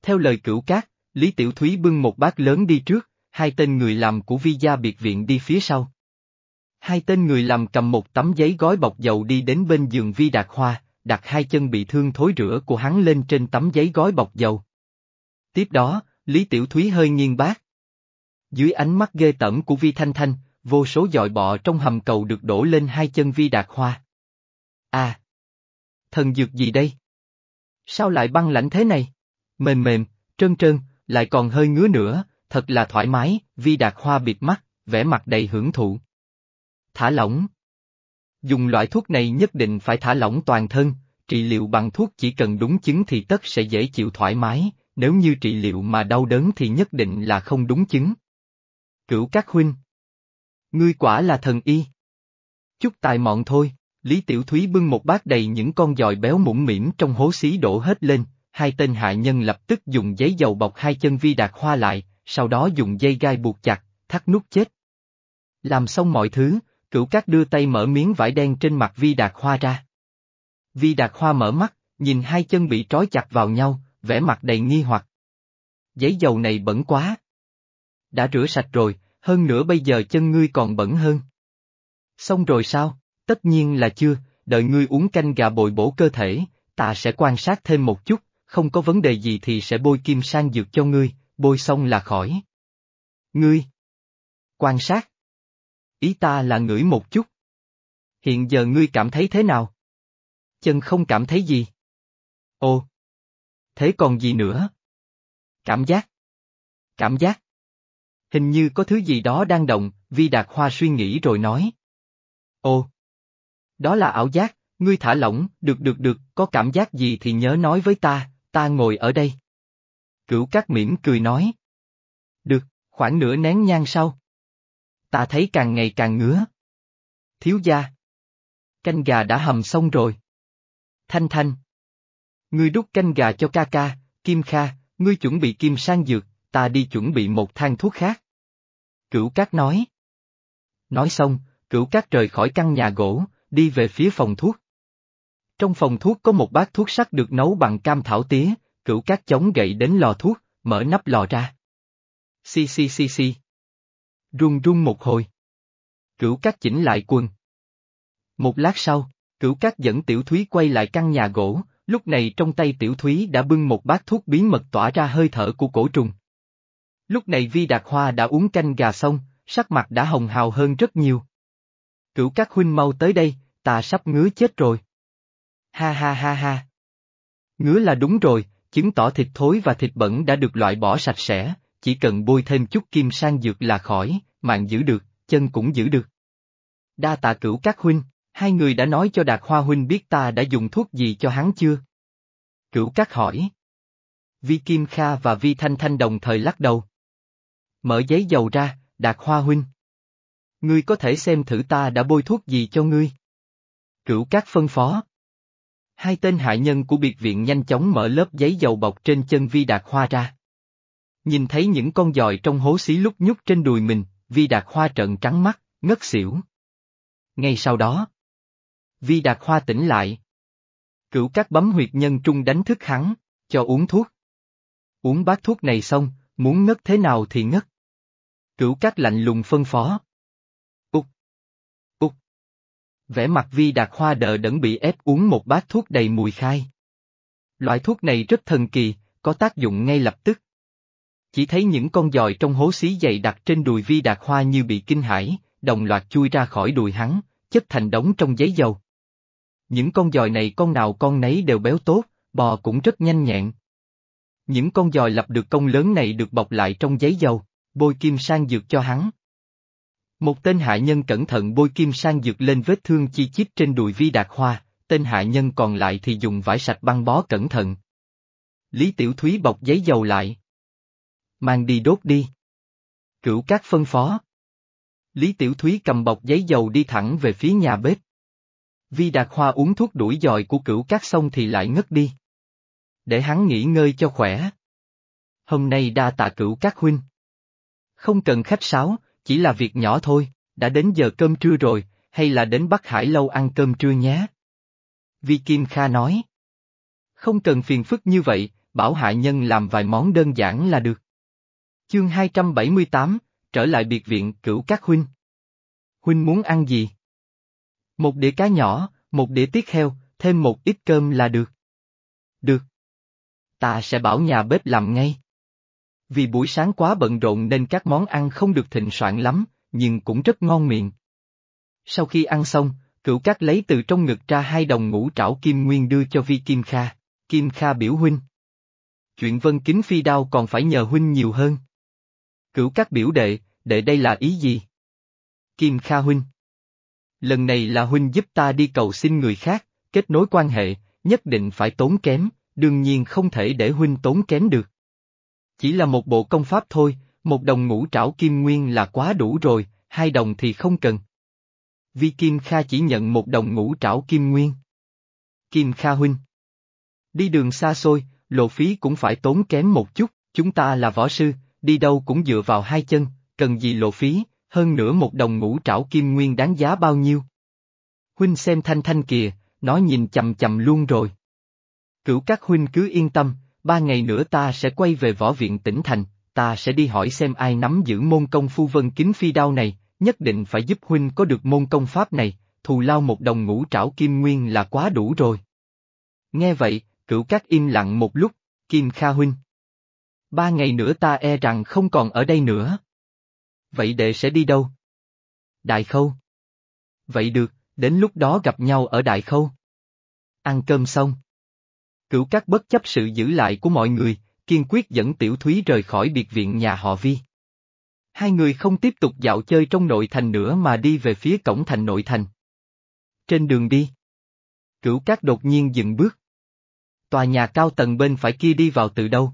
Theo lời cửu cát, Lý Tiểu Thúy bưng một bát lớn đi trước, hai tên người làm của Vi gia biệt viện đi phía sau. Hai tên người làm cầm một tấm giấy gói bọc dầu đi đến bên giường Vi Đạt Hoa, đặt hai chân bị thương thối rữa của hắn lên trên tấm giấy gói bọc dầu. Tiếp đó, Lý Tiểu Thúy hơi nghiêng bác Dưới ánh mắt ghê tởm của Vi Thanh Thanh, vô số dọi bọ trong hầm cầu được đổ lên hai chân Vi Đạt Hoa. À! Thần dược gì đây? Sao lại băng lãnh thế này? Mềm mềm, trơn trơn, lại còn hơi ngứa nữa, thật là thoải mái, Vi Đạt Hoa bịt mắt, vẻ mặt đầy hưởng thụ. Thả lỏng. Dùng loại thuốc này nhất định phải thả lỏng toàn thân, trị liệu bằng thuốc chỉ cần đúng chứng thì tất sẽ dễ chịu thoải mái, nếu như trị liệu mà đau đớn thì nhất định là không đúng chứng. Cửu các huynh. Ngươi quả là thần y. Chút tài mọn thôi, Lý Tiểu Thúy bưng một bát đầy những con giòi béo mũm mỉm trong hố xí đổ hết lên, hai tên hạ nhân lập tức dùng giấy dầu bọc hai chân vi đạt hoa lại, sau đó dùng dây gai buộc chặt, thắt nút chết. Làm xong mọi thứ, cửu cát đưa tay mở miếng vải đen trên mặt vi đạt hoa ra. Vi đạt hoa mở mắt, nhìn hai chân bị trói chặt vào nhau, vẻ mặt đầy nghi hoặc. Giấy dầu này bẩn quá. Đã rửa sạch rồi, hơn nữa bây giờ chân ngươi còn bẩn hơn. Xong rồi sao? Tất nhiên là chưa, đợi ngươi uống canh gà bồi bổ cơ thể, ta sẽ quan sát thêm một chút, không có vấn đề gì thì sẽ bôi kim sang dược cho ngươi, bôi xong là khỏi. Ngươi. Quan sát. Ý ta là ngửi một chút. Hiện giờ ngươi cảm thấy thế nào? Chân không cảm thấy gì. Ồ. Thế còn gì nữa? Cảm giác. Cảm giác. Hình như có thứ gì đó đang động, Vi Đạt Hoa suy nghĩ rồi nói. Ồ. Đó là ảo giác, ngươi thả lỏng, được được được, có cảm giác gì thì nhớ nói với ta, ta ngồi ở đây. Cửu Cát mỉm cười nói. Được, khoảng nửa nén nhang sau. Ta thấy càng ngày càng ngứa. Thiếu gia. Canh gà đã hầm xong rồi. Thanh Thanh. Ngươi đút canh gà cho ca ca, Kim Kha, ngươi chuẩn bị kim sang dược, ta đi chuẩn bị một thang thuốc khác. Cửu Cát nói. Nói xong, Cửu Cát rời khỏi căn nhà gỗ, đi về phía phòng thuốc. Trong phòng thuốc có một bát thuốc sắc được nấu bằng cam thảo tía, cửu cát chống gậy đến lò thuốc, mở nắp lò ra. Xì xì xì xì. Run run một hồi. Cửu cát chỉnh lại quần. Một lát sau, cửu cát dẫn tiểu thúy quay lại căn nhà gỗ, lúc này trong tay tiểu thúy đã bưng một bát thuốc bí mật tỏa ra hơi thở của cổ trùng. Lúc này Vi Đạt Hoa đã uống canh gà xong, sắc mặt đã hồng hào hơn rất nhiều. Cửu các huynh mau tới đây, ta sắp ngứa chết rồi. Ha ha ha ha. Ngứa là đúng rồi, chứng tỏ thịt thối và thịt bẩn đã được loại bỏ sạch sẽ, chỉ cần bôi thêm chút kim sang dược là khỏi, mạng giữ được, chân cũng giữ được. Đa tạ cửu các huynh, hai người đã nói cho Đạt Hoa huynh biết ta đã dùng thuốc gì cho hắn chưa? Cửu cát hỏi. Vi Kim Kha và Vi Thanh Thanh đồng thời lắc đầu. Mở giấy dầu ra, Đạt Hoa huynh. Ngươi có thể xem thử ta đã bôi thuốc gì cho ngươi. Cửu cát phân phó. Hai tên hạ nhân của biệt viện nhanh chóng mở lớp giấy dầu bọc trên chân Vi Đạt Hoa ra. Nhìn thấy những con giòi trong hố xí lúc nhúc trên đùi mình, Vi Đạt Hoa trợn trắng mắt, ngất xỉu. Ngay sau đó, Vi Đạt Hoa tỉnh lại. Cửu các bấm huyệt nhân trung đánh thức hắn, cho uống thuốc. Uống bát thuốc này xong, muốn ngất thế nào thì ngất. Cửu các lạnh lùng phân phó vẻ mặt vi đạt hoa đỡ đẫn bị ép uống một bát thuốc đầy mùi khai. Loại thuốc này rất thần kỳ, có tác dụng ngay lập tức. Chỉ thấy những con giòi trong hố xí dày đặt trên đùi vi đạt hoa như bị kinh hãi, đồng loạt chui ra khỏi đùi hắn, chất thành đống trong giấy dầu. Những con giòi này con nào con nấy đều béo tốt, bò cũng rất nhanh nhẹn. Những con giòi lập được công lớn này được bọc lại trong giấy dầu, bôi kim sang dược cho hắn, một tên hạ nhân cẩn thận bôi kim sang dược lên vết thương chi chít trên đùi vi đạt hoa, tên hạ nhân còn lại thì dùng vải sạch băng bó cẩn thận. Lý Tiểu Thúy bọc giấy dầu lại. Mang đi đốt đi. Cửu các phân phó. Lý Tiểu Thúy cầm bọc giấy dầu đi thẳng về phía nhà bếp. Vi Đạt Hoa uống thuốc đuổi dòi của cửu cát xong thì lại ngất đi. Để hắn nghỉ ngơi cho khỏe. Hôm nay đa tạ cửu cát huynh. Không cần khách sáo, chỉ là việc nhỏ thôi, đã đến giờ cơm trưa rồi, hay là đến Bắc Hải lâu ăn cơm trưa nhé. Vi Kim Kha nói. Không cần phiền phức như vậy, bảo hạ nhân làm vài món đơn giản là được. Chương 278, trở lại biệt viện cửu các huynh. Huynh muốn ăn gì? Một đĩa cá nhỏ, một đĩa tiết heo, thêm một ít cơm là được. Được. Ta sẽ bảo nhà bếp làm ngay. Vì buổi sáng quá bận rộn nên các món ăn không được thịnh soạn lắm, nhưng cũng rất ngon miệng. Sau khi ăn xong, cửu cát lấy từ trong ngực ra hai đồng ngũ trảo kim nguyên đưa cho Vi Kim Kha, Kim Kha biểu huynh. Chuyện vân kính phi đao còn phải nhờ huynh nhiều hơn. Cửu cát biểu đệ, đệ đây là ý gì? Kim Kha huynh. Lần này là huynh giúp ta đi cầu xin người khác, kết nối quan hệ, nhất định phải tốn kém, đương nhiên không thể để huynh tốn kém được. Chỉ là một bộ công pháp thôi, một đồng ngũ trảo kim nguyên là quá đủ rồi, hai đồng thì không cần. Vi Kim Kha chỉ nhận một đồng ngũ trảo kim nguyên. Kim Kha huynh. Đi đường xa xôi, lộ phí cũng phải tốn kém một chút, chúng ta là võ sư, đi đâu cũng dựa vào hai chân, cần gì lộ phí, hơn nữa một đồng ngũ trảo kim nguyên đáng giá bao nhiêu. Huynh xem thanh thanh kìa, nó nhìn chầm chầm luôn rồi. Cửu các huynh cứ yên tâm, ba ngày nữa ta sẽ quay về võ viện tỉnh thành, ta sẽ đi hỏi xem ai nắm giữ môn công phu vân kính phi đao này, nhất định phải giúp huynh có được môn công pháp này, thù lao một đồng ngũ trảo kim nguyên là quá đủ rồi. Nghe vậy, cửu các im lặng một lúc, Kim Kha huynh. Ba ngày nữa ta e rằng không còn ở đây nữa. Vậy đệ sẽ đi đâu? Đại Khâu. Vậy được, đến lúc đó gặp nhau ở Đại Khâu. Ăn cơm xong. Cửu các bất chấp sự giữ lại của mọi người, kiên quyết dẫn Tiểu Thúy rời khỏi biệt viện nhà họ Vi. Hai người không tiếp tục dạo chơi trong nội thành nữa mà đi về phía cổng thành nội thành. Trên đường đi, cửu cát đột nhiên dừng bước. Tòa nhà cao tầng bên phải kia đi vào từ đâu?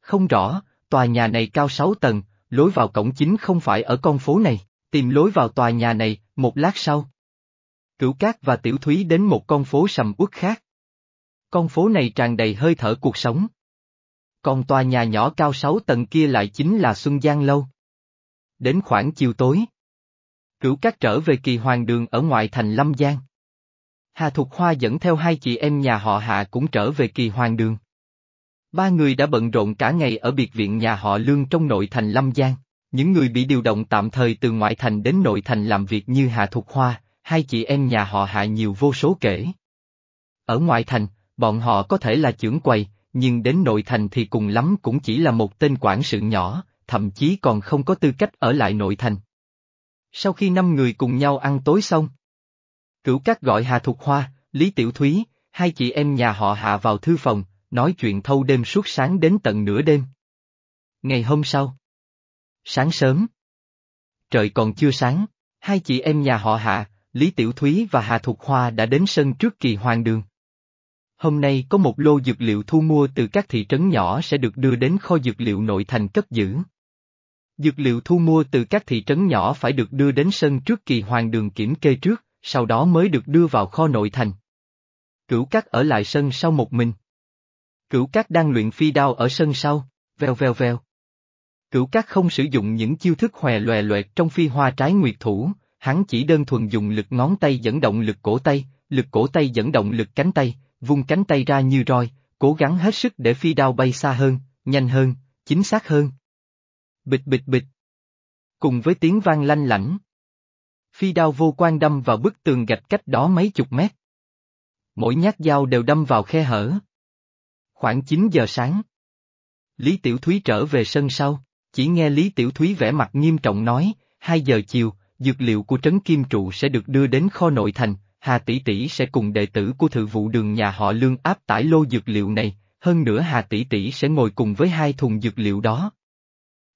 Không rõ, tòa nhà này cao 6 tầng, lối vào cổng chính không phải ở con phố này, tìm lối vào tòa nhà này, một lát sau. Cửu Cát và Tiểu Thúy đến một con phố sầm uất khác. Con phố này tràn đầy hơi thở cuộc sống. Còn tòa nhà nhỏ cao 6 tầng kia lại chính là Xuân Giang Lâu. Đến khoảng chiều tối. Cửu Cát trở về kỳ hoàng đường ở ngoại thành Lâm Giang. Hà Thục Hoa dẫn theo hai chị em nhà họ Hạ cũng trở về kỳ hoàng đường. Ba người đã bận rộn cả ngày ở biệt viện nhà họ Lương trong nội thành Lâm Giang. Những người bị điều động tạm thời từ ngoại thành đến nội thành làm việc như Hà Thục Hoa, hai chị em nhà họ Hạ nhiều vô số kể. Ở ngoại thành, bọn họ có thể là trưởng quầy, nhưng đến nội thành thì cùng lắm cũng chỉ là một tên quản sự nhỏ, thậm chí còn không có tư cách ở lại nội thành. Sau khi năm người cùng nhau ăn tối xong, Cửu Cát gọi Hà Thục Hoa, Lý Tiểu Thúy, hai chị em nhà họ Hạ vào thư phòng, nói chuyện thâu đêm suốt sáng đến tận nửa đêm. Ngày hôm sau. Sáng sớm. Trời còn chưa sáng, hai chị em nhà họ Hạ, Lý Tiểu Thúy và Hà Thục Hoa đã đến sân trước kỳ hoàng đường. Hôm nay có một lô dược liệu thu mua từ các thị trấn nhỏ sẽ được đưa đến kho dược liệu nội thành cất giữ. Dược liệu thu mua từ các thị trấn nhỏ phải được đưa đến sân trước kỳ hoàng đường kiểm kê trước, sau đó mới được đưa vào kho nội thành. Cửu cát ở lại sân sau một mình. Cửu cát đang luyện phi đao ở sân sau, veo veo veo. Cửu cát không sử dụng những chiêu thức hòe loè loẹt trong phi hoa trái nguyệt thủ, hắn chỉ đơn thuần dùng lực ngón tay dẫn động lực cổ tay, lực cổ tay dẫn động lực cánh tay, vung cánh tay ra như roi, cố gắng hết sức để phi đao bay xa hơn, nhanh hơn, chính xác hơn. Bịch bịch bịch. Cùng với tiếng vang lanh lảnh. Phi đao vô quan đâm vào bức tường gạch cách đó mấy chục mét. Mỗi nhát dao đều đâm vào khe hở. Khoảng 9 giờ sáng. Lý Tiểu Thúy trở về sân sau, chỉ nghe Lý Tiểu Thúy vẻ mặt nghiêm trọng nói, 2 giờ chiều, dược liệu của Trấn Kim Trụ sẽ được đưa đến kho nội thành, Hà Tỷ Tỷ sẽ cùng đệ tử của thự vụ đường nhà họ lương áp tải lô dược liệu này, hơn nữa Hà Tỷ Tỷ sẽ ngồi cùng với hai thùng dược liệu đó.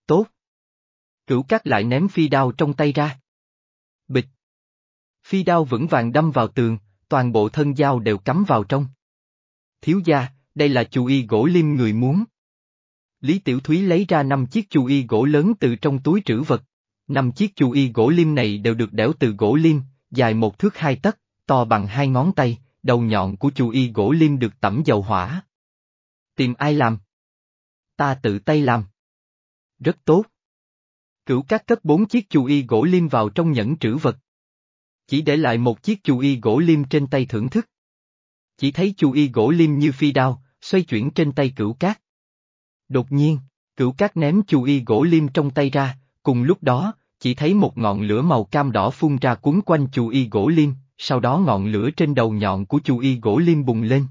Tốt. Cửu cát lại ném phi đao trong tay ra. Bịch. Phi đao vững vàng đâm vào tường, toàn bộ thân dao đều cắm vào trong. Thiếu gia, đây là chu y gỗ liêm người muốn. Lý Tiểu Thúy lấy ra năm chiếc chu y gỗ lớn từ trong túi trữ vật. Năm chiếc chu y gỗ liêm này đều được đẽo từ gỗ liêm, dài một thước hai tấc, to bằng hai ngón tay, đầu nhọn của chu y gỗ liêm được tẩm dầu hỏa. Tìm ai làm? Ta tự tay làm. Rất tốt. Cửu các cất bốn chiếc chu y gỗ liêm vào trong nhẫn trữ vật. Chỉ để lại một chiếc chu y gỗ liêm trên tay thưởng thức. Chỉ thấy chu y gỗ liêm như phi đao, xoay chuyển trên tay cửu cát. Đột nhiên, cửu cát ném chu y gỗ liêm trong tay ra, cùng lúc đó, chỉ thấy một ngọn lửa màu cam đỏ phun ra cuốn quanh chu y gỗ liêm, sau đó ngọn lửa trên đầu nhọn của chu y gỗ liêm bùng lên.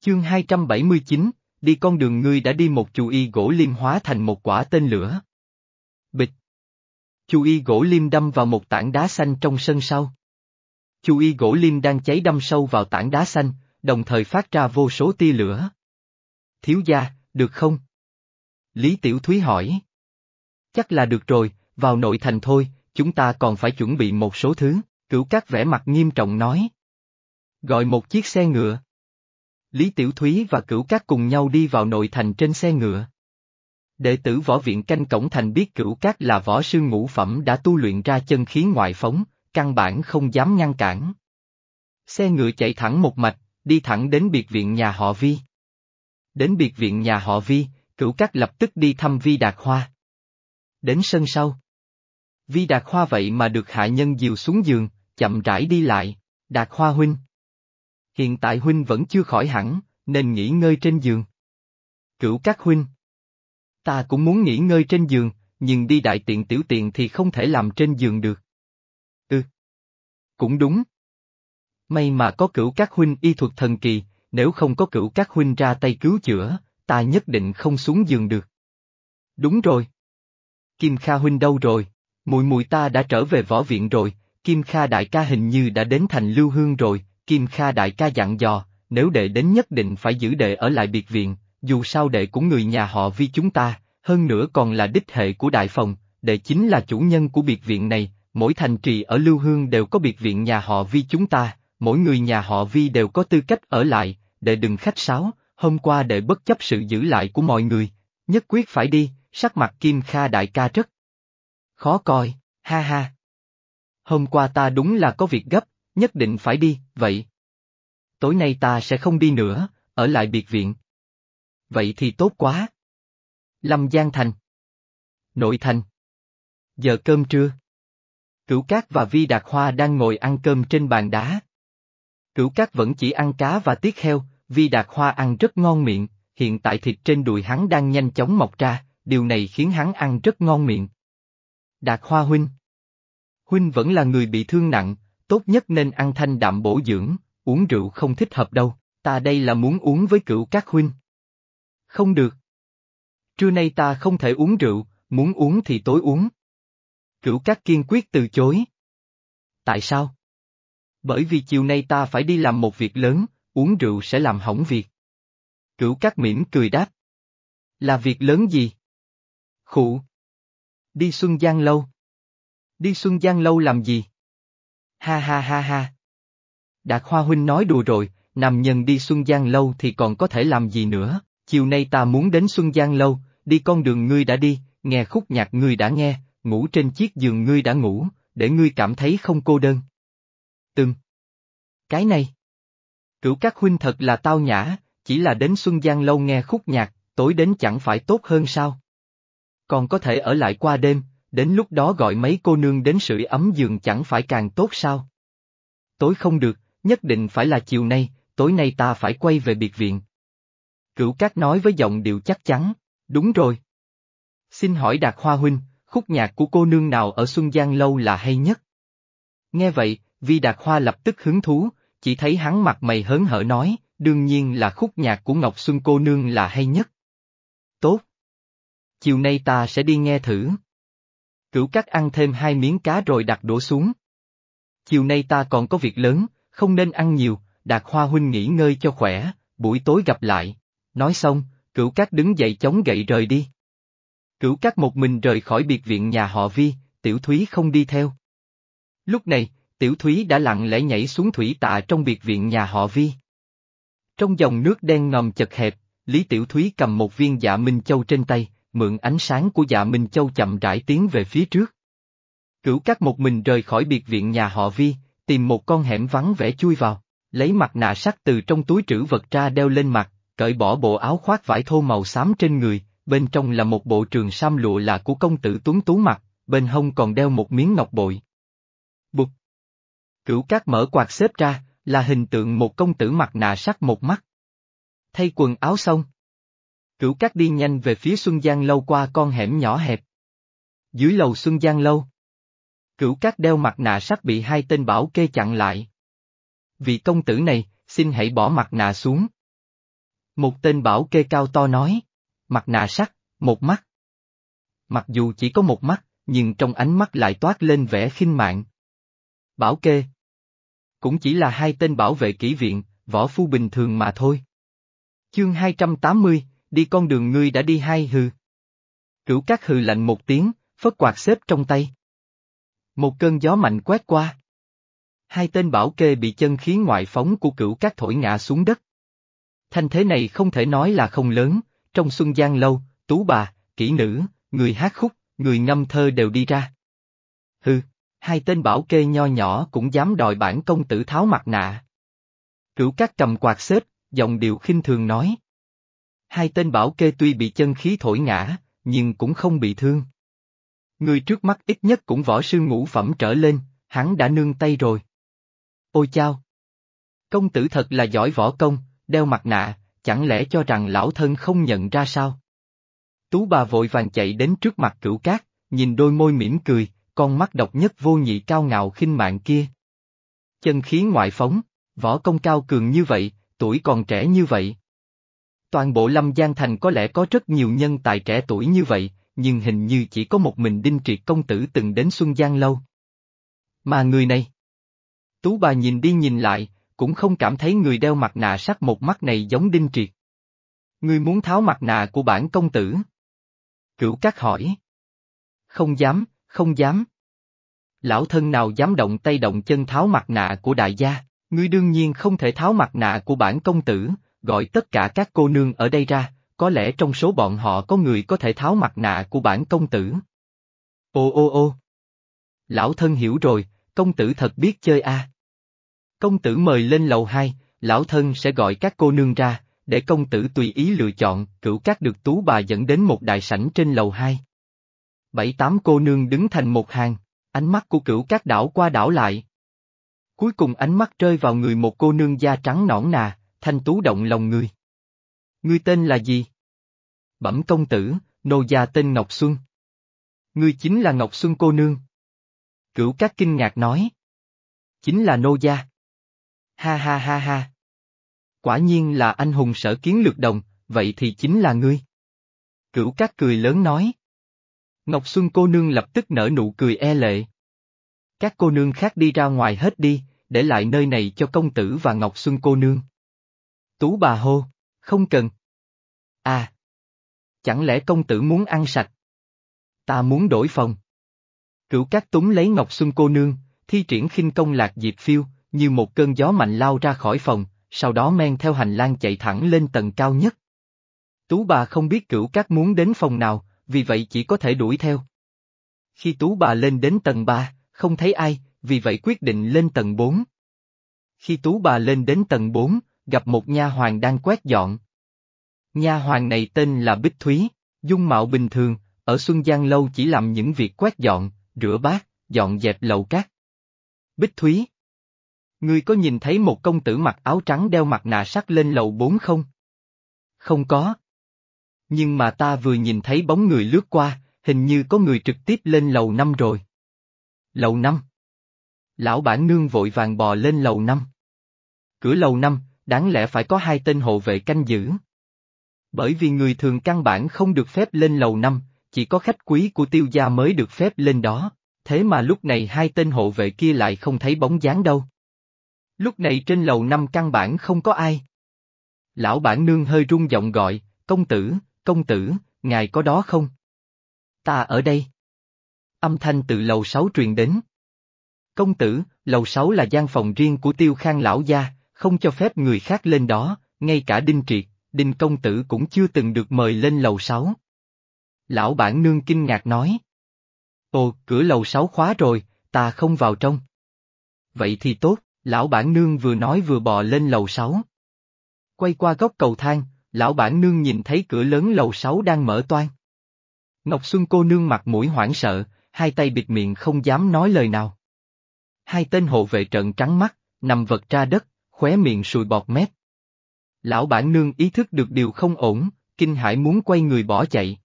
Chương 279, đi con đường ngươi đã đi một chu y gỗ liêm hóa thành một quả tên lửa. Bịch. Chu y gỗ liêm đâm vào một tảng đá xanh trong sân sau. Chu y gỗ liêm đang cháy đâm sâu vào tảng đá xanh, đồng thời phát ra vô số tia lửa. Thiếu gia, được không? Lý Tiểu Thúy hỏi. Chắc là được rồi, vào nội thành thôi, chúng ta còn phải chuẩn bị một số thứ, cửu các vẻ mặt nghiêm trọng nói. Gọi một chiếc xe ngựa. Lý Tiểu Thúy và cửu các cùng nhau đi vào nội thành trên xe ngựa. Đệ tử võ viện canh cổng thành biết cửu các là võ sư ngũ phẩm đã tu luyện ra chân khí ngoại phóng, căn bản không dám ngăn cản. Xe ngựa chạy thẳng một mạch, đi thẳng đến biệt viện nhà họ Vi. Đến biệt viện nhà họ Vi, cửu cát lập tức đi thăm Vi Đạt Hoa. Đến sân sau. Vi Đạt Hoa vậy mà được hạ nhân dìu xuống giường, chậm rãi đi lại, Đạt Hoa huynh. Hiện tại huynh vẫn chưa khỏi hẳn, nên nghỉ ngơi trên giường. Cửu các huynh. Ta cũng muốn nghỉ ngơi trên giường, nhưng đi đại tiện tiểu tiện thì không thể làm trên giường được. Ừ. Cũng đúng. May mà có cửu các huynh y thuật thần kỳ, nếu không có cửu các huynh ra tay cứu chữa, ta nhất định không xuống giường được. Đúng rồi. Kim Kha huynh đâu rồi? Mùi mùi ta đã trở về võ viện rồi, Kim Kha đại ca hình như đã đến thành lưu hương rồi, Kim Kha đại ca dặn dò, nếu đệ đến nhất định phải giữ đệ ở lại biệt viện, dù sao đệ cũng người nhà họ vi chúng ta, hơn nữa còn là đích hệ của đại phòng, đệ chính là chủ nhân của biệt viện này, mỗi thành trì ở Lưu Hương đều có biệt viện nhà họ vi chúng ta, mỗi người nhà họ vi đều có tư cách ở lại, đệ đừng khách sáo, hôm qua đệ bất chấp sự giữ lại của mọi người, nhất quyết phải đi, sắc mặt Kim Kha đại ca rất khó coi, ha ha. Hôm qua ta đúng là có việc gấp, nhất định phải đi, vậy. Tối nay ta sẽ không đi nữa, ở lại biệt viện. Vậy thì tốt quá. Lâm Giang Thành. Nội Thành. Giờ cơm trưa. Cửu Cát và Vi Đạt Hoa đang ngồi ăn cơm trên bàn đá. Cửu Cát vẫn chỉ ăn cá và tiết heo, Vi Đạt Hoa ăn rất ngon miệng, hiện tại thịt trên đùi hắn đang nhanh chóng mọc ra, điều này khiến hắn ăn rất ngon miệng. Đạt Hoa Huynh Huynh vẫn là người bị thương nặng, tốt nhất nên ăn thanh đạm bổ dưỡng, uống rượu không thích hợp đâu, ta đây là muốn uống với cửu các huynh. Không được. Trưa nay ta không thể uống rượu, muốn uống thì tối uống. Cửu các kiên quyết từ chối. Tại sao? Bởi vì chiều nay ta phải đi làm một việc lớn, uống rượu sẽ làm hỏng việc. Cửu Cát mỉm cười đáp. Là việc lớn gì? Khụ. Đi Xuân Giang Lâu. Đi Xuân Giang Lâu làm gì? Ha ha ha ha. Đạt Hoa Huynh nói đùa rồi, nam nhân đi Xuân Giang Lâu thì còn có thể làm gì nữa, chiều nay ta muốn đến Xuân Giang Lâu, đi con đường ngươi đã đi, nghe khúc nhạc ngươi đã nghe, ngủ trên chiếc giường ngươi đã ngủ, để ngươi cảm thấy không cô đơn. Từng. Cái này. Cửu các huynh thật là tao nhã, chỉ là đến Xuân Giang Lâu nghe khúc nhạc, tối đến chẳng phải tốt hơn sao? Còn có thể ở lại qua đêm, đến lúc đó gọi mấy cô nương đến sưởi ấm giường chẳng phải càng tốt sao? Tối không được, nhất định phải là chiều nay, tối nay ta phải quay về biệt viện. Cửu Cát nói với giọng điệu chắc chắn, đúng rồi. Xin hỏi Đạt Hoa Huynh, khúc nhạc của cô nương nào ở Xuân Giang Lâu là hay nhất? Nghe vậy, Vi Đạt Hoa lập tức hứng thú, chỉ thấy hắn mặt mày hớn hở nói, đương nhiên là khúc nhạc của Ngọc Xuân cô nương là hay nhất. Tốt. Chiều nay ta sẽ đi nghe thử. Cửu cắt ăn thêm hai miếng cá rồi đặt đổ xuống. Chiều nay ta còn có việc lớn, không nên ăn nhiều, Đạt Hoa Huynh nghỉ ngơi cho khỏe, buổi tối gặp lại. Nói xong, cửu cát đứng dậy chống gậy rời đi. Cửu cát một mình rời khỏi biệt viện nhà họ Vi, tiểu thúy không đi theo. Lúc này, Tiểu Thúy đã lặng lẽ nhảy xuống thủy tạ trong biệt viện nhà họ Vi. Trong dòng nước đen ngòm chật hẹp, Lý Tiểu Thúy cầm một viên dạ Minh Châu trên tay, mượn ánh sáng của dạ Minh Châu chậm rãi tiến về phía trước. Cửu cát một mình rời khỏi biệt viện nhà họ Vi, tìm một con hẻm vắng vẻ chui vào, lấy mặt nạ sắt từ trong túi trữ vật ra đeo lên mặt, cởi bỏ bộ áo khoác vải thô màu xám trên người, bên trong là một bộ trường sam lụa là của công tử Tuấn Tú mặc, bên hông còn đeo một miếng ngọc bội. Bụt! Cửu cát mở quạt xếp ra, là hình tượng một công tử mặt nạ sắt một mắt. Thay quần áo xong. Cửu cát đi nhanh về phía Xuân Giang lâu qua con hẻm nhỏ hẹp. Dưới lầu Xuân Giang lâu. Cửu cát đeo mặt nạ sắt bị hai tên bảo kê chặn lại. Vị công tử này, xin hãy bỏ mặt nạ xuống. Một tên bảo kê cao to nói, mặt nạ sắt, một mắt. Mặc dù chỉ có một mắt, nhưng trong ánh mắt lại toát lên vẻ khinh mạng. Bảo kê. Cũng chỉ là hai tên bảo vệ kỹ viện, võ phu bình thường mà thôi. Chương 280, đi con đường ngươi đã đi hai hư. Cửu cát hừ lạnh một tiếng, phất quạt xếp trong tay. Một cơn gió mạnh quét qua. Hai tên bảo kê bị chân khí ngoại phóng của cửu cát thổi ngã xuống đất. Thanh thế này không thể nói là không lớn, trong xuân giang lâu, tú bà, kỹ nữ, người hát khúc, người ngâm thơ đều đi ra. Hừ, hai tên bảo kê nho nhỏ cũng dám đòi bản công tử tháo mặt nạ. Cửu cát cầm quạt xếp, giọng điệu khinh thường nói. Hai tên bảo kê tuy bị chân khí thổi ngã, nhưng cũng không bị thương. Người trước mắt ít nhất cũng võ sư ngũ phẩm trở lên, hắn đã nương tay rồi. Ôi chao! Công tử thật là giỏi võ công, đeo mặt nạ, chẳng lẽ cho rằng lão thân không nhận ra sao? Tú bà vội vàng chạy đến trước mặt cửu cát, nhìn đôi môi mỉm cười, con mắt độc nhất vô nhị cao ngạo khinh mạng kia. Chân khí ngoại phóng, võ công cao cường như vậy, tuổi còn trẻ như vậy. Toàn bộ Lâm Giang Thành có lẽ có rất nhiều nhân tài trẻ tuổi như vậy, nhưng hình như chỉ có một mình Đinh Triệt công tử từng đến Xuân Giang lâu. Mà người này? Tú bà nhìn đi nhìn lại, cũng không cảm thấy người đeo mặt nạ sắt một mắt này giống Đinh Triệt. Ngươi muốn tháo mặt nạ của bản công tử? Cửu Cát hỏi. Không dám, không dám. Lão thân nào dám động tay động chân tháo mặt nạ của đại gia, ngươi đương nhiên không thể tháo mặt nạ của bản công tử, gọi tất cả các cô nương ở đây ra, có lẽ trong số bọn họ có người có thể tháo mặt nạ của bản công tử. Ô ô ô. Lão thân hiểu rồi, công tử thật biết chơi a. Công tử mời lên lầu hai, lão thân sẽ gọi các cô nương ra, để công tử tùy ý lựa chọn, cửu các được tú bà dẫn đến một đại sảnh trên lầu hai. Bảy tám cô nương đứng thành một hàng, ánh mắt của cửu các đảo qua đảo lại. Cuối cùng ánh mắt rơi vào người một cô nương da trắng nõn nà, thanh tú động lòng người. Ngươi tên là gì? Bẩm công tử, nô gia tên Ngọc Xuân. Ngươi chính là Ngọc Xuân cô nương. Cửu các kinh ngạc nói. Chính là nô gia. Ha ha ha ha. Quả nhiên là anh hùng sở kiến lược đồng, vậy thì chính là ngươi. Cửu các cười lớn nói. Ngọc Xuân cô nương lập tức nở nụ cười e lệ. Các cô nương khác đi ra ngoài hết đi, để lại nơi này cho công tử và Ngọc Xuân cô nương. Tú bà hô, không cần. À! Chẳng lẽ công tử muốn ăn sạch? Ta muốn đổi phòng. Cửu Cát Túng lấy Ngọc Xuân cô nương, thi triển khinh công lạc diệp phiêu, như một cơn gió mạnh lao ra khỏi phòng, sau đó men theo hành lang chạy thẳng lên tầng cao nhất. Tú bà không biết cửu Cát muốn đến phòng nào, vì vậy chỉ có thể đuổi theo. Khi tú bà lên đến tầng 3, không thấy ai, vì vậy quyết định lên tầng 4. Khi tú bà lên đến tầng 4, gặp một nha hoàng đang quét dọn. Nha hoàng này tên là Bích Thúy, dung mạo bình thường, ở Xuân Giang Lâu chỉ làm những việc quét dọn, rửa bát, dọn dẹp lầu cát. Bích Thúy Ngươi có nhìn thấy một công tử mặc áo trắng đeo mặt nạ sắt lên lầu 4 không? Không có. Nhưng mà ta vừa nhìn thấy bóng người lướt qua, hình như có người trực tiếp lên lầu năm rồi. Lầu năm, Lão bản nương vội vàng bò lên lầu năm. Cửa lầu năm, đáng lẽ phải có hai tên hộ vệ canh giữ. Bởi vì người thường căn bản không được phép lên lầu năm, chỉ có khách quý của tiêu gia mới được phép lên đó, thế mà lúc này hai tên hộ vệ kia lại không thấy bóng dáng đâu. Lúc này trên lầu năm căn bản không có ai. Lão bản nương hơi rung giọng gọi, công tử, công tử, ngài có đó không? Ta ở đây. Âm thanh từ lầu sáu truyền đến. Công tử, lầu sáu là gian phòng riêng của tiêu khang lão gia, không cho phép người khác lên đó, ngay cả Đinh Triệt, Đinh Công Tử cũng chưa từng được mời lên lầu sáu. Lão bản nương kinh ngạc nói. Ồ, cửa lầu sáu khóa rồi, ta không vào trong. Vậy thì tốt, lão bản nương vừa nói vừa bò lên lầu sáu. Quay qua góc cầu thang, lão bản nương nhìn thấy cửa lớn lầu sáu đang mở toan. Ngọc Xuân cô nương mặt mũi hoảng sợ, hai tay bịt miệng không dám nói lời nào. Hai tên hộ vệ trợn trắng mắt, nằm vật ra đất, khóe miệng sùi bọt mép. Lão bản nương ý thức được điều không ổn, kinh hãi muốn quay người bỏ chạy.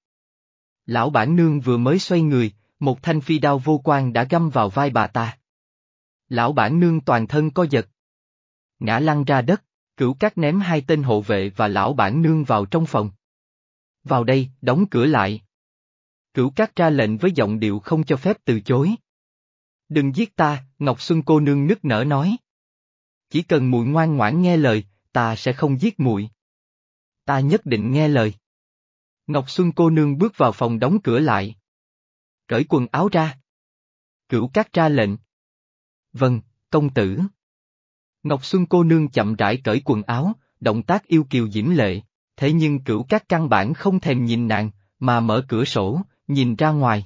Lão bản nương vừa mới xoay người, một thanh phi đao vô quan đã găm vào vai bà ta. Lão bản nương toàn thân co giật. Ngã lăn ra đất, cửu cát ném hai tên hộ vệ và lão bản nương vào trong phòng. Vào đây, đóng cửa lại. Cửu cát ra lệnh với giọng điệu không cho phép từ chối. Đừng giết ta, Ngọc Xuân cô nương nức nở nói. Chỉ cần muội ngoan ngoãn nghe lời, ta sẽ không giết muội. Ta nhất định nghe lời. Ngọc Xuân cô nương bước vào phòng đóng cửa lại. Cởi quần áo ra. Cửu cát ra lệnh. Vâng, công tử. Ngọc Xuân cô nương chậm rãi cởi quần áo, động tác yêu kiều diễm lệ, thế nhưng cửu các căn bản không thèm nhìn nàng, mà mở cửa sổ, nhìn ra ngoài.